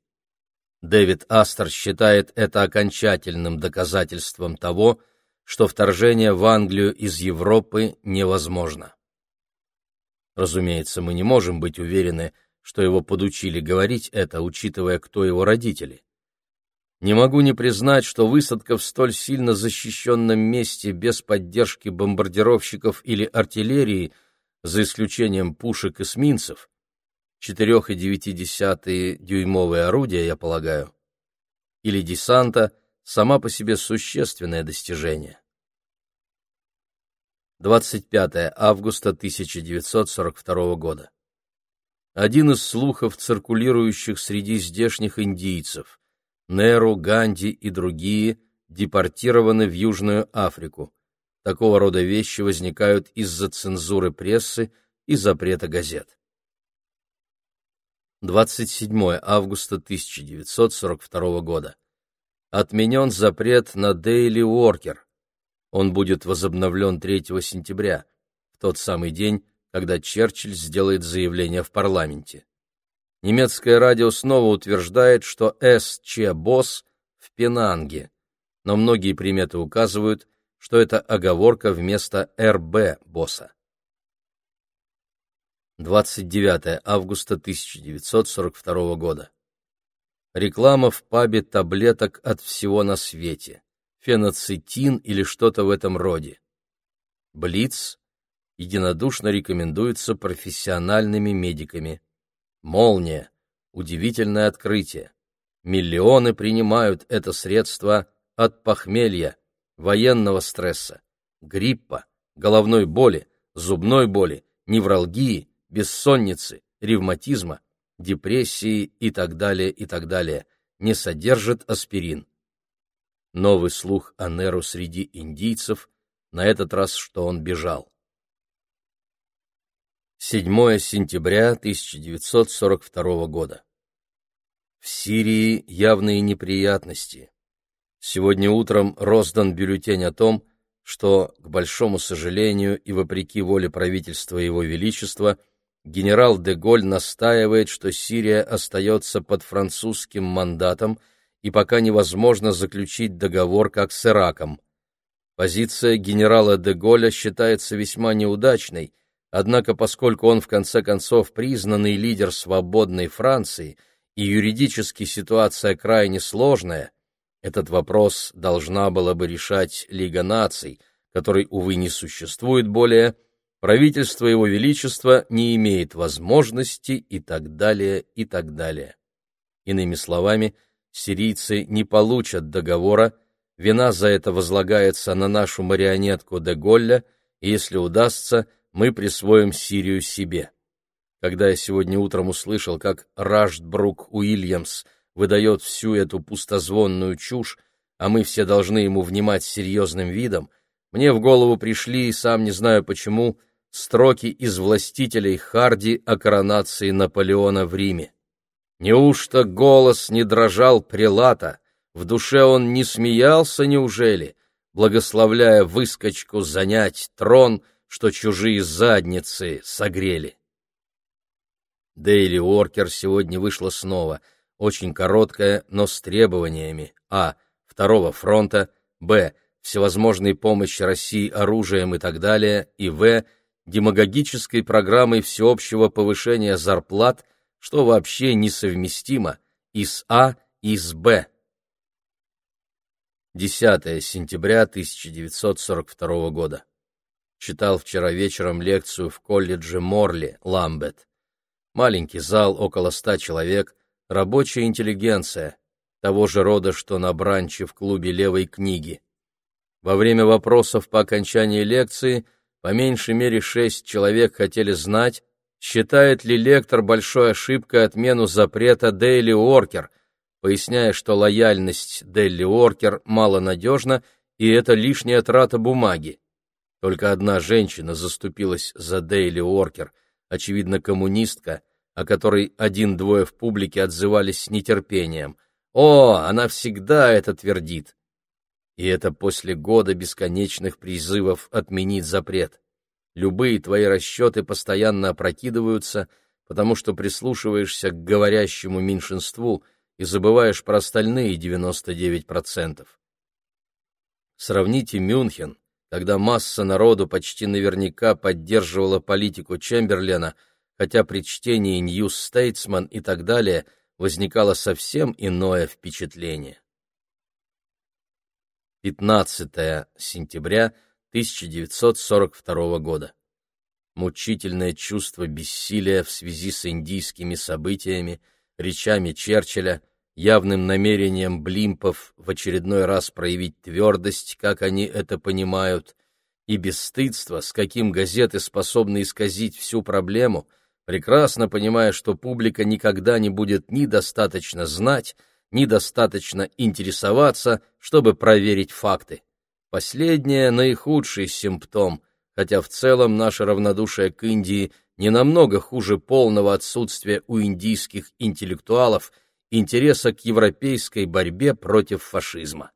Дэвид Астер считает это окончательным доказательством того, что вторжение в Англию из Европы невозможно. Разумеется, мы не можем быть уверены, что его подучили говорить это, учитывая, кто его родители. Не могу не признать, что высадка в столь сильно защищенном месте без поддержки бомбардировщиков или артиллерии, за исключением пушек эсминцев, 4,9 дюймовые орудия, я полагаю, или десанта сама по себе существенное достижение. 25 августа 1942 года. Один из слухов, циркулирующих среди здешних индийцев, Неру, Ганди и другие депортированы в Южную Африку. Такого рода вещи возникают из-за цензуры прессы и запрета газет. 27 августа 1942 года. Отменен запрет на Daily Worker. Он будет возобновлен 3 сентября, в тот самый день, когда Черчилль сделает заявление в парламенте. Немецкое радио снова утверждает, что С.Ч. Босс в Пенанге, но многие приметы указывают, что это оговорка вместо Р.Б. Босса. 29 августа 1942 года. Реклама в пабе таблеток от всего на свете. Феноцетин или что-то в этом роде. Блиц единодушно рекомендуется профессиональными медиками. Молния. Удивительное открытие. Миллионы принимают это средство от похмелья, военного стресса, гриппа, головной боли, зубной боли, невралгии, бессонницы, ревматизма, депрессии и так далее, и так далее, не содержит аспирин. Новый слух о Неру среди индийцев, на этот раз, что он бежал. 7 сентября 1942 года. В Сирии явные неприятности. Сегодня утром роздан бюллетень о том, что, к большому сожалению и вопреки воле правительства Его Величества, генерал де Голь настаивает, что Сирия остается под французским мандатом и пока невозможно заключить договор как с Ираком. Позиция генерала де Голля считается весьма неудачной, однако поскольку он в конце концов признанный лидер свободной Франции и юридически ситуация крайне сложная, этот вопрос должна была бы решать Лига наций, которой, увы, не существует более, правительство Его Величества не имеет возможности и так далее, и так далее. Иными словами, сирийцы не получат договора, Вина за это возлагается на нашу марионетку де Голля, и если удастся, мы присвоим Сирию себе. Когда я сегодня утром услышал, как Раштбрук Уильямс выдает всю эту пустозвонную чушь, а мы все должны ему внимать серьезным видом, мне в голову пришли, сам не знаю почему, строки из «Властителей Харди» о коронации Наполеона в Риме. Неужто голос не дрожал прелата, в душе он не смеялся, неужели, благословляя выскочку занять трон, что чужие задницы согрели? Дейли Уоркер сегодня вышла снова, очень короткая, но с требованиями а. Второго фронта, б. Всевозможной помощи России оружием и так далее, и в. Демагогической программой всеобщего повышения зарплат, что вообще несовместимо и с А, и с Б. 10 сентября 1942 года. Читал вчера вечером лекцию в колледже Морли, Ламбет. Маленький зал, около ста человек, рабочая интеллигенция, того же рода, что на бранче в клубе левой книги. Во время вопросов по окончании лекции по меньшей мере шесть человек хотели знать, считает ли лектор большой ошибкой отмену запрета Дейли Уоркер – поясняя, что лояльность Делли Уоркер малонадежна, и это лишняя трата бумаги. Только одна женщина заступилась за Дейли Уоркер, очевидно, коммунистка, о которой один-двое в публике отзывались с нетерпением. «О, она всегда это твердит!» И это после года бесконечных призывов отменить запрет. Любые твои расчеты постоянно опрокидываются, потому что прислушиваешься к говорящему меньшинству — и забываешь про остальные 99%. Сравните Мюнхен, когда масса народу почти наверняка поддерживала политику Чемберлена, хотя при чтении Нью Стейтсмен и так далее возникало совсем иное впечатление. 15 сентября 1942 года. Мучительное чувство бессилия в связи с индийскими событиями, речами Черчилля, явным намерением блимпов в очередной раз проявить твердость, как они это понимают, и бесстыдство, с каким газеты способны исказить всю проблему, прекрасно понимая, что публика никогда не будет ни достаточно знать, ни достаточно интересоваться, чтобы проверить факты. Последнее — наихудший симптом, хотя в целом наше равнодушие к Индии не намного хуже полного отсутствия у индийских интеллектуалов — интереса к европейской борьбе против фашизма.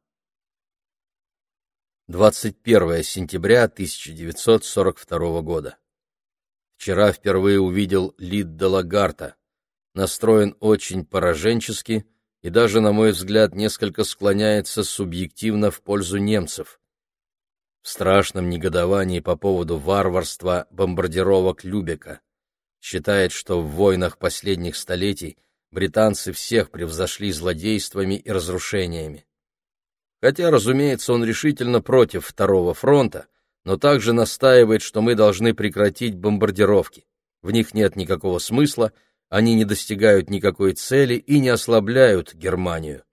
21 сентября 1942 года. Вчера впервые увидел Лидда Лагарта. Настроен очень пораженчески и даже, на мой взгляд, несколько склоняется субъективно в пользу немцев. В страшном негодовании по поводу варварства бомбардировок Любека. Считает, что в войнах последних столетий британцы всех превзошли злодействами и разрушениями. Хотя, разумеется, он решительно против Второго фронта, но также настаивает, что мы должны прекратить бомбардировки. В них нет никакого смысла, они не достигают никакой цели и не ослабляют Германию.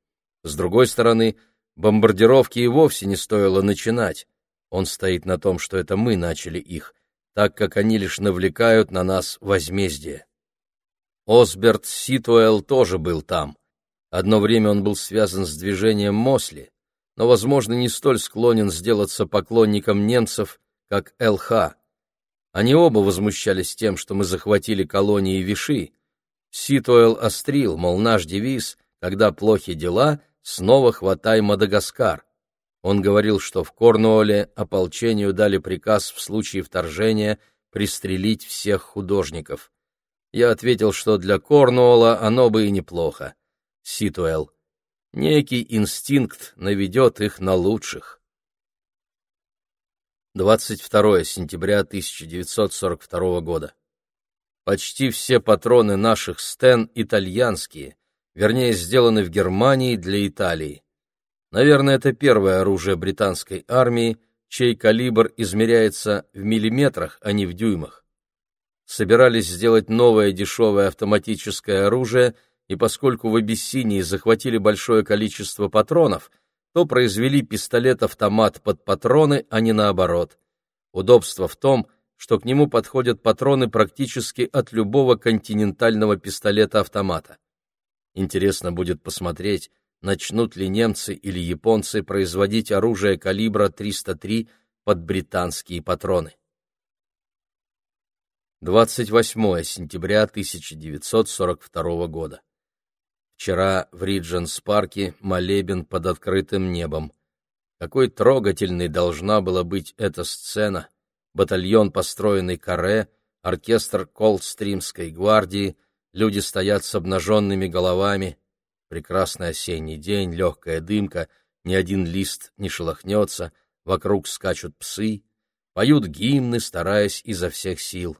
С другой стороны, бомбардировки и вовсе не стоило начинать. Он стоит на том, что это мы начали их, так как они лишь навлекают на нас возмездие. Осберт Ситуэлл тоже был там. Одно время он был связан с движением Мосли, но, возможно, не столь склонен сделаться поклонником немцев, как ЛХ. Они оба возмущались тем, что мы захватили колонии Виши. Ситуэлл острил, мол, наш девиз Когда плохи дела, снова хватай Мадагаскар. Он говорил, что в Корнуолле ополчению дали приказ в случае вторжения пристрелить всех художников. Я ответил, что для Корнуолла оно бы и неплохо. Ситуэл. Некий инстинкт наведет их на лучших. 22 сентября 1942 года. Почти все патроны наших стен итальянские, вернее, сделаны в Германии для Италии. Наверное, это первое оружие британской армии, чей калибр измеряется в миллиметрах, а не в дюймах. Собирались сделать новое дешевое автоматическое оружие, и поскольку в Абиссинии захватили большое количество патронов, то произвели пистолет-автомат под патроны, а не наоборот. Удобство в том, что к нему подходят патроны практически от любого континентального пистолета-автомата. Интересно будет посмотреть, начнут ли немцы или японцы производить оружие калибра 303 под британские патроны. 28 сентября 1942 года. Вчера в Ридженс-парке молебен под открытым небом. Какой трогательной должна была быть эта сцена. Батальон, построенный каре, оркестр Колдстримской гвардии, люди стоят с обнаженными головами. Прекрасный осенний день, легкая дымка, ни один лист не шелохнется, вокруг скачут псы, поют гимны, стараясь изо всех сил.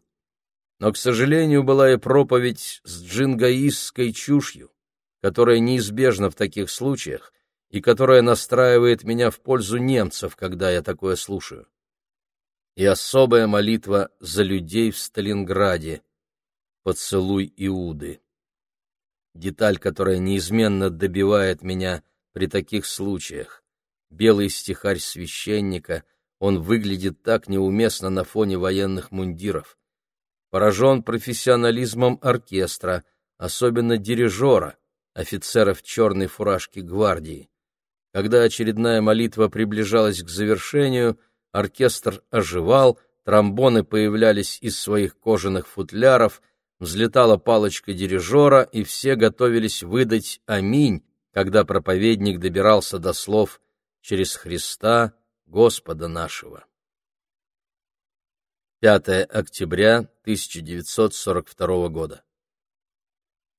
Но, к сожалению, была и проповедь с джингаистской чушью, которая неизбежна в таких случаях, и которая настраивает меня в пользу немцев, когда я такое слушаю. И особая молитва за людей в Сталинграде. Поцелуй Иуды. Деталь, которая неизменно добивает меня при таких случаях. Белый стихарь священника, он выглядит так неуместно на фоне военных мундиров. Поражен профессионализмом оркестра, особенно дирижера, офицера в черной фуражке гвардии. Когда очередная молитва приближалась к завершению, оркестр оживал, тромбоны появлялись из своих кожаных футляров, взлетала палочка дирижера, и все готовились выдать «Аминь», когда проповедник добирался до слов «Через Христа, Господа нашего». 5 октября 1942 года.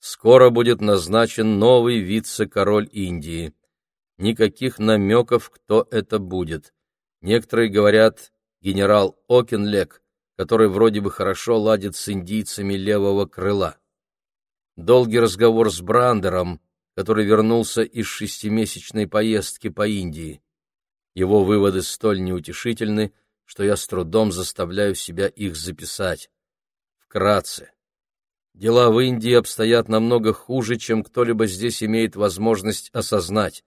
Скоро будет назначен новый вице-король Индии никаких намеков, кто это будет. Некоторые говорят генерал Окенлек, который вроде бы хорошо ладит с индийцами левого крыла. Долгий разговор с Брандером, который вернулся из шестимесячной поездки по Индии. Его выводы столь неутешительны, что я с трудом заставляю себя их записать. Вкратце. Дела в Индии обстоят намного хуже, чем кто-либо здесь имеет возможность осознать.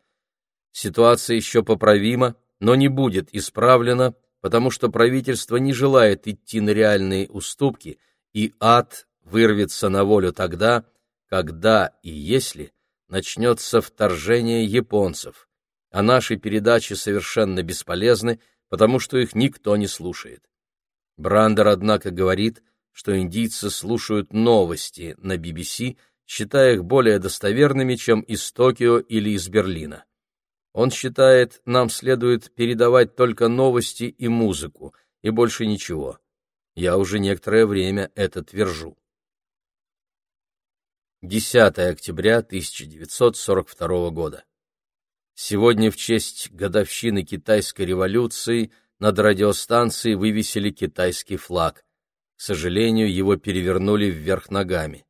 Ситуация еще поправима, но не будет исправлена, потому что правительство не желает идти на реальные уступки, и ад вырвется на волю тогда, когда и если начнется вторжение японцев, а наши передачи совершенно бесполезны, потому что их никто не слушает. Брандер, однако, говорит, что индийцы слушают новости на BBC, считая их более достоверными, чем из Токио или из Берлина. Он считает, нам следует передавать только новости и музыку, и больше ничего. Я уже некоторое время это твержу. 10 октября 1942 года. Сегодня в честь годовщины китайской революции над радиостанцией вывесили китайский флаг. К сожалению, его перевернули вверх ногами.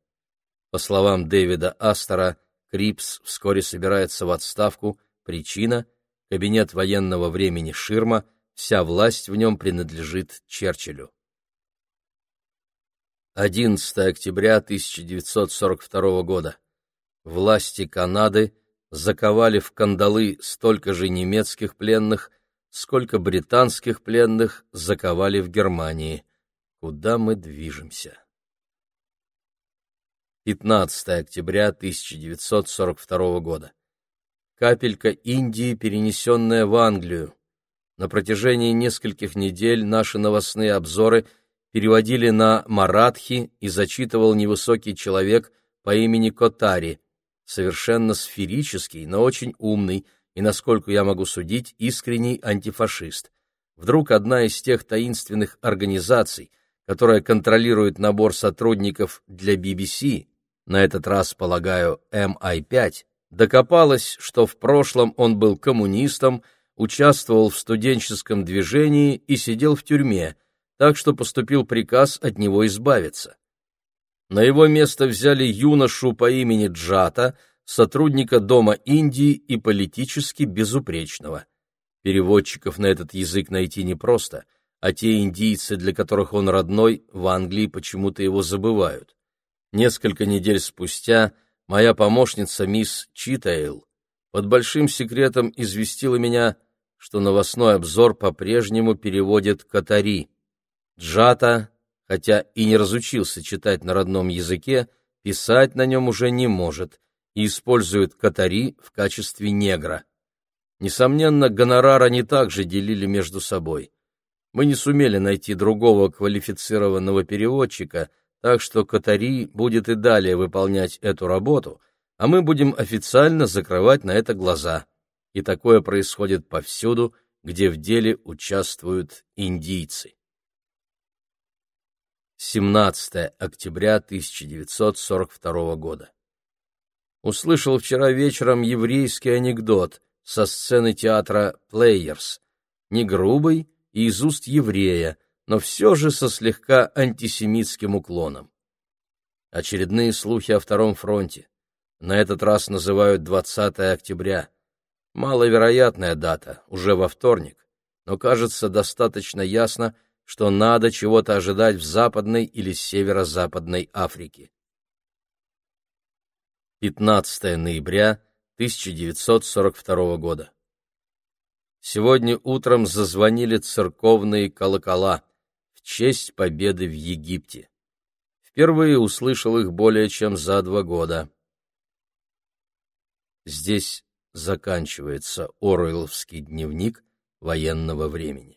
По словам Дэвида Астера, Крипс вскоре собирается в отставку Причина — кабинет военного времени Ширма, вся власть в нем принадлежит Черчиллю. 11 октября 1942 года. Власти Канады заковали в кандалы столько же немецких пленных, сколько британских пленных заковали в Германии. Куда мы движемся? 15 октября 1942 года капелька Индии, перенесенная в Англию. На протяжении нескольких недель наши новостные обзоры переводили на маратхи и зачитывал невысокий человек по имени Котари. совершенно сферический, но очень умный и, насколько я могу судить, искренний антифашист. Вдруг одна из тех таинственных организаций, которая контролирует набор сотрудников для BBC, на этот раз, полагаю, MI5, докопалась, что в прошлом он был коммунистом, участвовал в студенческом движении и сидел в тюрьме, так что поступил приказ от него избавиться. На его место взяли юношу по имени Джата, сотрудника Дома Индии и политически безупречного. Переводчиков на этот язык найти непросто, а те индийцы, для которых он родной, в Англии почему-то его забывают. Несколько недель спустя моя помощница мисс Читайл под большим секретом известила меня, что новостной обзор по-прежнему переводит Катари. Джата, хотя и не разучился читать на родном языке, писать на нем уже не может и использует Катари в качестве негра. Несомненно, гонорар они также делили между собой. Мы не сумели найти другого квалифицированного переводчика, так что Катари будет и далее выполнять эту работу, а мы будем официально закрывать на это глаза. И такое происходит повсюду, где в деле участвуют индийцы. 17 октября 1942 года. Услышал вчера вечером еврейский анекдот со сцены театра «Плеерс». Не грубый и из уст еврея, но все же со слегка антисемитским уклоном. Очередные слухи о Втором фронте. На этот раз называют 20 октября. Маловероятная дата, уже во вторник, но кажется достаточно ясно, что надо чего-то ожидать в Западной или Северо-Западной Африке. 15 ноября 1942 года. Сегодня утром зазвонили церковные колокола честь победы в Египте. Впервые услышал их более чем за два года. Здесь заканчивается Оруэлловский дневник военного времени.